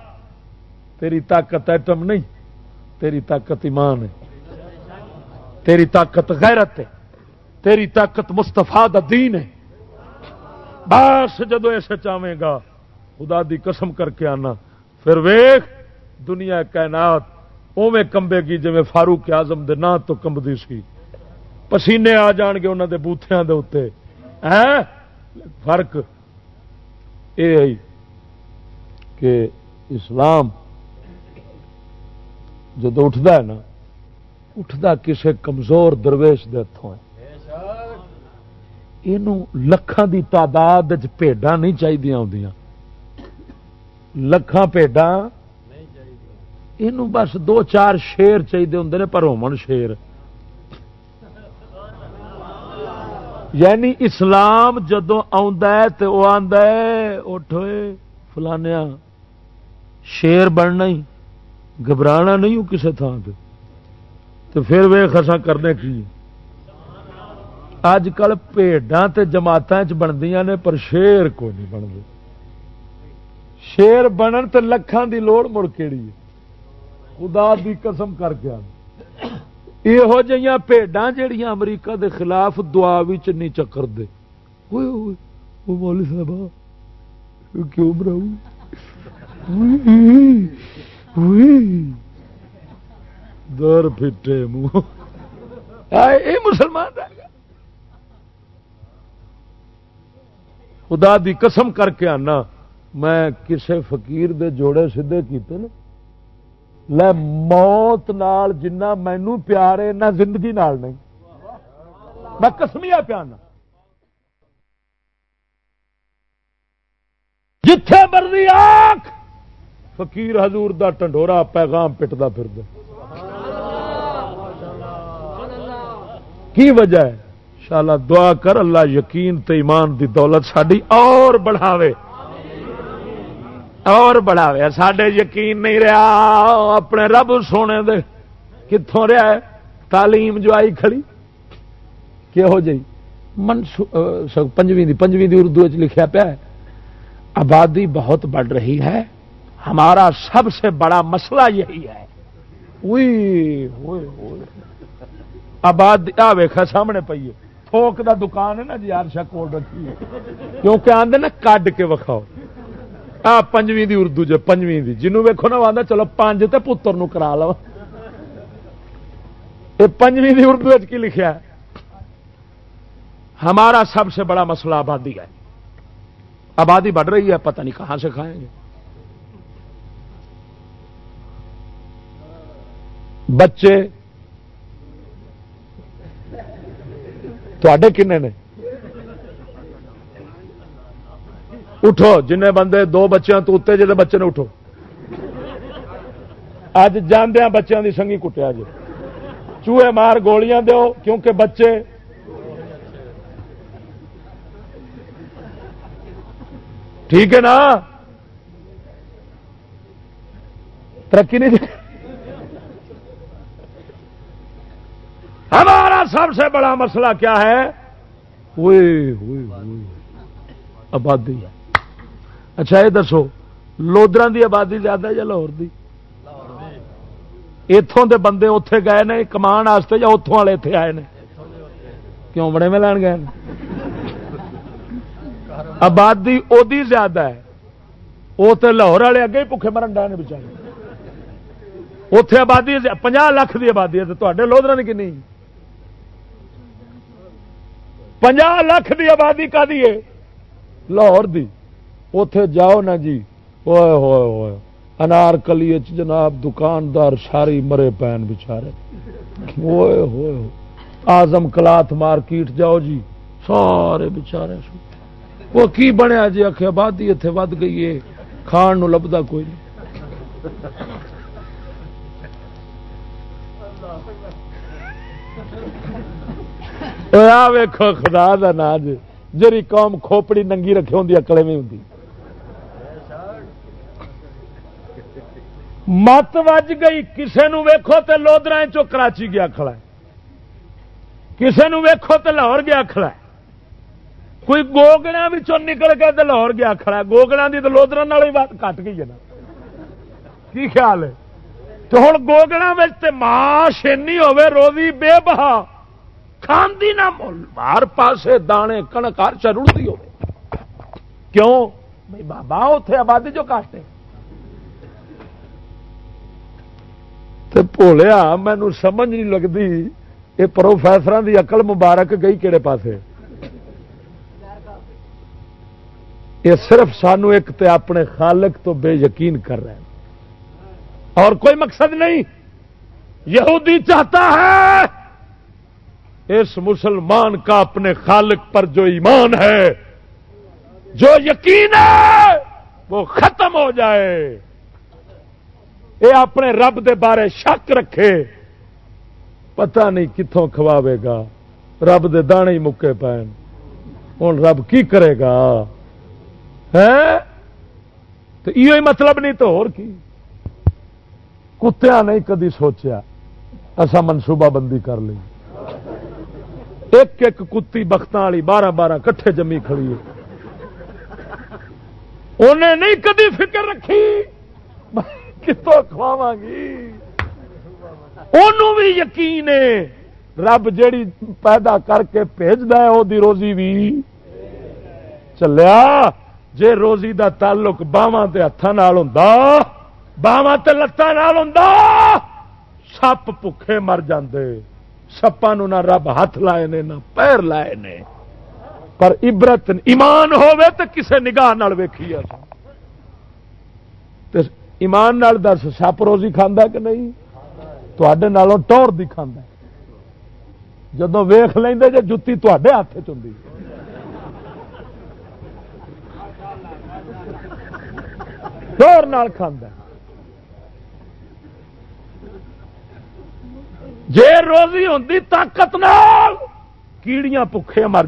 تیری طاقت ایٹم نہیں، تیری طاقت ایمان ہے۔ تیری طاقت غیرت ہے۔ تیری طاقت مستفا دین ہے۔ بس جدو ایسے چاہے گا، خدا دی قسم کر کے آنا۔ پھر ویخ دنیا کائنات اوے کمبے گی جی فاروق آزم دے نا تو کمبتی سی۔ پسینے آ جان گے انہوں دے بوتھیاں دے اتنے فرق یہ ہے کہ اسلام جدو اٹھتا ہے نا اٹھتا کسے کمزور درویش دے ہاتھوں ہے۔ یہ لکھان دی تعداد پیڈا نہیں چاہیے آدی لکھان پیڈا یہ بس دو چار شیر چاہیے ہوں پر ہومن شیر۔ یعنی اسلام جدو آٹھوئے فلانیا شیر بننا ہی، گھبرانا نہیں کسی تھان سے تو پھر وے خسا کرنے کی۔ اج کل پیڈاں جماعت بندیاں نے، پر شیر کو نہیں بنتے شیر بنن تو لکھان دی لوڑ مڑ کیڑی ہے۔ خدا دی قسم کر کے یہو جہاں پیڈاں جہیا امریکہ دے خلاف دعا بھی نہیں چکر دے وہ مولی صاحب کیوں براؤ در پھٹے منہ۔ مسلمان رہ گیا۔ خدا دی قسم کر کے آنا۔ میں کسے فقیر دے جوڑے سیدے کیتے نا لے موت نال جنہ مینو پیارے نہ زندگی نال نہیں میں کسمیا پیانا جتھے مرضی آخ فقیر حضور دا ٹنڈورا پیغام پٹتا پھر کی وجہ ہے شالا دعا کر اللہ یقین تے ایمان دی دولت ساری اور بڑھاوے اور بڑھاوے۔ سڈے یقین نہیں رہا، اپنے رب سونے دے کتوں رہا ہے؟ تعلیم جو آئی کھڑی کہ ہو جی منسو پنجویں دی پنجویں دی اردو لکھا پیا ہے، آبادی بہت بڑھ رہی ہے، ہمارا سب سے بڑا مسئلہ یہی ہے۔ آبادی، آ ویخا سامنے پیے تھوک دا دکان ہے نا جی آرشا کول رکھی ہے۔ کیونکہ آدھے نا، کڈ کے وکھاؤ۔ آ پنجویں دی اردو جو پنجویں دی جنوں ویکو نا آدھا چلو پانچ تے پتر نو کرا لو یہ پنجویں دی اردو کی لکھا ہے ہمارا سب سے بڑا مسئلہ آبادی ہے آبادی بڑھ رہی ہے پتہ نہیں کہاں سے کھائیں گے بچے تھے کنے نے اٹھو جن بندے دو بچوں تو اتنے جی بچے نے اٹھو۔ اج جاندیا بچوں کی سنگھی کٹیا جی چوہے مار گولیاں دو کیونکہ بچے ٹھیک ہے نا؟ ترقی نہیں ہمارا سب سے بڑا مسئلہ کیا ہے؟ آبادی۔ اچھا یہ دسو لودرا دی آبادی زیادہ یا لاہور دی؟ اتوں دے بندے اتے گئے نے، کمان واسطے یا اتوں والے اتنے آئے نے؟ کیوں بڑے میں لین گئے آبادی ادی زیادہ ہے وہ تو لاہور والے اگے ہی بکے مرن ڈے بچارے اتے آبادی پناہ لاکھ کی آبادی ہے تو لودرا کی نہیں؟ پناہ لاکھ کی آبادی کا دی لاہور دی۔ اتے جاؤ نا جی۔ ہوئے ہوئے ہوئے۔ انار کلی جناب دکاندار ساری مرے پین بچارے۔ ہوئے ہوئے۔ آزم کلات مارکیٹ جاؤ جی۔ سارے بچارے۔ وہ کی بنیا جی؟ آخ آبادی اتنے ود گئی ہے۔ کھان نو لبدا کوئی نہیں۔ ویکو خدا دا ناج۔ جی قوم کھوپڑی ننگی رکھے ہوں اکلے میں ہوں مت وج گئی کسے نو ویکھو تے لودرا چو کراچی گیا کھڑا ہے کسے نو ویکھو تے لاہور گیا کھڑا ہے کوئی گوگڑا نکل کے تے لاہور گیا کھڑا ہے گوگڑا دی تو لودرا بات کٹ گئی ہے نا کی خیال ہے تو ہوں گوگڑا ماش اینی ہوے روزی بے بہا کھاندی نہ مل ہر پاسے دانے کنک ہر چڑھتی کیوں بھائی بابا اتے آبادی جو کاٹے بولیا مینو سمجھ نہیں لگتی یہ پروفیسر دی اقل مبارک گئی کہڑے پاسے یہ صرف سانو ایک تے اپنے خالق تو بے یقین کر رہے ہیں اور کوئی مقصد نہیں یہودی چاہتا ہے اس مسلمان کا اپنے خالق پر جو ایمان ہے جو یقین ہے وہ ختم ہو جائے یہ اپنے رب دے بارے شک رکھے، پتہ نہیں کتوں کھواوے گا، رب دے دانے ہی مکے پائن ہوں رب کی کرے گا؟ تو یہ مطلب نہیں تو اور کی؟ کتیا نہیں کدی سوچیا ایسا منصوبہ بندی کر لی۔ ایک ایک کتی بخت والی بارہ بارہ کٹھے جمی کھڑی انہیں نہیں کدی فکر رکھی۔ کتوں کھواوا گی بھی یقین ہے، رب جیڑی پیدا کر کے بھیجتا ہے وہ روزی بھی چلیا۔ جے روزی دا تعلق باواں ہاتھوں ہوں باواں لتان ہوں سپ بکھے مر جاندے۔ سپا نہ رب ہاتھ لائے نے، نہ پیر لائے نے۔ پر عبرت، ایمان ہوے تو کسے نگاہ ویکھی ایمان نال دس، سپ روزی کھانا کہ نہیں؟ تے ٹور دی کھانا جدو ویخ لیں جی جتی تے ہاتھ چی ٹور کھانا جے روزی ہوتی طاقت نال کیڑیاں بکھے مر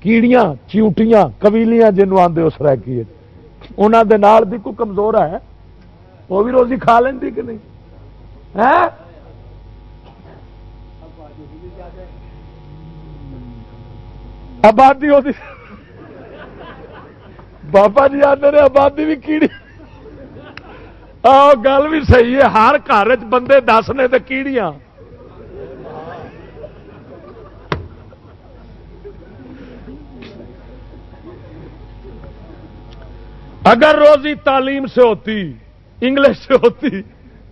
کیڑیاں چیوٹیاں قبیلیاں جنوب آدھے اس ریکی انہوں دے نال بھی کوئی کمزور ہے؟ وہ بھی روزی کھا لینی کہ نہیں؟ آبادی ہوتی بابا جی آتے نے آبادی بھی کیڑی۔ آ گل بھی صحیح ہے، ہر گھر بندے دس نے تو کیڑیاں۔ اگر روزی تعلیم سے ہوتی، انگلش سے ہوتی،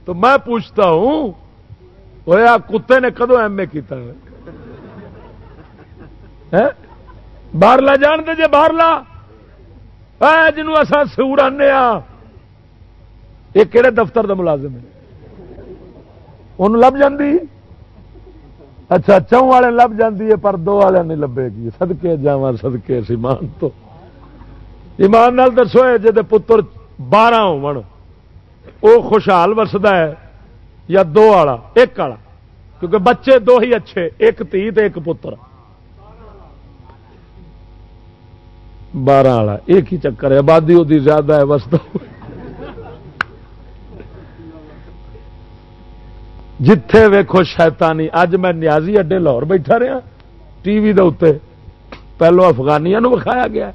تو میں پوچھتا ہوں وہ کتے نے کدو ایم اے کیا باہر لا جان دے جے باہر لا۔ جنوب اصا سور آنے یہ کہڑے دفتر کا ملازم ہے ان لب جاندی؟ اچھا چون والے لب جاندی ہے، پر دو والے نہیں لبے گی۔ سدکے جا سدکے ایمان تو۔ ایمان نال دسو جی پتر بارہ ہو خوشحال وسد ہے یا دو والا ایک والا کیونکہ بچے دو ہی اچھے، ایک تھی ایک پتر۔ بارہ والا ایک ہی چکر ہے، آبادی وہ زیادہ ہے بس جتھے ویکو شیطانی اج میں نیازی اڈے لاہور بیٹھا رہا، ٹی وی دے پہلو افغانیاں وکھایا گیا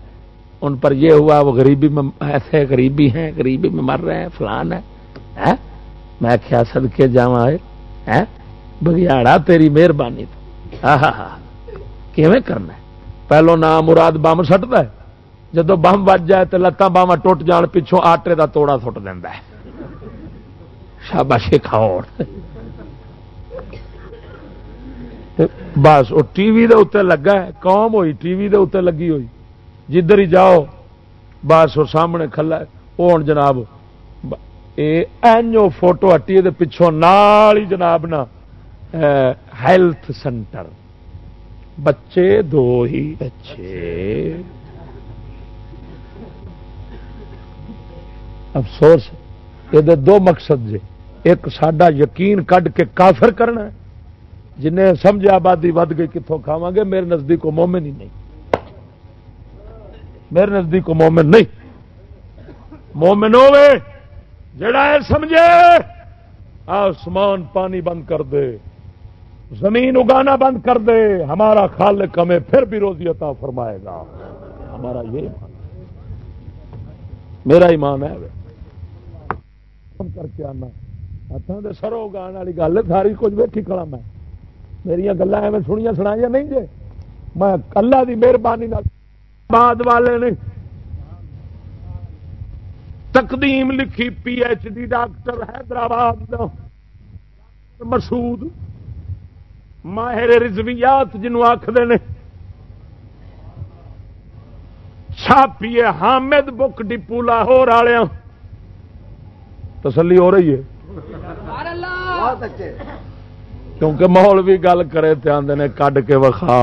ان پر یہ ہوا، وہ غریبی میں ایسے غریبی ہیں، غریبی میں مر رہے ہیں، فلان ہے میں کیا سد کے جا بگیاڑا، تیری مہربانی کرنا ہے؟ پہلو نام مراد بم سٹتا ہے۔ جدو بم بج جائے تو لتان باوا ٹوٹ جان پچھوں آٹے کا توڑا سٹ دینا ہے۔ شاباشی کھاؤ بس، وہ ٹی وی اتنے لگا ہے، قوم ہوئی، ٹی وی اتنے لگی ہوئی۔ جدھر ہی جاؤ بس وہ سامنے کھلا وہ ہوں جناب اینو فوٹو ہٹی پچھوں نال ہی جناب نا ہیلتھ سینٹر بچے دو ہی بچے۔ افسوس، یہ دو مقصد جے۔ ایک سڈا یقین کڈ کے کافر کرنا جنہیں سمجھ آبادی ود گئی کتوں کھاوا گے؟ میرے نزدیک مومن ہی نہیں۔ میرے نزدیک مومن نہیں۔ مومن ہوے جڑا ہے سمجھے۔ آسمان پانی بند کر دے، زمین اگانا بند کر دے۔ ہمارا خالق ہمیں پھر بھی روزی عطا فرمائے گا۔ ہمارا یہ ایمان میرا ایمان ہے کر کے آنا۔ ہاتھوں کے سرو اگان والی گل، ساری کچھ ویٹھی کھڑا میں۔ میرا گلیں ایویں سنیا سنایا نہیں جے۔ میں اللہ کی مہربانی بعد والے نے تقدیم لکھی P H D doctor Hyderabad Masood ماہر رضویات جنوں آخر نے چھاپیے حامد بک ڈپو لاہور والے تسلی ہو رہی ہے۔ کیونکہ ماحول بھی گل کرے تو آدھے کڈ کے وکھا۔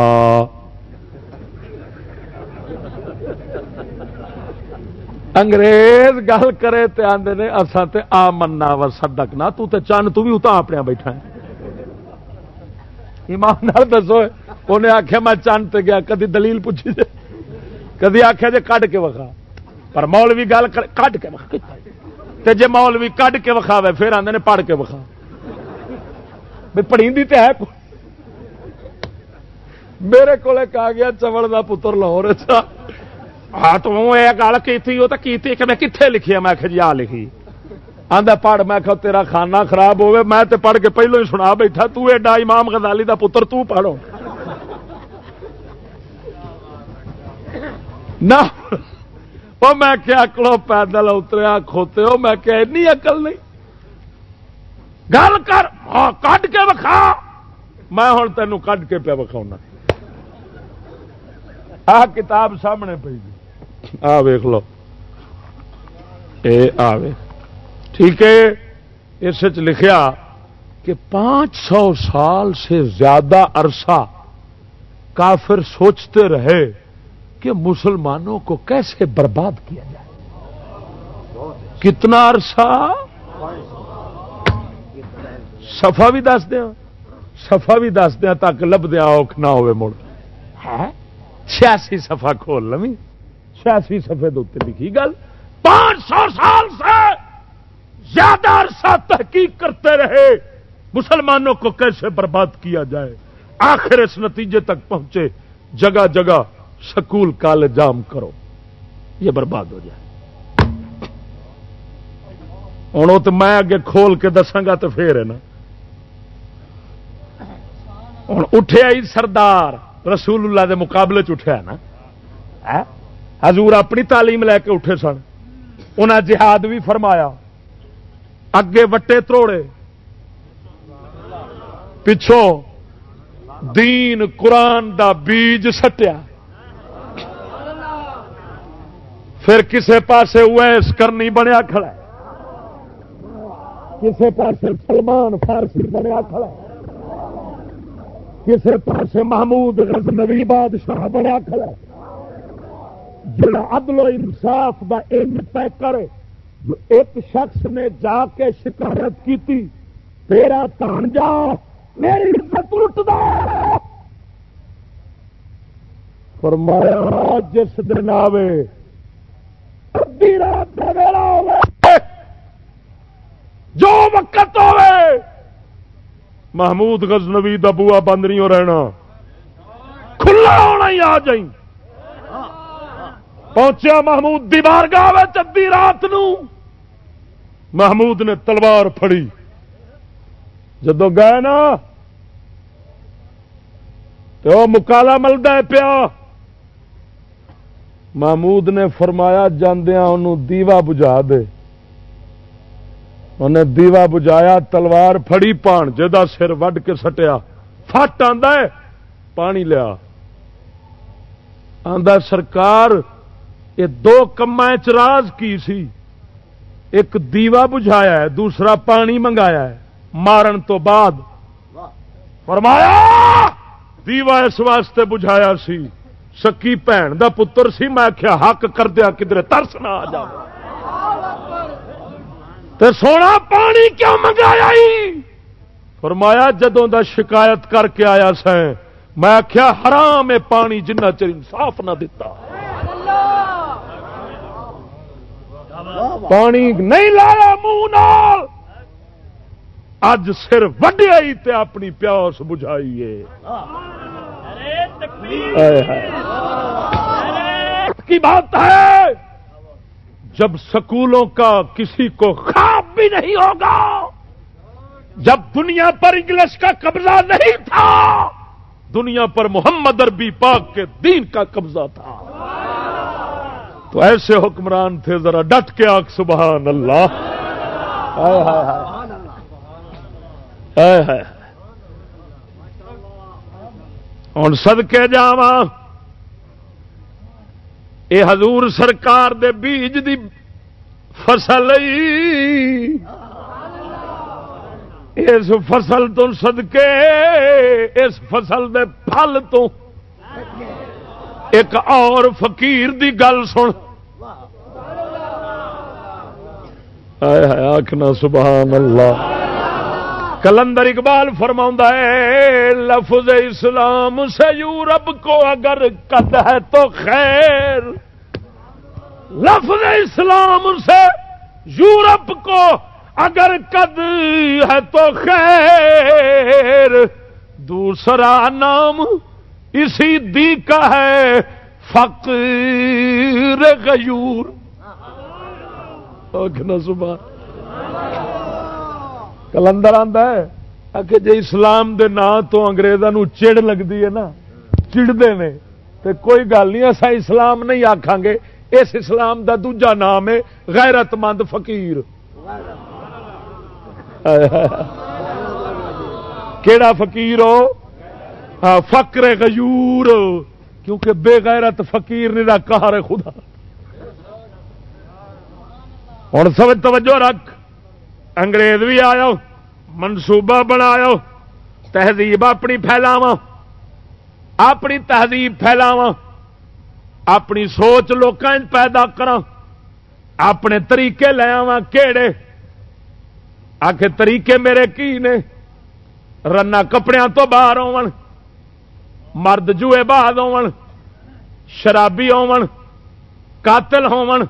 انگریز گل کرے تے آندے نے، اساں تے آ منا و صدق نہ، تو تے چن، تو بھی اتا اپنے بیٹھا ہے۔ ایمان نال دسو انہیں آخیا میں چن تے گیا، کدی دلیل پوچھی جے؟ کدی آخیا جے کڈ کے وکھا؟ پر مولوی گل کڈ کے وکھا؟ تے جے مولوی کڈ کے وکھاوے، پھر آندے نے پڑھ کے وکھا۔ بھئی پڑھیندی تے ہے میرے کو آ گیا چوڑ کا پتر لاہور اچھا۔ ہاں تو یہ گل کی وہ تو کی کہ میں کتنے لکھی میں جی آ لکھی آدھا پڑھ میں کہ تیرا کھانا خراب ہوے میں تے پڑھ کے پہلو ہی سنا بیٹھا تو ایڈا امام غزالی دا پتر تو پڑھو نہ وہ میں کیا اکلو پیدل اتریا کھوتے ہو میں کیا اینی اکل نہیں گل کر کٹ کے وکھا میں ہوں تینوں کٹ کے پیا وکھاؤنا آ کتاب سامنے پی جی آ ویخ لو۔ اے آوے۔ ٹھیک ہے، اس لکھیا کہ پانچ سو سال سے زیادہ عرصہ کافر سوچتے رہے کہ مسلمانوں کو کیسے برباد کیا جائے۔ کتنا عرصہ؟ سفا بھی دس دیا سفا بھی دس دیا تک لبدیا اوکھ نہ ہوئے مڑ۔ ہاں؟ چھیاسی سفا کھول لو چھیاسی سفے دے لکھی گل۔ پانچ سو سال سے زیادہ عرصہ تحقیق کرتے رہے۔ مسلمانوں کو کیسے برباد کیا جائے؟ آخر اس نتیجے تک پہنچے۔ جگہ جگہ سکول کالج جام کرو۔ یہ برباد ہو جائے۔ ہوں تو میں اگے کھول کے دساگا تو پھر ہے نا۔ ہوں اٹھیا ہی سردار، رسول اللہ دے مقابلے چٹھیا نا ہاں؟ حضور اپنی تعلیم لے کے اٹھے سن۔ انہیں جہاد بھی فرمایا۔ اگے وٹے تروڑے۔ پچھوں دین قرآن دا بیج سٹیا۔ پھر کسے پاسے ویس کرنی بنیا کھڑا کسے پاسے سلمان فارسی بنیا کھڑا کسے پاسے محمود غزنوی بادشاہ بنیا کھڑا جڑا عدل و انصاف دا علم طے کرے۔ جو ایک شخص نے جا کے شکایت کی تھی، تیرا تان جا، میری عزت لٹ دے۔ فرمایا، جس دن آوے ادی رات کا ویلا جو وقت ہوے محمود غزنوی دا بوا بند نہیں ہو رہنا۔ کھلا ہونا ہی آ جائیں۔ پہنچیا محمود دیوار گاہ چدی رات نو۔ محمود نے تلوار پھڑی۔ جدو گئے نا تو مکالا ملتا ہے پیا۔ محمود نے فرمایا جاندیا انہوں دیوا بجھا دے۔ انہیں دیوا بجھایا، تلوار فڑی پان جا سر وڈ کے سٹیا۔ فٹ آ پانی لیا۔ آدھا سرکار یہ دو کما چراز کی سی؟ ایک دیوا بجھایا ہے، دوسرا پانی منگایا ہے۔ مارن تو بعد۔ فرمایا، دیوا اس واسطے بجھایا سی، سکی بھن دا پتر سی۔ میں کیا حق کر دیا، کدھر ترس نہ آ جا تے سونا، پانی کیوں منگایا فرمایا، جدوں دا شکایت کر کے آیا سیں میں آخیا حرام ہے پانی، جنہ چر انصاف نہ دیتا پانی نہیں لایا منہ اج سر وڈیا تے اپنی پیاس بجھائیے۔ کی بات ہے؟ جب سکولوں کا کسی کو خواب بھی نہیں ہوگا جب دنیا پر انگلش کا قبضہ نہیں تھا دنیا پر محمد اربی پاک کے دین کا قبضہ تھا۔ تو ایسے حکمران تھے ذرا ڈٹ کے آگ سبحان اللہ۔ ہوں سدکے جا یہ حضور سرکار دے بیج دی فصل اس فصل تو سدکے اس فصل دے پھل تو۔ ایک اور فقیر دی گل سن۔ آخنا سبحان اللہ۔ کلندر اقبال فرما ہے، لفظ اسلام سے یورپ کو اگر قد ہے تو خیر۔ لفظ اسلام سے یورپ کو اگر قد ہے تو خیر۔ دوسرا نام اسی دی کا ہے، فقیر غیور۔ صبح کلندر آ کہ جی اسلام دے نا تو اگریزوں چڑ لگتی ہے نا چڑتے ہیں تو کوئی گل نہیں اصا اسلام نہیں آخان گے، اس اسلام دا دوجا نام ہے غیرت مند فقیر۔ کیڑا فقیر ہو؟ ہاں فکر غیور۔ کیونکہ بے غیرت فقیر نہیں کہار خدا۔ ہوں سب توجہ رکھ۔ انگریز بھی آیا منصوبہ بنایا تہذیب اپنی پھیلاو اپنی تہذیب پھیلاو اپنی سوچ لوکاں پیدا کرا اپنے طریقے لے آوا کہڑے آ کے طریقے میرے کی نے؟ رنا کپڑیاں تو باہر ہون مرد جوئے بعد ہون شرابی ہون قاتل ہون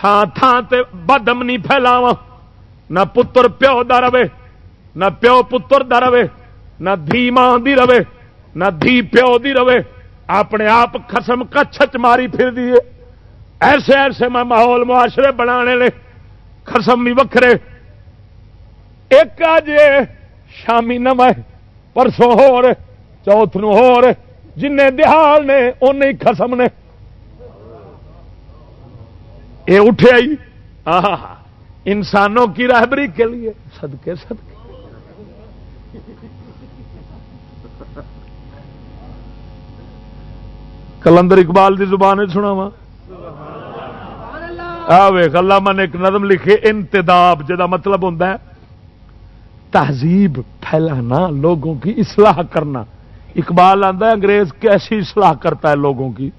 تھان تھان تے بدمنی پھیلاو نہ پتر پیو دا رہے، نہ پیو پتر دا رہے، نہ دھی ماں دی رہے، نہ دھی پیو دی رہے۔ اپنے آپ خسم کچھ ماری پھر دیے ایسے ایسے میں ماحول معاشرے بنانے لے خسم بھی وکھرے۔ ایک آج شامی نم پرسوں ہو رہے چوتھ نو ہو رہے جن دہال نے ان خسم نے۔ یہ اٹھے آئی۔ انسانوں کی رہبری کے لیے۔ صدقے صدقے۔ کلندر اقبال دی زبان سنا وا اللہ۔ نے ایک نظم لکھے انتداب جا مطلب ہوتا ہے۔ تہذیب پھیلانا لوگوں کی اصلاح کرنا۔ اقبال آتا ہے انگریز کیسی اصلاح کرتا ہے لوگوں کی؟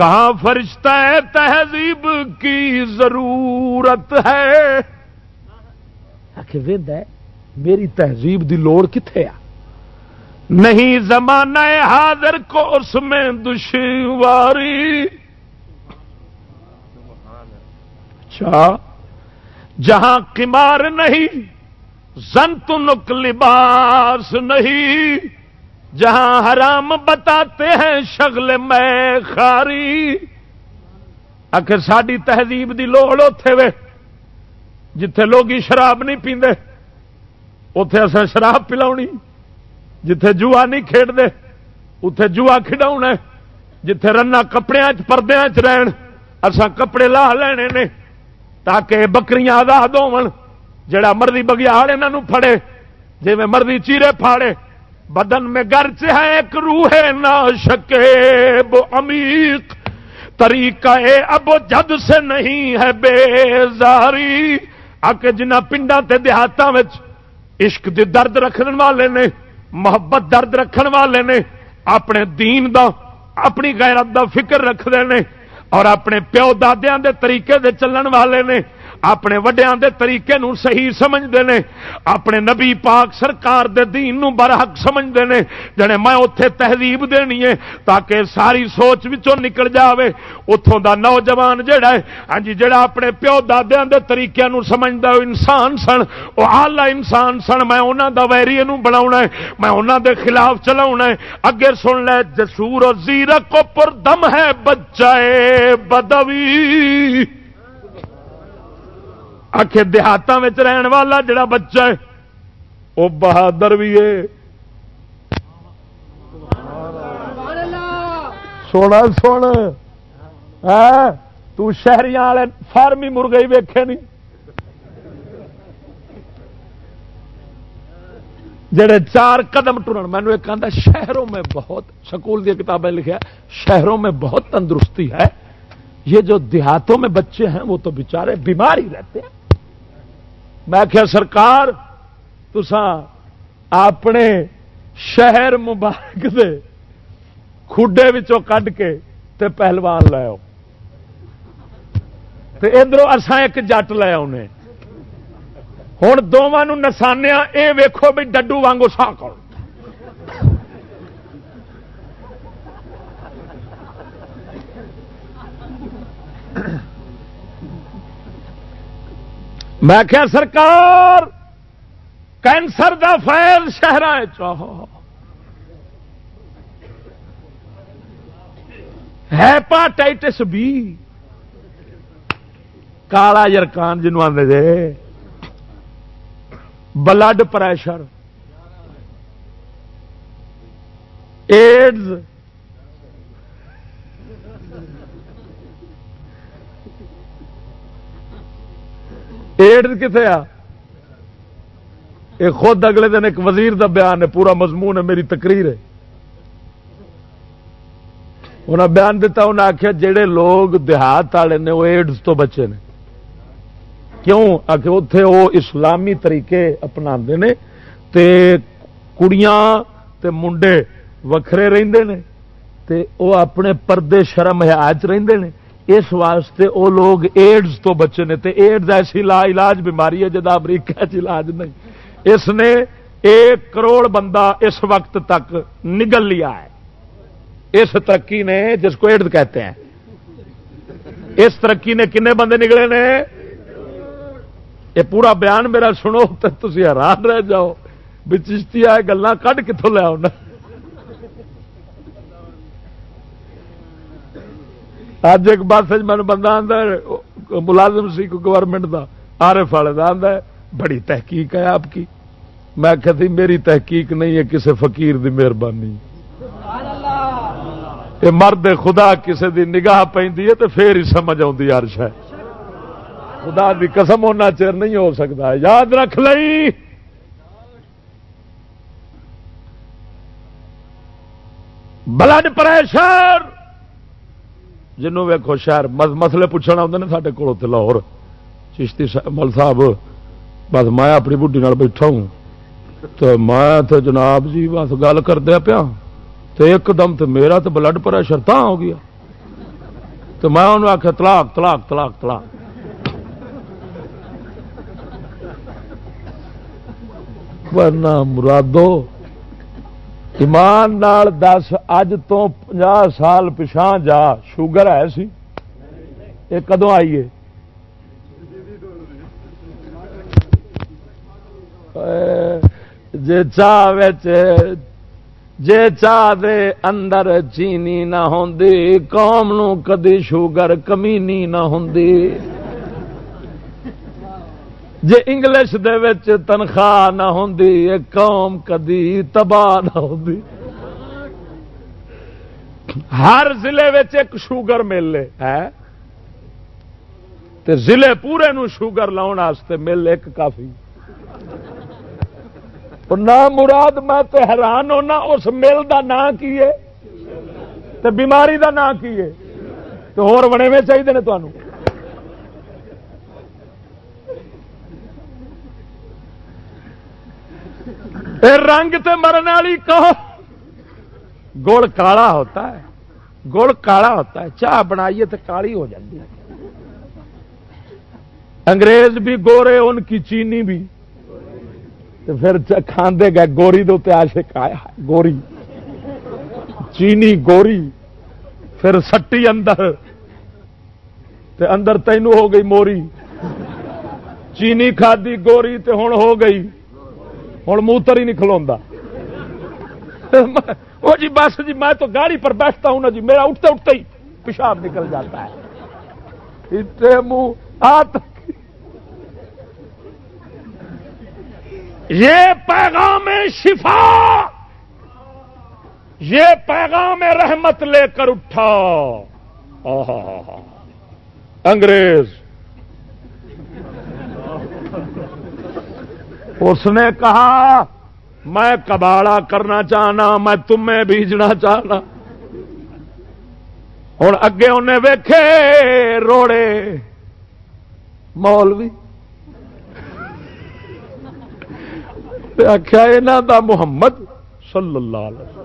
کہاں فرشتہ ہے، تہذیب کی ضرورت ہے۔ میری تہذیب دی لوڑ کتنے آ؟ نہیں زمانہ حاضر کو اس میں دشواری۔ اچھا جہاں کمار نہیں، زنت نک لباس نہیں۔ جہاں حرام بتاتے ہیں شغل میں خاری۔ آخر ساری تہذیب دی لوڑ اتے وے، جتھے لوگ شراب نہیں پیندے اتے اصل شراب پلا جتھے جوا نہیں کھیڈتے اتے جوا کھڈا جتھے رنا کپڑے پردے چ رہن اسان کپڑے لا لینے نے، تاکہ بکریاں آزاد ہو جڑا مرضی بگیال یہاں پھڑے جی میں مرضی چیرے پھاڑے بدن میں گرچ ہے ایک روح نہ شکے وہ امیق طریقہ اب جد سے نہیں ہے بےزاری آ کے جنہ پنڈا تے دیہاتوں عشق دی درد رکھنے والے نے، محبت درد رکھن والے نے، اپنے دین دا، اپنی غیرت دا فکر رکھتے ہیں اور اپنے پیو دادیا دے طریقے دے چلن والے نے اپنے وڈیا دے طریقے نو صحیح سمجھتے ہیں اپنے نبی پاک سرکار دے دین نو برحق سمجھتے ہیں جڑے میں اتے تہذیب دینی ہے تاکہ ساری سوچ وچوں نکل جاوے۔ اتوں دا نوجوان جڑا ہے ہاں جی جڑا اپنے پیو دادیا دے طریقے نو سمجھتا انسان سن، وہ آلہ انسان سن۔ میں انہوں دا ویری نو بنا ہے، میں انہوں دے خلاف چلا ہے۔ اگے سن لے، جسور اور زیرک کو پر دم ہے بچہ بدوی۔ آخ دیہات رہن والا جڑا بچہ ہے وہ بہادر بھی ہے۔ سونا سونا۔ تہری والے فارمی مرغے ویکھے نہیں۔ جڑے چار قدم ٹرن مینو ایک آدھا شہروں میں بہت، سکول دی کتابیں لکھا شہروں میں بہت تندرستی ہے۔ یہ جو دیہاتوں میں بچے ہیں، وہ تو بےچارے بیمار ہی رہتے ہیں۔ میں کیا سرکار تسا اپنے شہر مبارک دے کھڈے کھ کے تے پہلوان لاؤ ادھر اسان ایک جٹ لے آنے ہوں دونوں نسانیا یہ ویکو بھی ڈڈو وانگو سا کر میں کیا سرکار، کینسر دا فیل شہر چاہو۔ ہیپاٹائٹس بی کالا یرکان جنوب آدھے جے بلڈ پریشر۔ ایڈز۔ ایڈ کتنے آ؟ یہ خود اگلے دن ایک وزیر دا بیان ہے، پورا مضمون ہے، میری تقریر ہے۔ انہیں بیان دیتا انہیں آخیا جہے لوگ دیہات والے نے، وہ ایڈز تو بچے نے۔ کیوں؟ آ کے اتے وہ اسلامی طریقے اپنا نے، تے کڑیاں، تے منڈے وکھرے رہندے نے، تے وہ اپنے پردے شرم حیات رہندے نے۔ اس واسطے وہ لوگ ایڈز تو بچے نے تے ایڈز ایسی لا علاج بیماری ہے جدا امریکہ علاج نہیں۔ اس نے ایک کروڑ بندہ اس وقت تک نگل لیا ہے۔ اس ترقی نے جس کو ایڈ کہتے ہیں۔ اس ترقی نے کنے بندے نکلے نے؟ یہ پورا بیان میرا سنو تو تھی حیران رہ جاؤ۔ بھی چشتی آئے گلیں کھ کتوں لیا اج ایک بس من بندہ آتا ملازم سی گورنمنٹ کا آر ایف والے کا آتا ہے بڑی تحقیق ہے آپ کی میں کہتی میری تحقیق نہیں ہے کسی فقیر دی مہربانی یہ مرد خدا کسی دی نگاہ پہ تو پھر ہی سمجھ آتی ہر شہ خدا دی قسم ہونا چر نہیں ہو سکتا یاد رکھ لئی بلڈ پریشر جنوں ویکو شہر مسلے پوچھنا آتے ہیں سارے کول لاہور۔ چشتی مل صاحب، بس میں اپنی بڈی بیٹھا ہوں۔ تو میں تو جناب جی بس گل کردیا پیا۔ تو ایک دم تو میرا تو بلڈ پریشر تھا ہو گیا۔ تو میں انہوں آخیا تلاک تلاک تلاک تلاک ورنہ مرادو ایمان نال دس، اج تو پنجا سال پچھا جا، شوگر ہے سی؟ یہ کدو آئیے جے چاہ جے چاہ دے اندر چینی نہ ہوندی، قوم نو کدی شوگر کمینی نہ ہوندی۔ جے انگلش دے وچ تنخواہ نہ ہوندی قوم کدی تباہ نہ ہوندی۔ ہر ضلع ایک شوگر مل ہے؟ تے ضلع پورے نو شوگر لاؤن واسطے مل ایک کافی۔ نہ مراد میں تو حیران ہونا، اس مل کا نام کی ہے؟ بیماری کا نام کی ہے؟ تو ہور بنے میں چاہیے نے تمہوں رنگ تے مرن والی کہو۔ گڑ کالا ہوتا ہے۔ گڑ کالا ہوتا ہے۔ چاہ بنائیے تو کالی ہو جاتی ہے۔ انگریز بھی گورے، ان کی چینی بھی۔ تو پھر کھاندے گئے، گوری دے آشک آیا گوری۔ چینی گوری۔ پھر سٹی اندر۔ تے اندر تینوں ہو گئی موری۔ چینی کھادی، گوری تے ہوں ہو گئی۔ ہوں موتر ہی نہیں کھلوا وہ جی بس جی میں تو گاڑی پر بیٹھتا ہوں نا جی میرا اٹھتے اٹھتے ہی پیشاب نکل جاتا ہے۔ منہ یہ پیغام شفا، یہ پیغام رحمت لے کر اٹھا۔ انگریز۔ اس نے کہا، میں کباڑا کرنا چاہنا، میں تمہیں بیجنا چاہنا. ہوں اگے انہیں ویکھے روڑے۔ مولوی۔ آخیا یہاں دا محمد صلی اللہ علیہ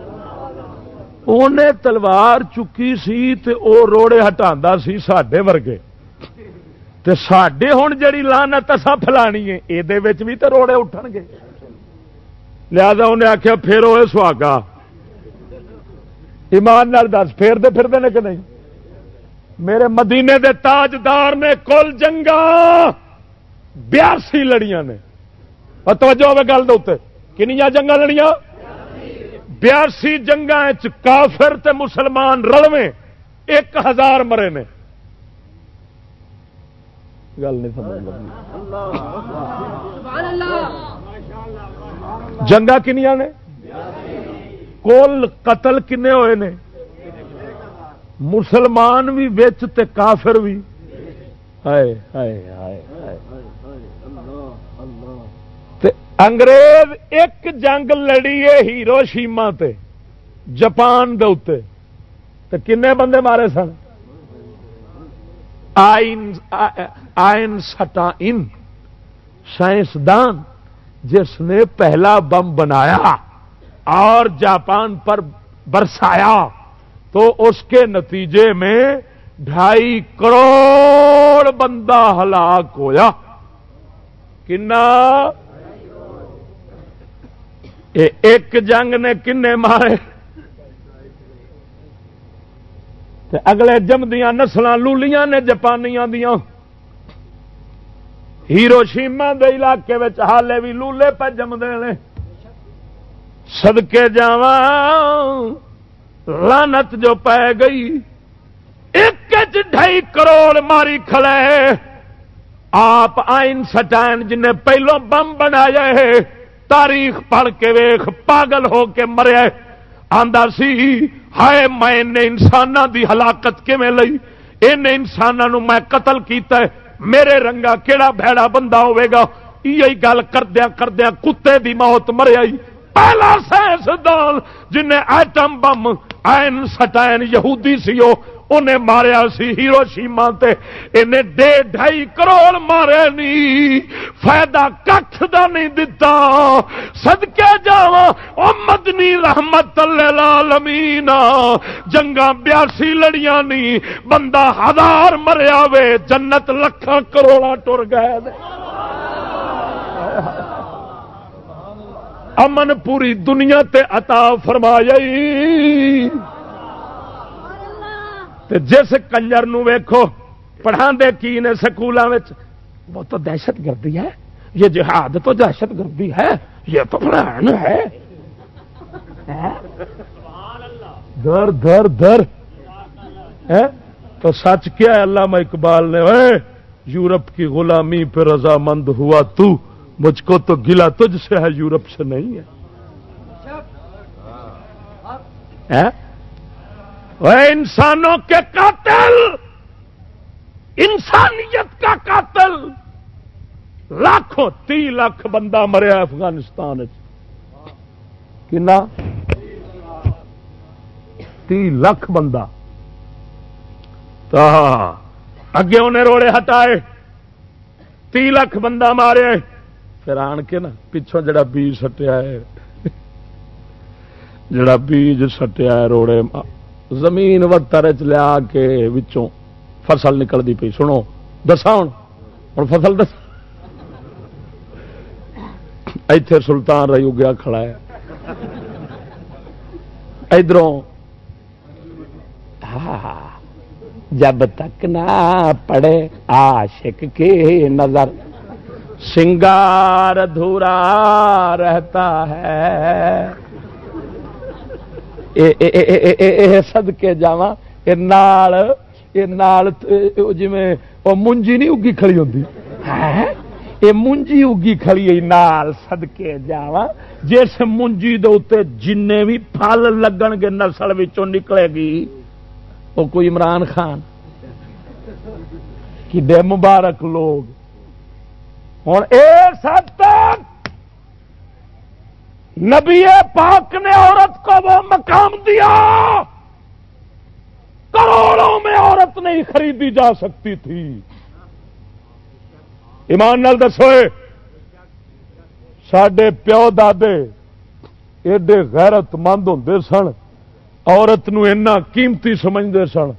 انہیں تلوار چکی سی تے او روڑے ہٹا سی سڈے ورگے۔ تے سڈے ہوں جڑی لانت اصا فلانی ہے یہ بھی تو روڑے اٹھن گے لہذا انہیں آخیا پھر وہ سواگا۔ ایمان نال دس، پھیرتے پھرتے ہیں کہ نہیں؟ میرے مدینے دے تاجدار نے کل جنگا بیاسی لڑیاں نے۔ توجہ ہوے گل دے کنیا جنگا لڑیاں؟ بیاسی جنگا کافر تے مسلمان رلوے ایک ہزار مرے نے۔ گل نہیں سمجھ جنگا کنیا نے؟ کل قتل کنے ہوئے نے؟ مسلمان بھی بچ تے کافر بھی۔ ہائے ہائے ہائے انگریز ایک جنگ لڑی ہے ہیرو شیما جپان دے تو کنے بندے مارے سن؟ آئن سٹا ان، سائنسدان جس نے پہلا بم بنایا اور جاپان پر برسایا، تو اس کے نتیجے میں ڈھائی کروڑ بندہ ہلاک ہوا کنا؟ ایک جنگ نے کنے مارے۔ اگلے جمدیاں نسل لولیاں نے جپانیاں دیا ہیرو شیما دے علاقے حالے بھی لولے پہ جمدے نے۔ سدکے جا لانت جو پی گئی۔ ایک ڈھائی کروڑ ماری کھڑے آپ آئن سٹائن جن پہلو بم بنایا ہے، تاریخ پڑھ کے ویخ پاگل ہو کے مریا آندا سی، ہائے میں انسانوں دی ہلاکت کیویں لئی؟ ان انسانوں میں قتل کیتا ہے۔ میرے رنگا کیڑا بھڑا بندہ ہوے گا؟ یہی گل کردیا کردیا کتے دی موت مریا پہلا سائنسدان جن ایٹم بم این سٹائن یہودی سی ہو انہیں ماریا سی ہیرو شیما انہیں ڈے ڈھائی کروڑ مارے نہیں فائدہ کھ دا نہیں دتا۔ سدکے جا مدنی رحمت العالمین جنگا بیاسی لڑیاں نہیں بندہ ہزار مریا وے جنت لکھان کروڑا ٹر گئے۔ امن پوری دنیا تے عطا فرمایا جس کنجر ویکھو پڑھا دے کی نے سکولوں وہ تو دہشت گردی ہے۔ یہ جہاد تو دہشت گردی ہے۔ یہ تو پڑھان ہے۔ ہاں؟ در در در۔ ہاں؟ تو سچ کیا ہے، علامہ اقبال نے؟ یورپ کی غلامی پہ رضامند ہوا تو۔ مجھ کو تو گلا تجھ سے ہے یورپ سے نہیں ہے۔ انسانوں کے قاتل! انسانیت کا قاتل! لاکھوں تی لاکھ بندہ مریا افغانستان کنا؟ تی لاکھ بندہ۔ اگے انہیں روڑے ہٹائے۔ تی لاکھ بندہ مارے۔ پھر آن کے نا، پچھوں جڑا بیج سٹیا ہے، جڑا بیج سٹیا ہے روڑے زمین وتر چ لیا کے وچوں فصل نکلتی پی سنو دسا ہوں ہوں فصل دس، ایتھے سلطان رہی گیا کھڑا ہے۔ ادھر جب تک نہ پڑے عاشق کی نظر۔ سنگار ادھورا رہتا ہے۔ سد کے جا جی منجی نہیں اگی کھڑی ہوتی یہ منجی اگی کھڑی نال سد کے جا جس منجی دے جن بھی پل لگن گے، نسل نکلے گی۔ وہ کوئی عمران خان؟ کہ مبارک لوگ؟ ہوں اس حد تک نبی پاک نے عورت کو وہ مقام دیا، کروڑوں میں عورت نہیں خریدی جا سکتی تھی۔ ایمان نال دسو سڈے پیو دے ایڈے غیرت مند ہوں سن، عورت نو قیمتی سمجھتے سن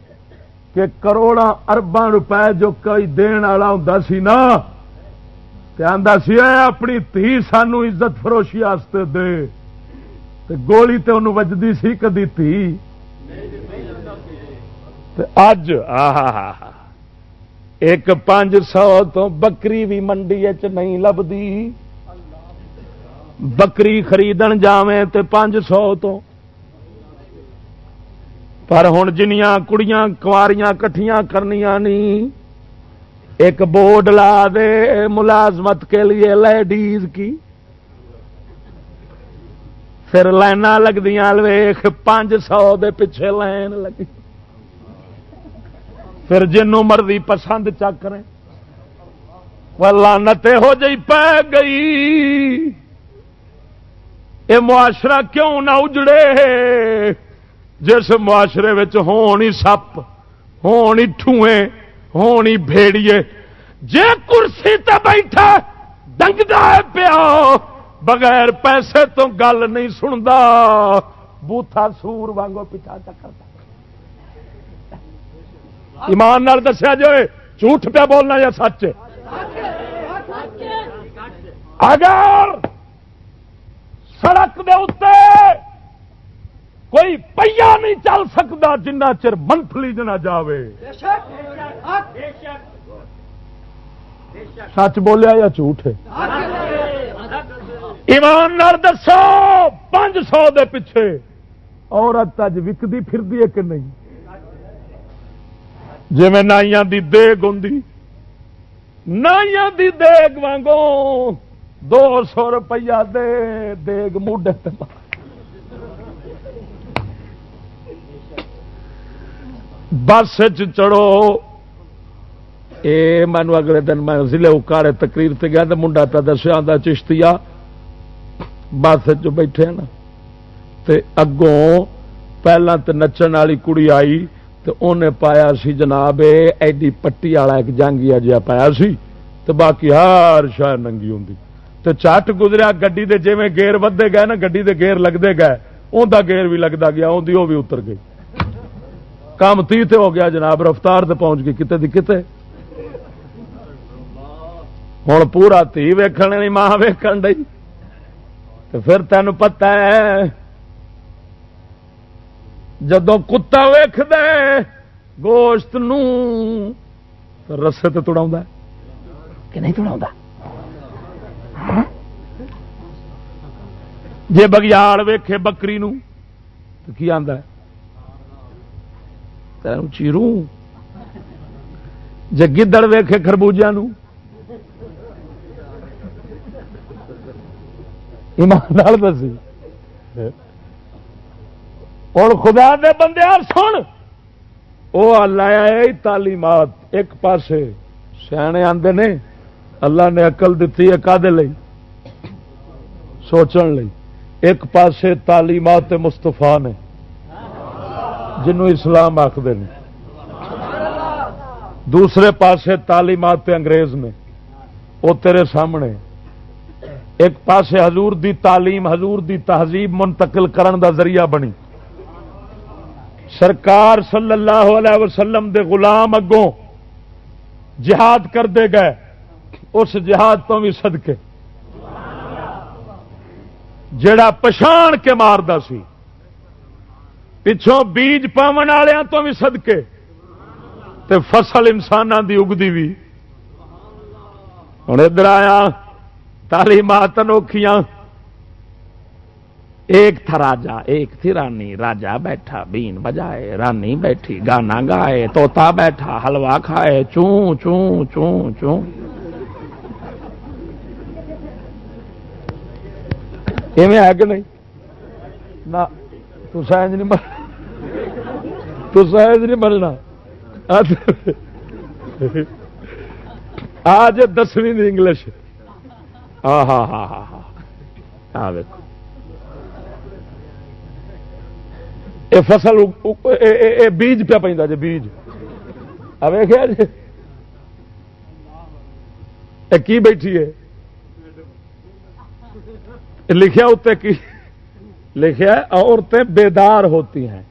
کہ کروڑا ارباں روپے جو کوئی دن والا ہوں سی نا سی اپنی تھی سانو عزت فروشی دے۔ گولی تے انہوں وجدی سی کدی تھی۔ اج ایک پانچ سو تو بکری بھی منڈی چ نہیں لبھی بکری خریدن جاویں تے پانچ سو تو۔ پر ہوں جنیاں کڑیاں، کواریاں کٹھیاں کرنیاں نہیں ایک بورڈ لا دے ملازمت کے لیے لیڈیز کی۔ پھر لائن لگ دیا ویخ پانچ سو دے پیچھے لائن لگی۔ پھر جنوں مرضی پسند چکرے لانتے ہو جی پی گئی۔ یہ معاشرہ کیوں نہ اجڑے؟ جس معاشرے ہونی سپ، ہونی ٹھوئیں۔ ہونی بھیڑیے۔ جے کرسی تے بیٹھا ڈنگتا ہے پیا۔ بغیر پیسے تو گل نہیں سنتا بوتھا سور وانگو پیچھا چکر ایمان نال دسیا جو جھوٹ پہ بولنا یا سچ؟ اگر سڑک دے اتنے کوئی پہیا نہیں چل سکتا جنہ چر منتھلی جنا جاوے۔ سچ بولیا یا جھوٹ ہے؟ ایماندار دسو، پانچ سو دے پیچھے۔ عورت اج وکتی پھرتی ہے کہ نہیں؟ جی میں نائیاں دی دیگ ہوں نائیاں دی دیگ وانگو دو سو روپیہ دے دیگ موڈے پا۔ بس چڑھو۔ اے مینو اگلے دن میں ضلع اکاڑے تقریر سے گیا تو منڈا پہ دسیا آتا چشتیا بس چ بیٹھے نا۔ تے اگوں پہلا تو نچن والی کڑی آئی تو انہیں پایا سی جناب ایڈی پٹی والا ایک جانگیا جہا پایا سی تو باقی ہر شاید ننگی ہوں تو چٹ گزریا گی جی گیر ودے گئے نا گی گیر لگتے گئے۔ انہ گیر بھی لگتا گیا اندی وہ بھی اتر گئی۔ کام تی ہو گیا جناب رفتار تے پہنچ گئی کتے دی کتے۔ ہوں پورا تھی ویکن ماں ویکن ڈی تو پھر تین پتا ہے جدو کتا ویخ دے گوشت رسے تڑا کہ نہیں تڑا جی بگیاڑ ویخے بکری نو تو کی آدھا تین چیروں جی گدڑ ویخے خربوجہ نو ایمان دسی ہوں خدا دے بندے سن وہ لایا تعلیمات ایک پاسے سیانے آتے نے اللہ نے اقل دیتی ہے کدے سوچن لئی ایک پاسے تعلیمات مستفا نے جنوں اسلام آخر دوسرے پاسے تعلیمات انگریز نے۔ وہ تیرے سامنے۔ ایک پاسے حضور دی تعلیم، حضور دی تہذیب منتقل کرن دا ذریعہ بنی۔ سرکار صلی اللہ علیہ وسلم دے غلام اگوں جہاد کر دے گئے۔ اس جہاد تو بھی صدقے۔ جڑا پچھان کے ماردا سی۔ پچھوں بیج پاون والوں تو بھی صدقے۔ تے فصل انسانوں دی اگتی بھی ہوں ادھر آیا تعلیمات انوکھیاں ایک تھا راجا، ایک تھی رانی۔ راجا بیٹھا، بین بجائے۔ رانی بیٹھی، گانا گائے توتا بیٹھا حلوا کھائے، چوں چوں چوں چوں۔ ایویں ہے کہ نہیں؟ نہ۔ تو سائنس نہیں مر تو سائنس نہیں مرنا۔ آج دسویں انگلش۔ ہاں ہاں ہاں ہاں ہاں۔ ہاں دیکھو یہ فصل بیج پہ پہ جی بیج۔ ویخیا جی کی بیٹھی ہے؟ لکھیا اتنے کی؟ لکھا عورتیں بیدار ہوتی ہیں۔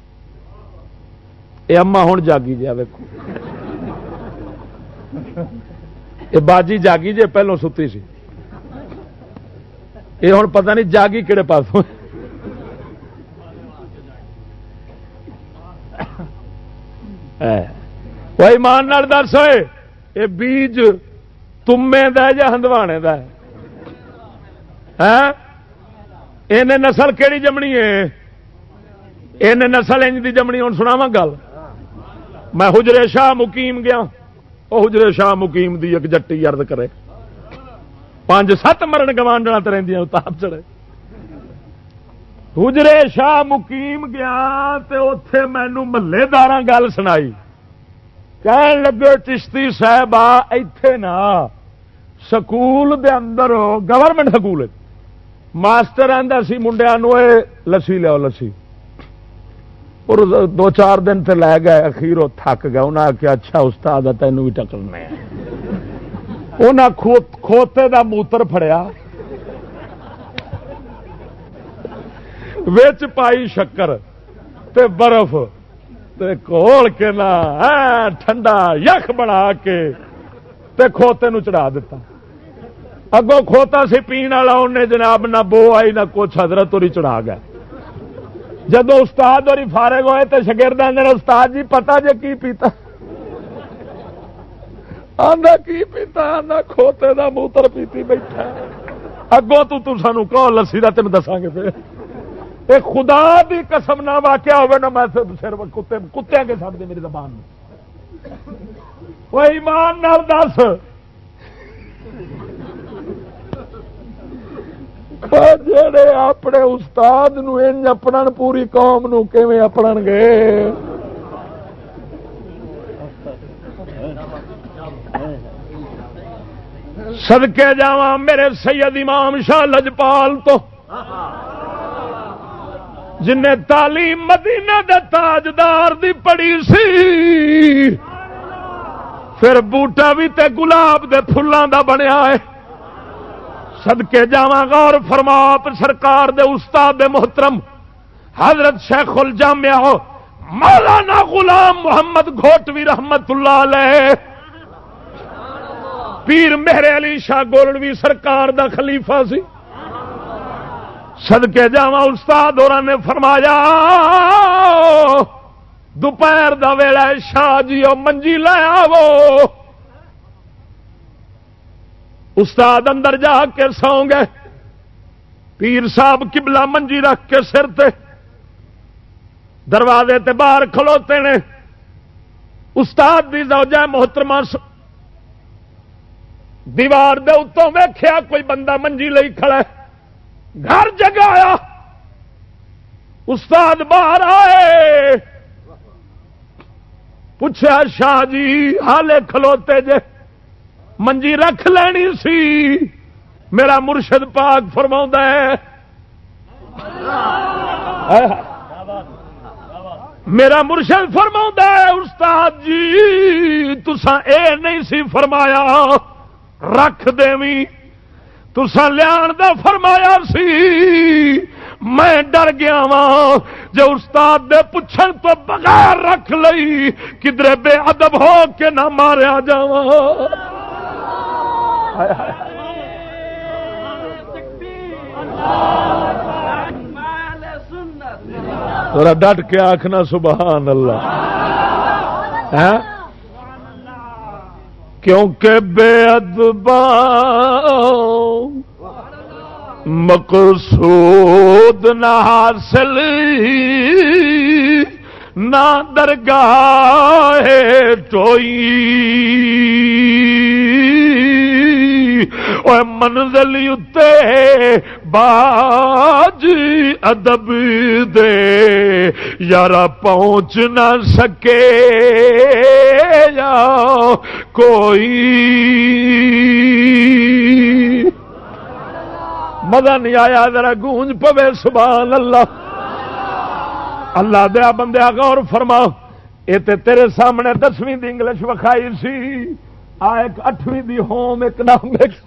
یہ اما ہوں جاگی جی ویکو یہ باجی جاگی جی پہلو ستی سی۔ یہ ہوں پتہ نہیں جاگی کہڑے پاسوں کوئی مان دس ہوئے یہ بیج تمے یا ہندوانے ہاں؟ کا نسل کہڑی جمنی ہے؟ ان نسل انج دی جمنی ہوں سناوا گل؟ میں حجرے شاہ مقیم گیا وہ حجرے شاہ مقیم دی ایک جٹی یارد کرے۔ پانچ سات مرن گوانڈنا تو رہی اتاب چڑے حجرے شاہ مقیم گیا اتے مینو محلے دار گل سنائی۔ کہن لگے، چشتی صاحب اتے نا، سکول دے اندر گورنمنٹ سکول ماسٹر آتا سی منڈیا لسی لو لسی۔ اور دو چار دن تے لے گئے، اخیر وہ تھک گیا انہیں آخیا اچھا استاد تینوں بھی ٹکرنا انہیں کھوتے دا موتر فڑیا وچ پائی شکر تے برف تے کھول کے نا ہاں، ٹھنڈا یخ بنا کے تے کھوتے نو چڑھا دیتا اگوں کھوتا سی پین والا انہیں جناب نہ بو آئی نہ کچھ، حضرت اور چڑھا گیا جب استاد اور فارغ ہوئے تو شگرد استاد جی پتا جی کی پیتا؟ آدھا کی پیتا؟ آدھا کھوتے دا موتر پیتی بیٹھا۔ اگوں تو تو سانو کہو، لسی کا تین دساں گے پھر۔ اے خدا دی قسم نہ واقعہ ہوئے نا میں سر کتے کتے کے سب دے میری زبان میں وہ ایمان نال دس۔ جڑے اپنے استاد نو پوری قوم نو کیویں اپن گے سدکے جا میرے سید امام شاہ لجپال تو جن تعلیم مدینہ دے تاجدار دی پڑی سی پھر بوٹا بھی تے گلاب دے پھلوں دا بنیا ہے سدکے جا غور فرما سرکار دے استاد محترم، حضرت شیخ الجامع مولانا غلام محمد گھوٹوی رحمت اللہ علیہ، پیر میرے علی شاہ گولڑوی سرکار دا خلیفہ سی۔ سدکے جا استاد اور نے فرمایا، دوپہر دا ویلا شاہ جی منجی لے آو استاد اندر جا کے سو گئے پیر صاحب کبلا منجی رکھ کے سر تے۔ دروازے تے باہر کھلوتے نے۔ استاد دی زوجہ محترمہ دیوار دے اتوں ویخیا کوئی بندہ منجی لئی کھڑا ہے۔ گھر جگایا استاد باہر آئے۔ پوچھا شاہ جی حالے کھلوتے جے۔ منجی رکھ لینی سی۔ میرا مرشد پاک فرما ہے۔ میرا مرشد فرما ہے، استاد جی تسا اے نہیں سی فرمایا۔ رکھ دیں تسا لیا دا فرمایا سی۔ میں ڈر گیا وا جو استاد دے پوچھن تو بغیر رکھ لئی کدھر بے ادب ہو کے نہ ماریا جا تھوڑا ڈٹ کے آخنا سبحان اللہ۔ ہاں؟ کیونکہ بے ادبا مقصود نہ حاصل نہ درگاہ ٹوئی منزل اتے باج ادب دے۔ یار پہنچ نہ سکے یا کوئی۔ مزہ نہیں آیا، ذرا گونج پوے، سبحان اللہ۔ اللہ دیا بندیا غور فرما یہ تیرے سامنے دسویں انگلش وکھائی سی، آ ایک اٹھویں دی ہوم اکنامکس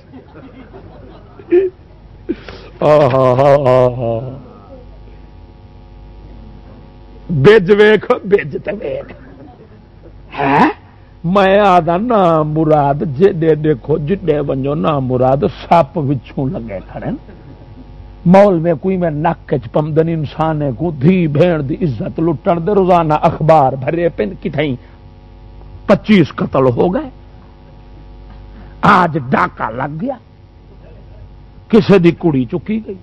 بج ویخ بج تو ویخ میں آدھا نام مراد، جے دیکھو، جڈے ونجو نام مراد، سپ بچھوں لگے کھڑے۔ مول میں کوئی میں نک پمدن انسان ہے کو دھی بھین دی عزت لٹن دے روزانہ اخبار بھرے پن کتیں پچیس قتل ہو گئے۔ آج ڈاکہ لگ گیا۔ کسی دی کڑی چکی گئی۔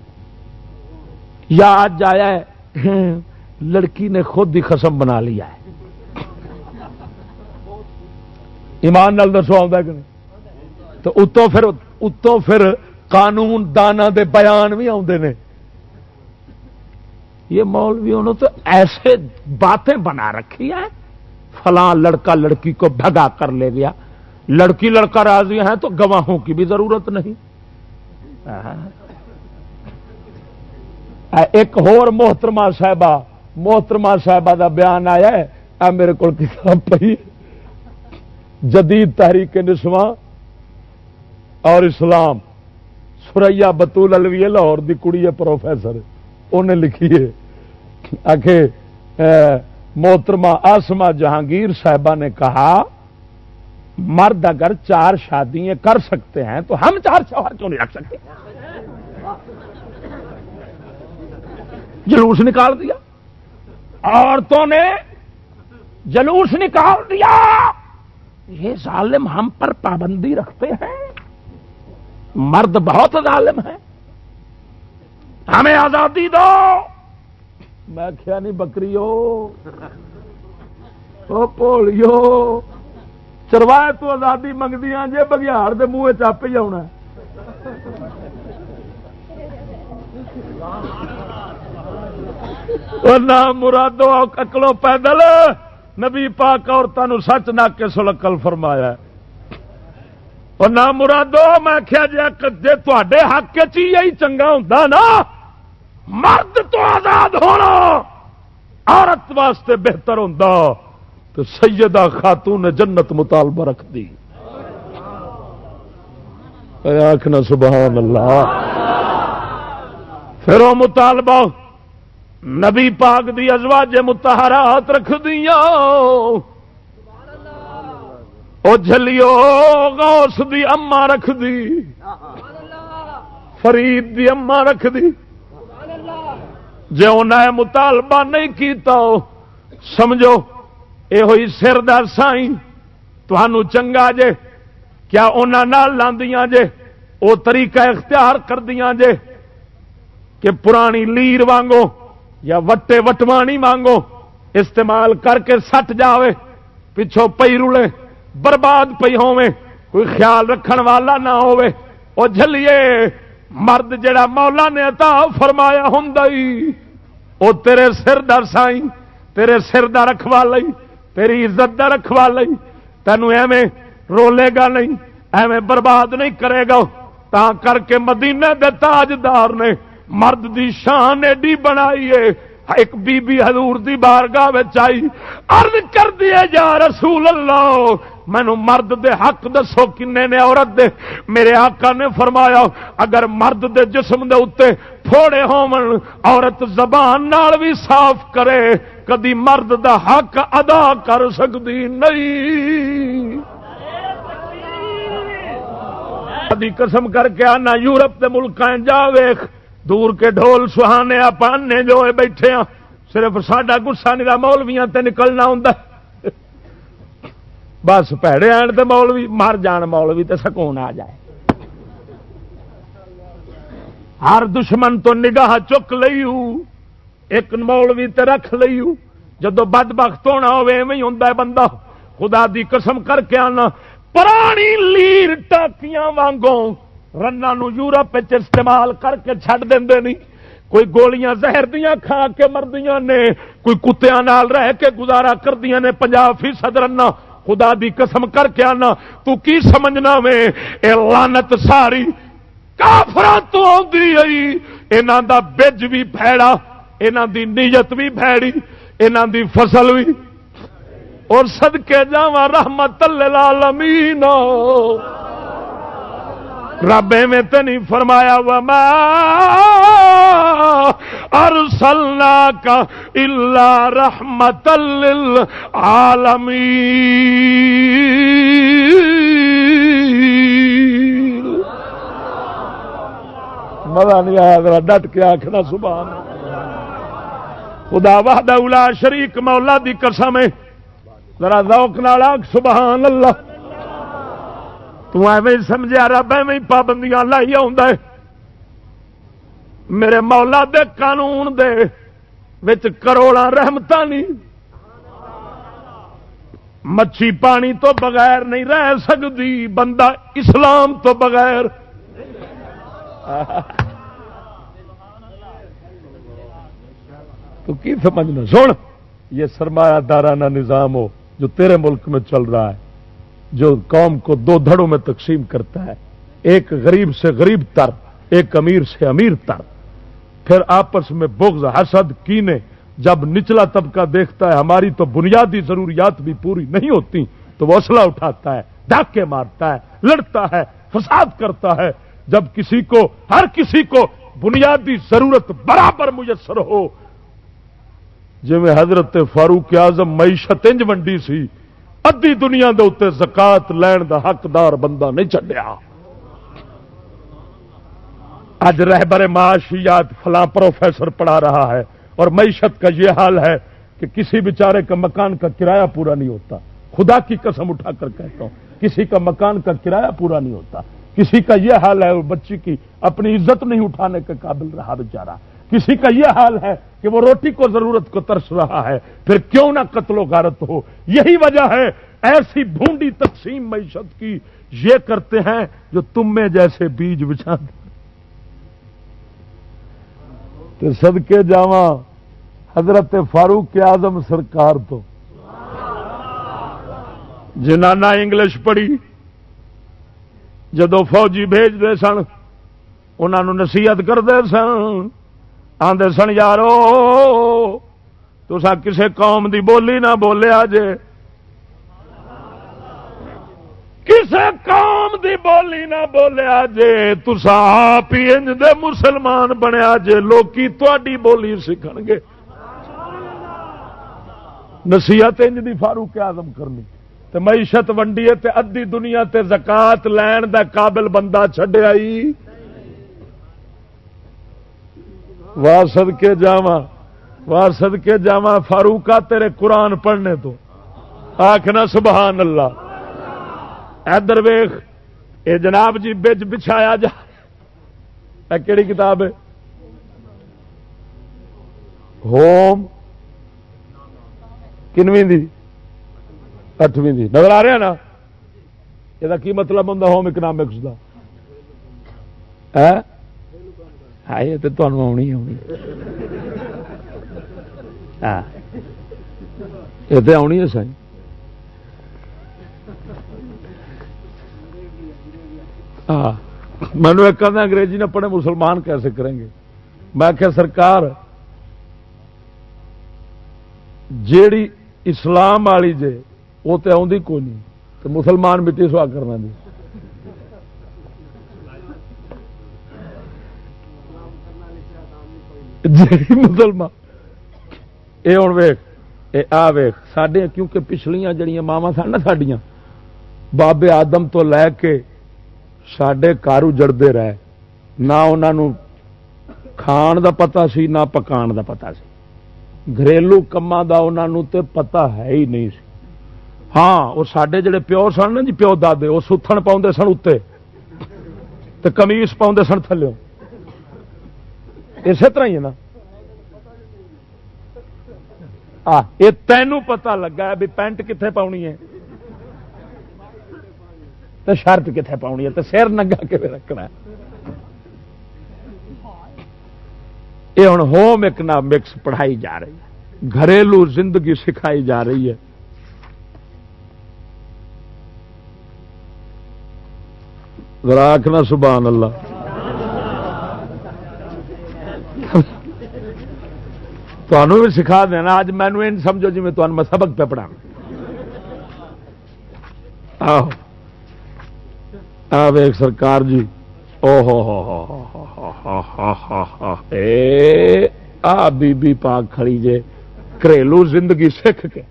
یا آج آیا ہے، لڑکی نے خود ہی خسم بنا لیا ہے۔ ایمان نال دسو آتا کہ نہیں؟ تو اتوں پھر اتوں پھر قانون دانا دے بیان بھی آتے ہیں یہ مولوی انہوں تو ایسے باتیں بنا رکھی ہے فلاں لڑکا لڑکی کو بھگا کر لے گیا۔ لڑکی لڑکا راضی ہیں تو گواہوں کی بھی ضرورت نہیں۔ ایک اور محترمہ صاحبہ محترمہ صاحبہ دا بیان آیا ہے۔ میرے کو کتاب پہ جدید تحریک نسواں اور اسلام۔ سوریا بتول الوی لاہور دی کڑی ہے، پروفیسر۔ انہیں لکھی ہے۔ آخ محترمہ آسما جہانگیر صاحبہ نے کہا، مرد اگر چار شادیاں کر سکتے ہیں تو ہم چار شوہر کیوں نہیں رکھ سکتے؟ جلوس نکال دیا۔ عورتوں نے جلوس نکال دیا۔ یہ ظالم ہم پر پابندی رکھتے ہیں۔ مرد بہت ظالم ہے۔ ہمیں آزادی دو۔ میں کیا نہیں بکری ہو پولیو۔ چروائے تو آزادی منگدیا جی بگیار کے منہ چپ ہی آنا نہ مرادو، اکلو پیدل۔ نبی پاک عورتوں سچ نہ کے سلکل فرمایا اور نہ مرادو، میں کیا جی جی تے حق چی چنگا ہوں نا، مرد تو آزاد ہونا عورت واسطے بہتر ہوں تو سیدہ خاتون نے جنت مطالبہ رکھ دی۔ آخنا سبحان اللہ۔ پھر وہ مطالبہ نبی پاک دی ازواج متحرات رکھ دیا وہ جلیو غوث دی اما رکھ دی فرید دی اما رکھ دی جی انہیں مطالبہ نہیں کیتا سمجھو یہ ہوئی سر در سائی تھانوں چنگا جے، کیا انہوں لاندیاں جے؟ او طریقہ اختیار کر دیا جے کہ پرانی لیر وانگو یا وٹے وٹوانی وانگو استعمال کر کے سٹ جاوے پچھوں پئی رولے۔ برباد پئی ہوے کوئی خیال رکھن والا نہ ہوے او جھلیے، مرد جڑا مولا نے عطا فرمایا ہوں او تیرے سر در سائی تیرے سر دا رکھوا لئی، تیری عزت دا رکھوا لئی۔ تینوں ایویں رولے گا نہیں، ایویں برباد نہیں کرے گا۔ تا کر کے مدینے دے تاجدار نے مرد دی شان ایڈی بنائی ہے۔ ایک بی بی حضور دی بارگاہ آئی، عرض کر دیے جا رسول اللہ مینو مرد دے حق دسو کنے نے عورت دے؟ میرے آقا نے فرمایا، اگر مرد دے جسم دے اتنے تھوڑے ہومن عورت زبان نال بھی صاف کرے، کدی مرد دا حق ادا کر سکتی نہیں۔ کدی قسم کر کے آنا، یورپ کے ملک جا ویخ دور کے ڈھول سہانے پانے جو بیٹھے ہاں صرف ساڈا گسا نہیں مولویا تے نکلنا ہوں بس پیڑے آن تے مولوی مر جان مولوی تے سکون آ جائے ہر دشمن تو نگاہ چک لئیو ایک مولوی تے رکھ لئیو جدو بد بخت ہونا ہوں بندہ خدا دی قسم کر کے آنا پرانی لیر ٹاکیاں وانگوں رنا یورپ استعمال کر کے چڈ دے نہیں کوئی گولیاں زہر دیا کھا کے مردیاں نے کوئی کتیا رہ کے گزارا کردیا نے پنجاب فیصد رنا خدا دی قسم کر کے آنا، تو کی سمجھنا میں؟ اے لانت ساری کافران تو آئی۔ دا بج بھی بھیڑا یہاں دی نیت بھی بھیڑی یہاں دی فصل بھی۔ اور صدقے جا رحمت للعالمین رب میں تو نہیں فرمایا، وما ارسلنا کا اللہ رحمت عالمی مزہ نہیں آیا، ذرا ڈٹ کے آخنا سبحان خدا وحدہ اولا شریک، مولا دی قسم ہے۔ ذرا ذوق نال سبحان اللہ۔ تو سمجھا رب ایویں پابندیاں لائی آ میرے مولا دے قانون دے وچ کروڑا رحمت نہیں مچھی پانی تو بغیر نہیں رہ سکتی بندہ اسلام تو بغیر۔ تو کی سمجھنا؟ سن، یہ سرمایہ دارانہ نظام ہو جو تیرے ملک میں چل رہا ہے۔ جو قوم کو دو دھڑوں میں تقسیم کرتا ہے، ایک غریب سے غریب تر، ایک امیر سے امیر تر۔ پھر آپس میں بغض، حسد، کینے، جب نچلا طبقہ دیکھتا ہے ہماری تو بنیادی ضروریات بھی پوری نہیں ہوتی، تو وہ اسلحہ اٹھاتا ہے ڈاکے مارتا ہے، لڑتا ہے، فساد کرتا ہے۔ جب کسی کو، ہر کسی کو بنیادی ضرورت برابر میسر ہو۔ جی میں حضرت فاروق اعظم معیشت انج منڈی سی ادی دنیا دے اتنے زکات لین دا حقدار بندہ نہیں چڈیا اج رہبر معاشیات فلاں پروفیسر پڑھا رہا ہے اور معیشت کا یہ حال ہے کہ کسی بیچارے کا مکان کا کرایہ پورا نہیں ہوتا۔ خدا کی قسم اٹھا کر کہتا ہوں، کسی کا مکان کا کرایہ پورا نہیں ہوتا۔ کسی کا یہ حال ہے بچی کی اپنی عزت نہیں اٹھانے کے قابل رہا بیچارہ۔ کسی کا یہ حال ہے کہ وہ روٹی کو ضرورت کو ترس رہا ہے، پھر کیوں نہ قتل و غارت ہو؟ یہی وجہ ہے ایسی بھونڈی تقسیم معیشت کی یہ کرتے ہیں جو تم میں جیسے بیج بچھا سدکے جاواں حضرت فاروق اعظم سرکار تو۔ جنانا انگلش پڑھی، جدو فوجی بھیجتے سن انہوں نصیحت کرتے سن۔ آدھے سن یارو تو کسے قوم دی بولی نہ بولیا جے۔ کسے قوم دی بولی نہ بولیا جے تسا آپ ہی انج دے مسلمان بنیا جے، لوکی تھی بولی سیکھ گے۔ نصیحت انج دی فاروق آزم کرنی۔ تے معیشت ونڈی تے ادھی دنیا تے زکات لین دا قابل بندہ چڈیا وارسد کے جاوا وارسد کے جاوا فاروقہ تیرے قرآن پڑھنے تو۔ آخنا سبحان اللہ۔ ادھر ویخ اے جناب جی بچ بچھایا جا۔ کہڑی کتاب ہے؟ ہوم کنویں دی، اٹھویں دی۔ نظر آ رہا نا؟ یہ کی مطلب ہوں ہوم اکنامکس کا یہ تو آنی آنی یہ تو آنی ہے سائی مینو ایک انگریزی نہ پڑھے مسلمان کیسے کریں گے میں کہ سرکار جیڑی اسلام والی جے وہ تو آدھی کو نہیں تو مسلمان مٹی سوا کرنا دی جی مسلمان۔ یہ ہوں ویخ آ ویخ سڈے کیونکہ پچھلیاں جڑیاں ماوا سن نا سڈیا بابے آدم تو لے کے سڈے کارو جڑتے رہے۔ نہ انہوں کھان دا پتا سی، نہ پکان دا پتا سی۔ گھریلو کما دا انہوں تے پتا ہے ہی نہیں سی۔ ہاں وہ سڈے جڑے پیو سن نا جی پیو دے وہ ستھن پاؤں سن اتنے کمیس پاؤں سن تھلو اسی طرح ہی ہے نا۔ یہ تینوں پتا لگا بھی پینٹ کتنے پاؤنی ہے۔ تو شرط کتنے پاؤنی ہے تو سر نگا کے رکھنا یہ ہوں ہوم اکنامکس پڑھائی جا رہی ہے۔ گھریلو زندگی سکھائی جا رہی ہے۔ آخنا سبحان اللہ۔ تمہوں بھی سکھا دینا اج مینو یہ سمجھو جی میں تمہیں سبق پہ پڑھا ویک سرکار جی۔ او ہو ہو آ بی بی پاک کھڑی جے، گھریلو زندگی سکھ کے۔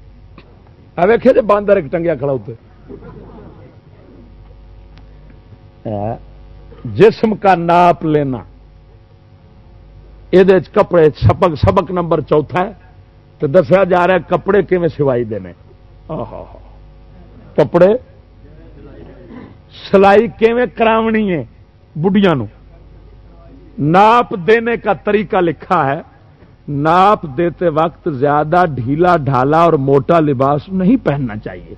آ جی باندر ایک ٹنگیا کھڑا اتنے جسم کا ناپ لینا۔ یہ کپڑے سبق سبق نمبر چوتھا ہے تو دسیا جا رہا ہے کپڑے کیون سوائی دینے کپڑے سلائی کیون کراونی ہے بڑھیا ناپ دینے کا طریقہ لکھا ہے ناپ دیتے وقت زیادہ ڈھیلا ڈھالا اور موٹا لباس نہیں پہننا چاہیے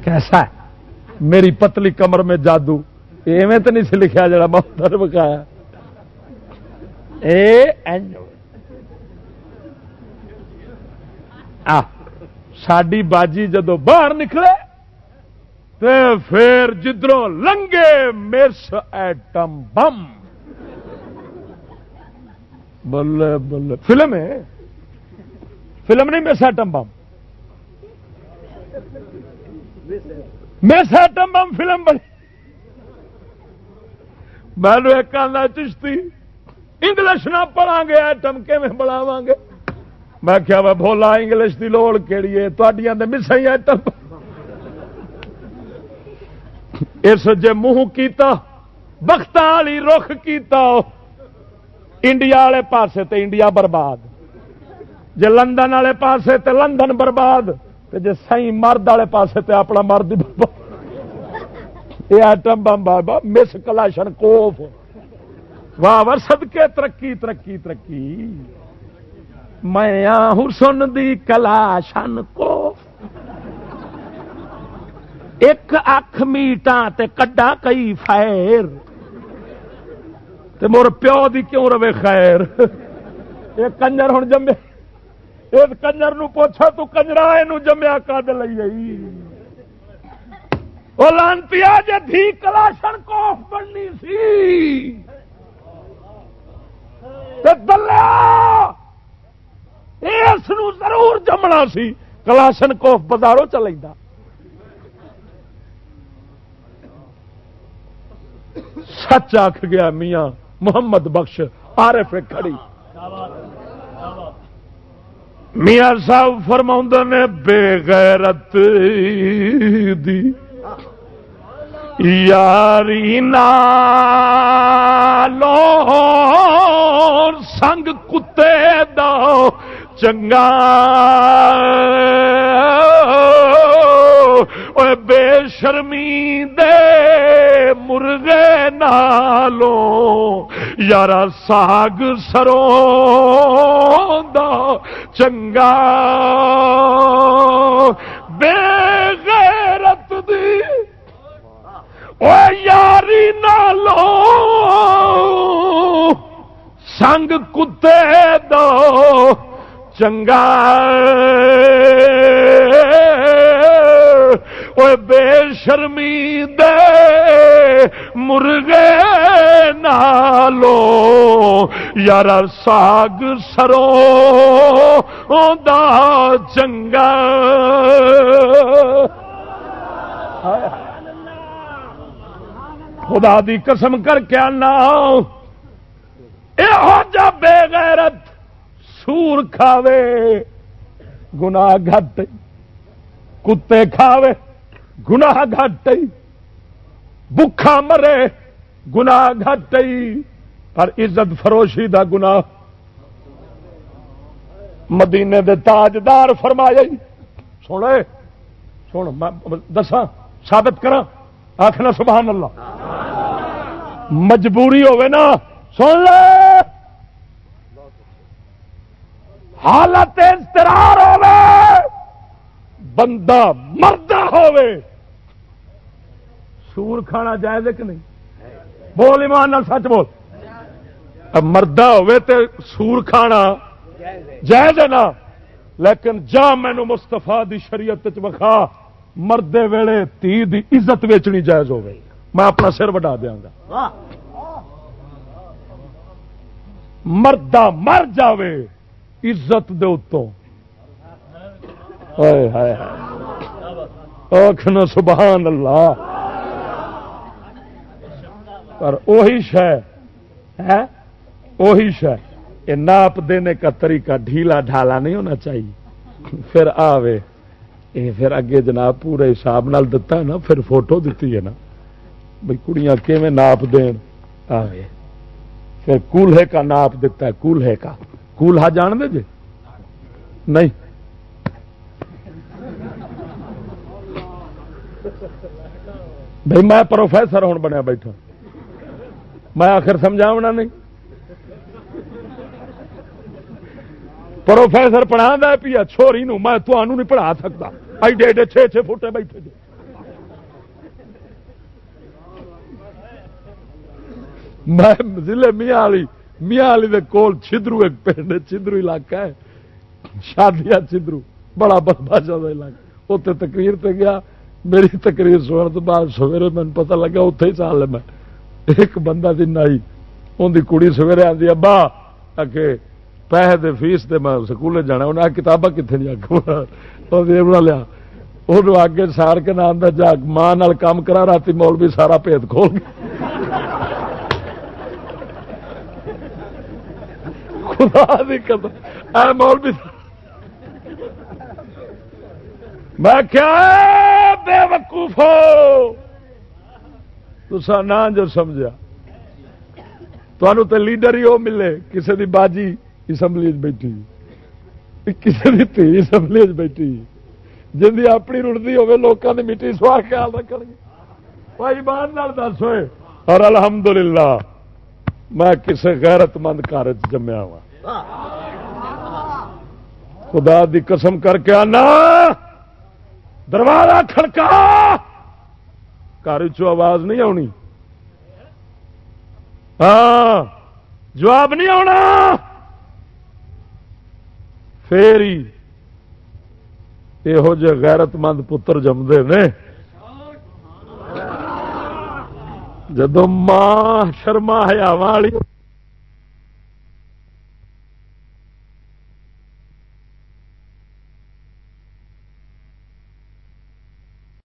کیسا ہے میری پتلی کمر میں جادو ایویں تو نہیں سی لکھا جا محتر بکایا ساڈی باجی جدو باہر نکلے تو پھر جدروں لنگے مس atom bomb. Balle Balle. Film ہے۔ فلم نہیں، مس ایٹم بم۔ میں سیٹم بم فلم بنی۔ میں نے ایک آدھا چشتی۔ انگلش نہ پڑھا گے ایٹم کے میں بڑھاوا گے میں کیا وہ بولا انگلش کی لوڑ کہڑی ہے؟ تھوڑیاں مسائی آئٹم اس جے منہ کیتا، بخت والی رخ کیتا۔ انڈیا والے پاسے تے انڈیا برباد۔ جے لندن والے پاسے تے لندن برباد۔ تے جے سی مرد والے پاسے تے اپنا مرد برباد۔ یہ ایٹم بم بابا مس کلاشن کوف۔ واہ واہ سدکے ترقی ترقی ترقی۔ میں حسن دی کلاشن کوف۔ ایک اکھ میٹاں تے کڈا کئی فیر۔ تے مور پیو دی کیوں روے خیر؟ یہ کنجر ہوں جمے۔ اس کنجر نو پوچھا، تو کنجرا یہ جمیا کد لئی وہ لانتی جی دھی کلاشن کوف بننی سی۔ دلیا، اس ضرور جمنا سی۔ کلاشن کوف بازاروں چل سچ آخ گیا میاں، محمد بخش آر ایف کھڑی۔ میاں صاحب فرما نے، بے غیرت دی۔ یاری نالو سنگ کتے دو چنگا بے شرمی دے مرغے نالو یار ساگ سرو دو چنگا بے او یاری نالو سنگ کتے دو چنگا بے شرمی دے مرغے نالو یار ساگ سرو دا چنگا خدا دی قسم کر کے آنا۔ جا بے غیرت سور کھاوے گنا گھٹ، کتے کھاوے گنا گھٹ۔ بکھا مرے گنا گھٹ۔ پر عزت فروشی دا گنا مدینے دے تاجدار فرمایا سونے سن دسا ثابت کرا آخنا سبحان اللہ۔ مجبوری ہوے نا، سن لے۔ حالت استرار ہوے بندہ مرد ہوے سور کھانا جائز کہ نہیں؟ بول ایمان نال سچ بول۔ مردہ ہوے تے سور کھانا جائز ہے نا، لیکن جا مینو مستفا دی شریعت وکھا۔ مردے ویلے تی دی عزت ویچنی جائز ہوگی میں اپنا سر وڈا دیا گا۔ مردہ مر جاوے عزت دے اتوں سبحان اللہ۔ پر وہی شہ وہی شہ یہ ناپ دینے کا طریقہ ڈھیلا ڈھالا نہیں ہونا چاہیے۔ پھر آوے۔ یہ پھر اگے جناب پورے حساب نال دتا نا، پھر فوٹو دیتی ہے نا۔ بھائی کڑیاں کیویں ناپ دین؟ آوے۔ پھر کولہے کا ناپ دیتا ہے، کولہے کا۔ کولہا جان دے جے؟ نہیں۔ بھائی میں پروفیسر ہوں بنیا بیٹھا۔ میں آخر سمجھاونا نہیں۔ پروفیسر پڑھا پیا، چھوری نو میں تمہوں نہیں پڑھا سکتا۔ ایڈے ایڈے چھ چھ فٹے بیٹھے جی میں ضلع میاں والی میاں والی دے کول چدرو ایک پنڈ چدرو علاقہ ہے۔ شادیا چدرو بڑا بادشاہ کا علاقہ۔ اتنے تقریر تے گیا، میری تقریر سننے تو بعد سویرے مجھے پتا لگا اتے ہی چال میں۔ ایک بندہ دن آئی ان کی کڑی سویرے آتی ابا آ کے پیسے فیس دے میں سکولے جانا انہیں کتاباں کتنے جی وہ لیا وہ آگے سار کے نام کا جاگ ماں کام کرا رات مولوی سارا پیت کھول خدا بھی اے مولوی میں کیا بے وقوف ہو تسا نہ جو سمجھا تو لیڈر ہی وہ ملے کسی دی باجی اسمبلی بیٹھی کسی کی تھی اسمبلی بیٹھی جی اپنی رڑتی ہوے لوگوں کی مٹی سوار خیال رکھ گے بھائی مان دس ہوئے اور الحمدللہ میں کسی غیرت مند کار جمیا وا خدا دی قسم کر کے آنا دروازہ کھڑکا گھر چ آواز نہیں آنی ہاں جواب نہیں آنا پھر ہی یہو جہ غیرت مند پتر جمدے نے۔ جدو ماں شرما ہیا والی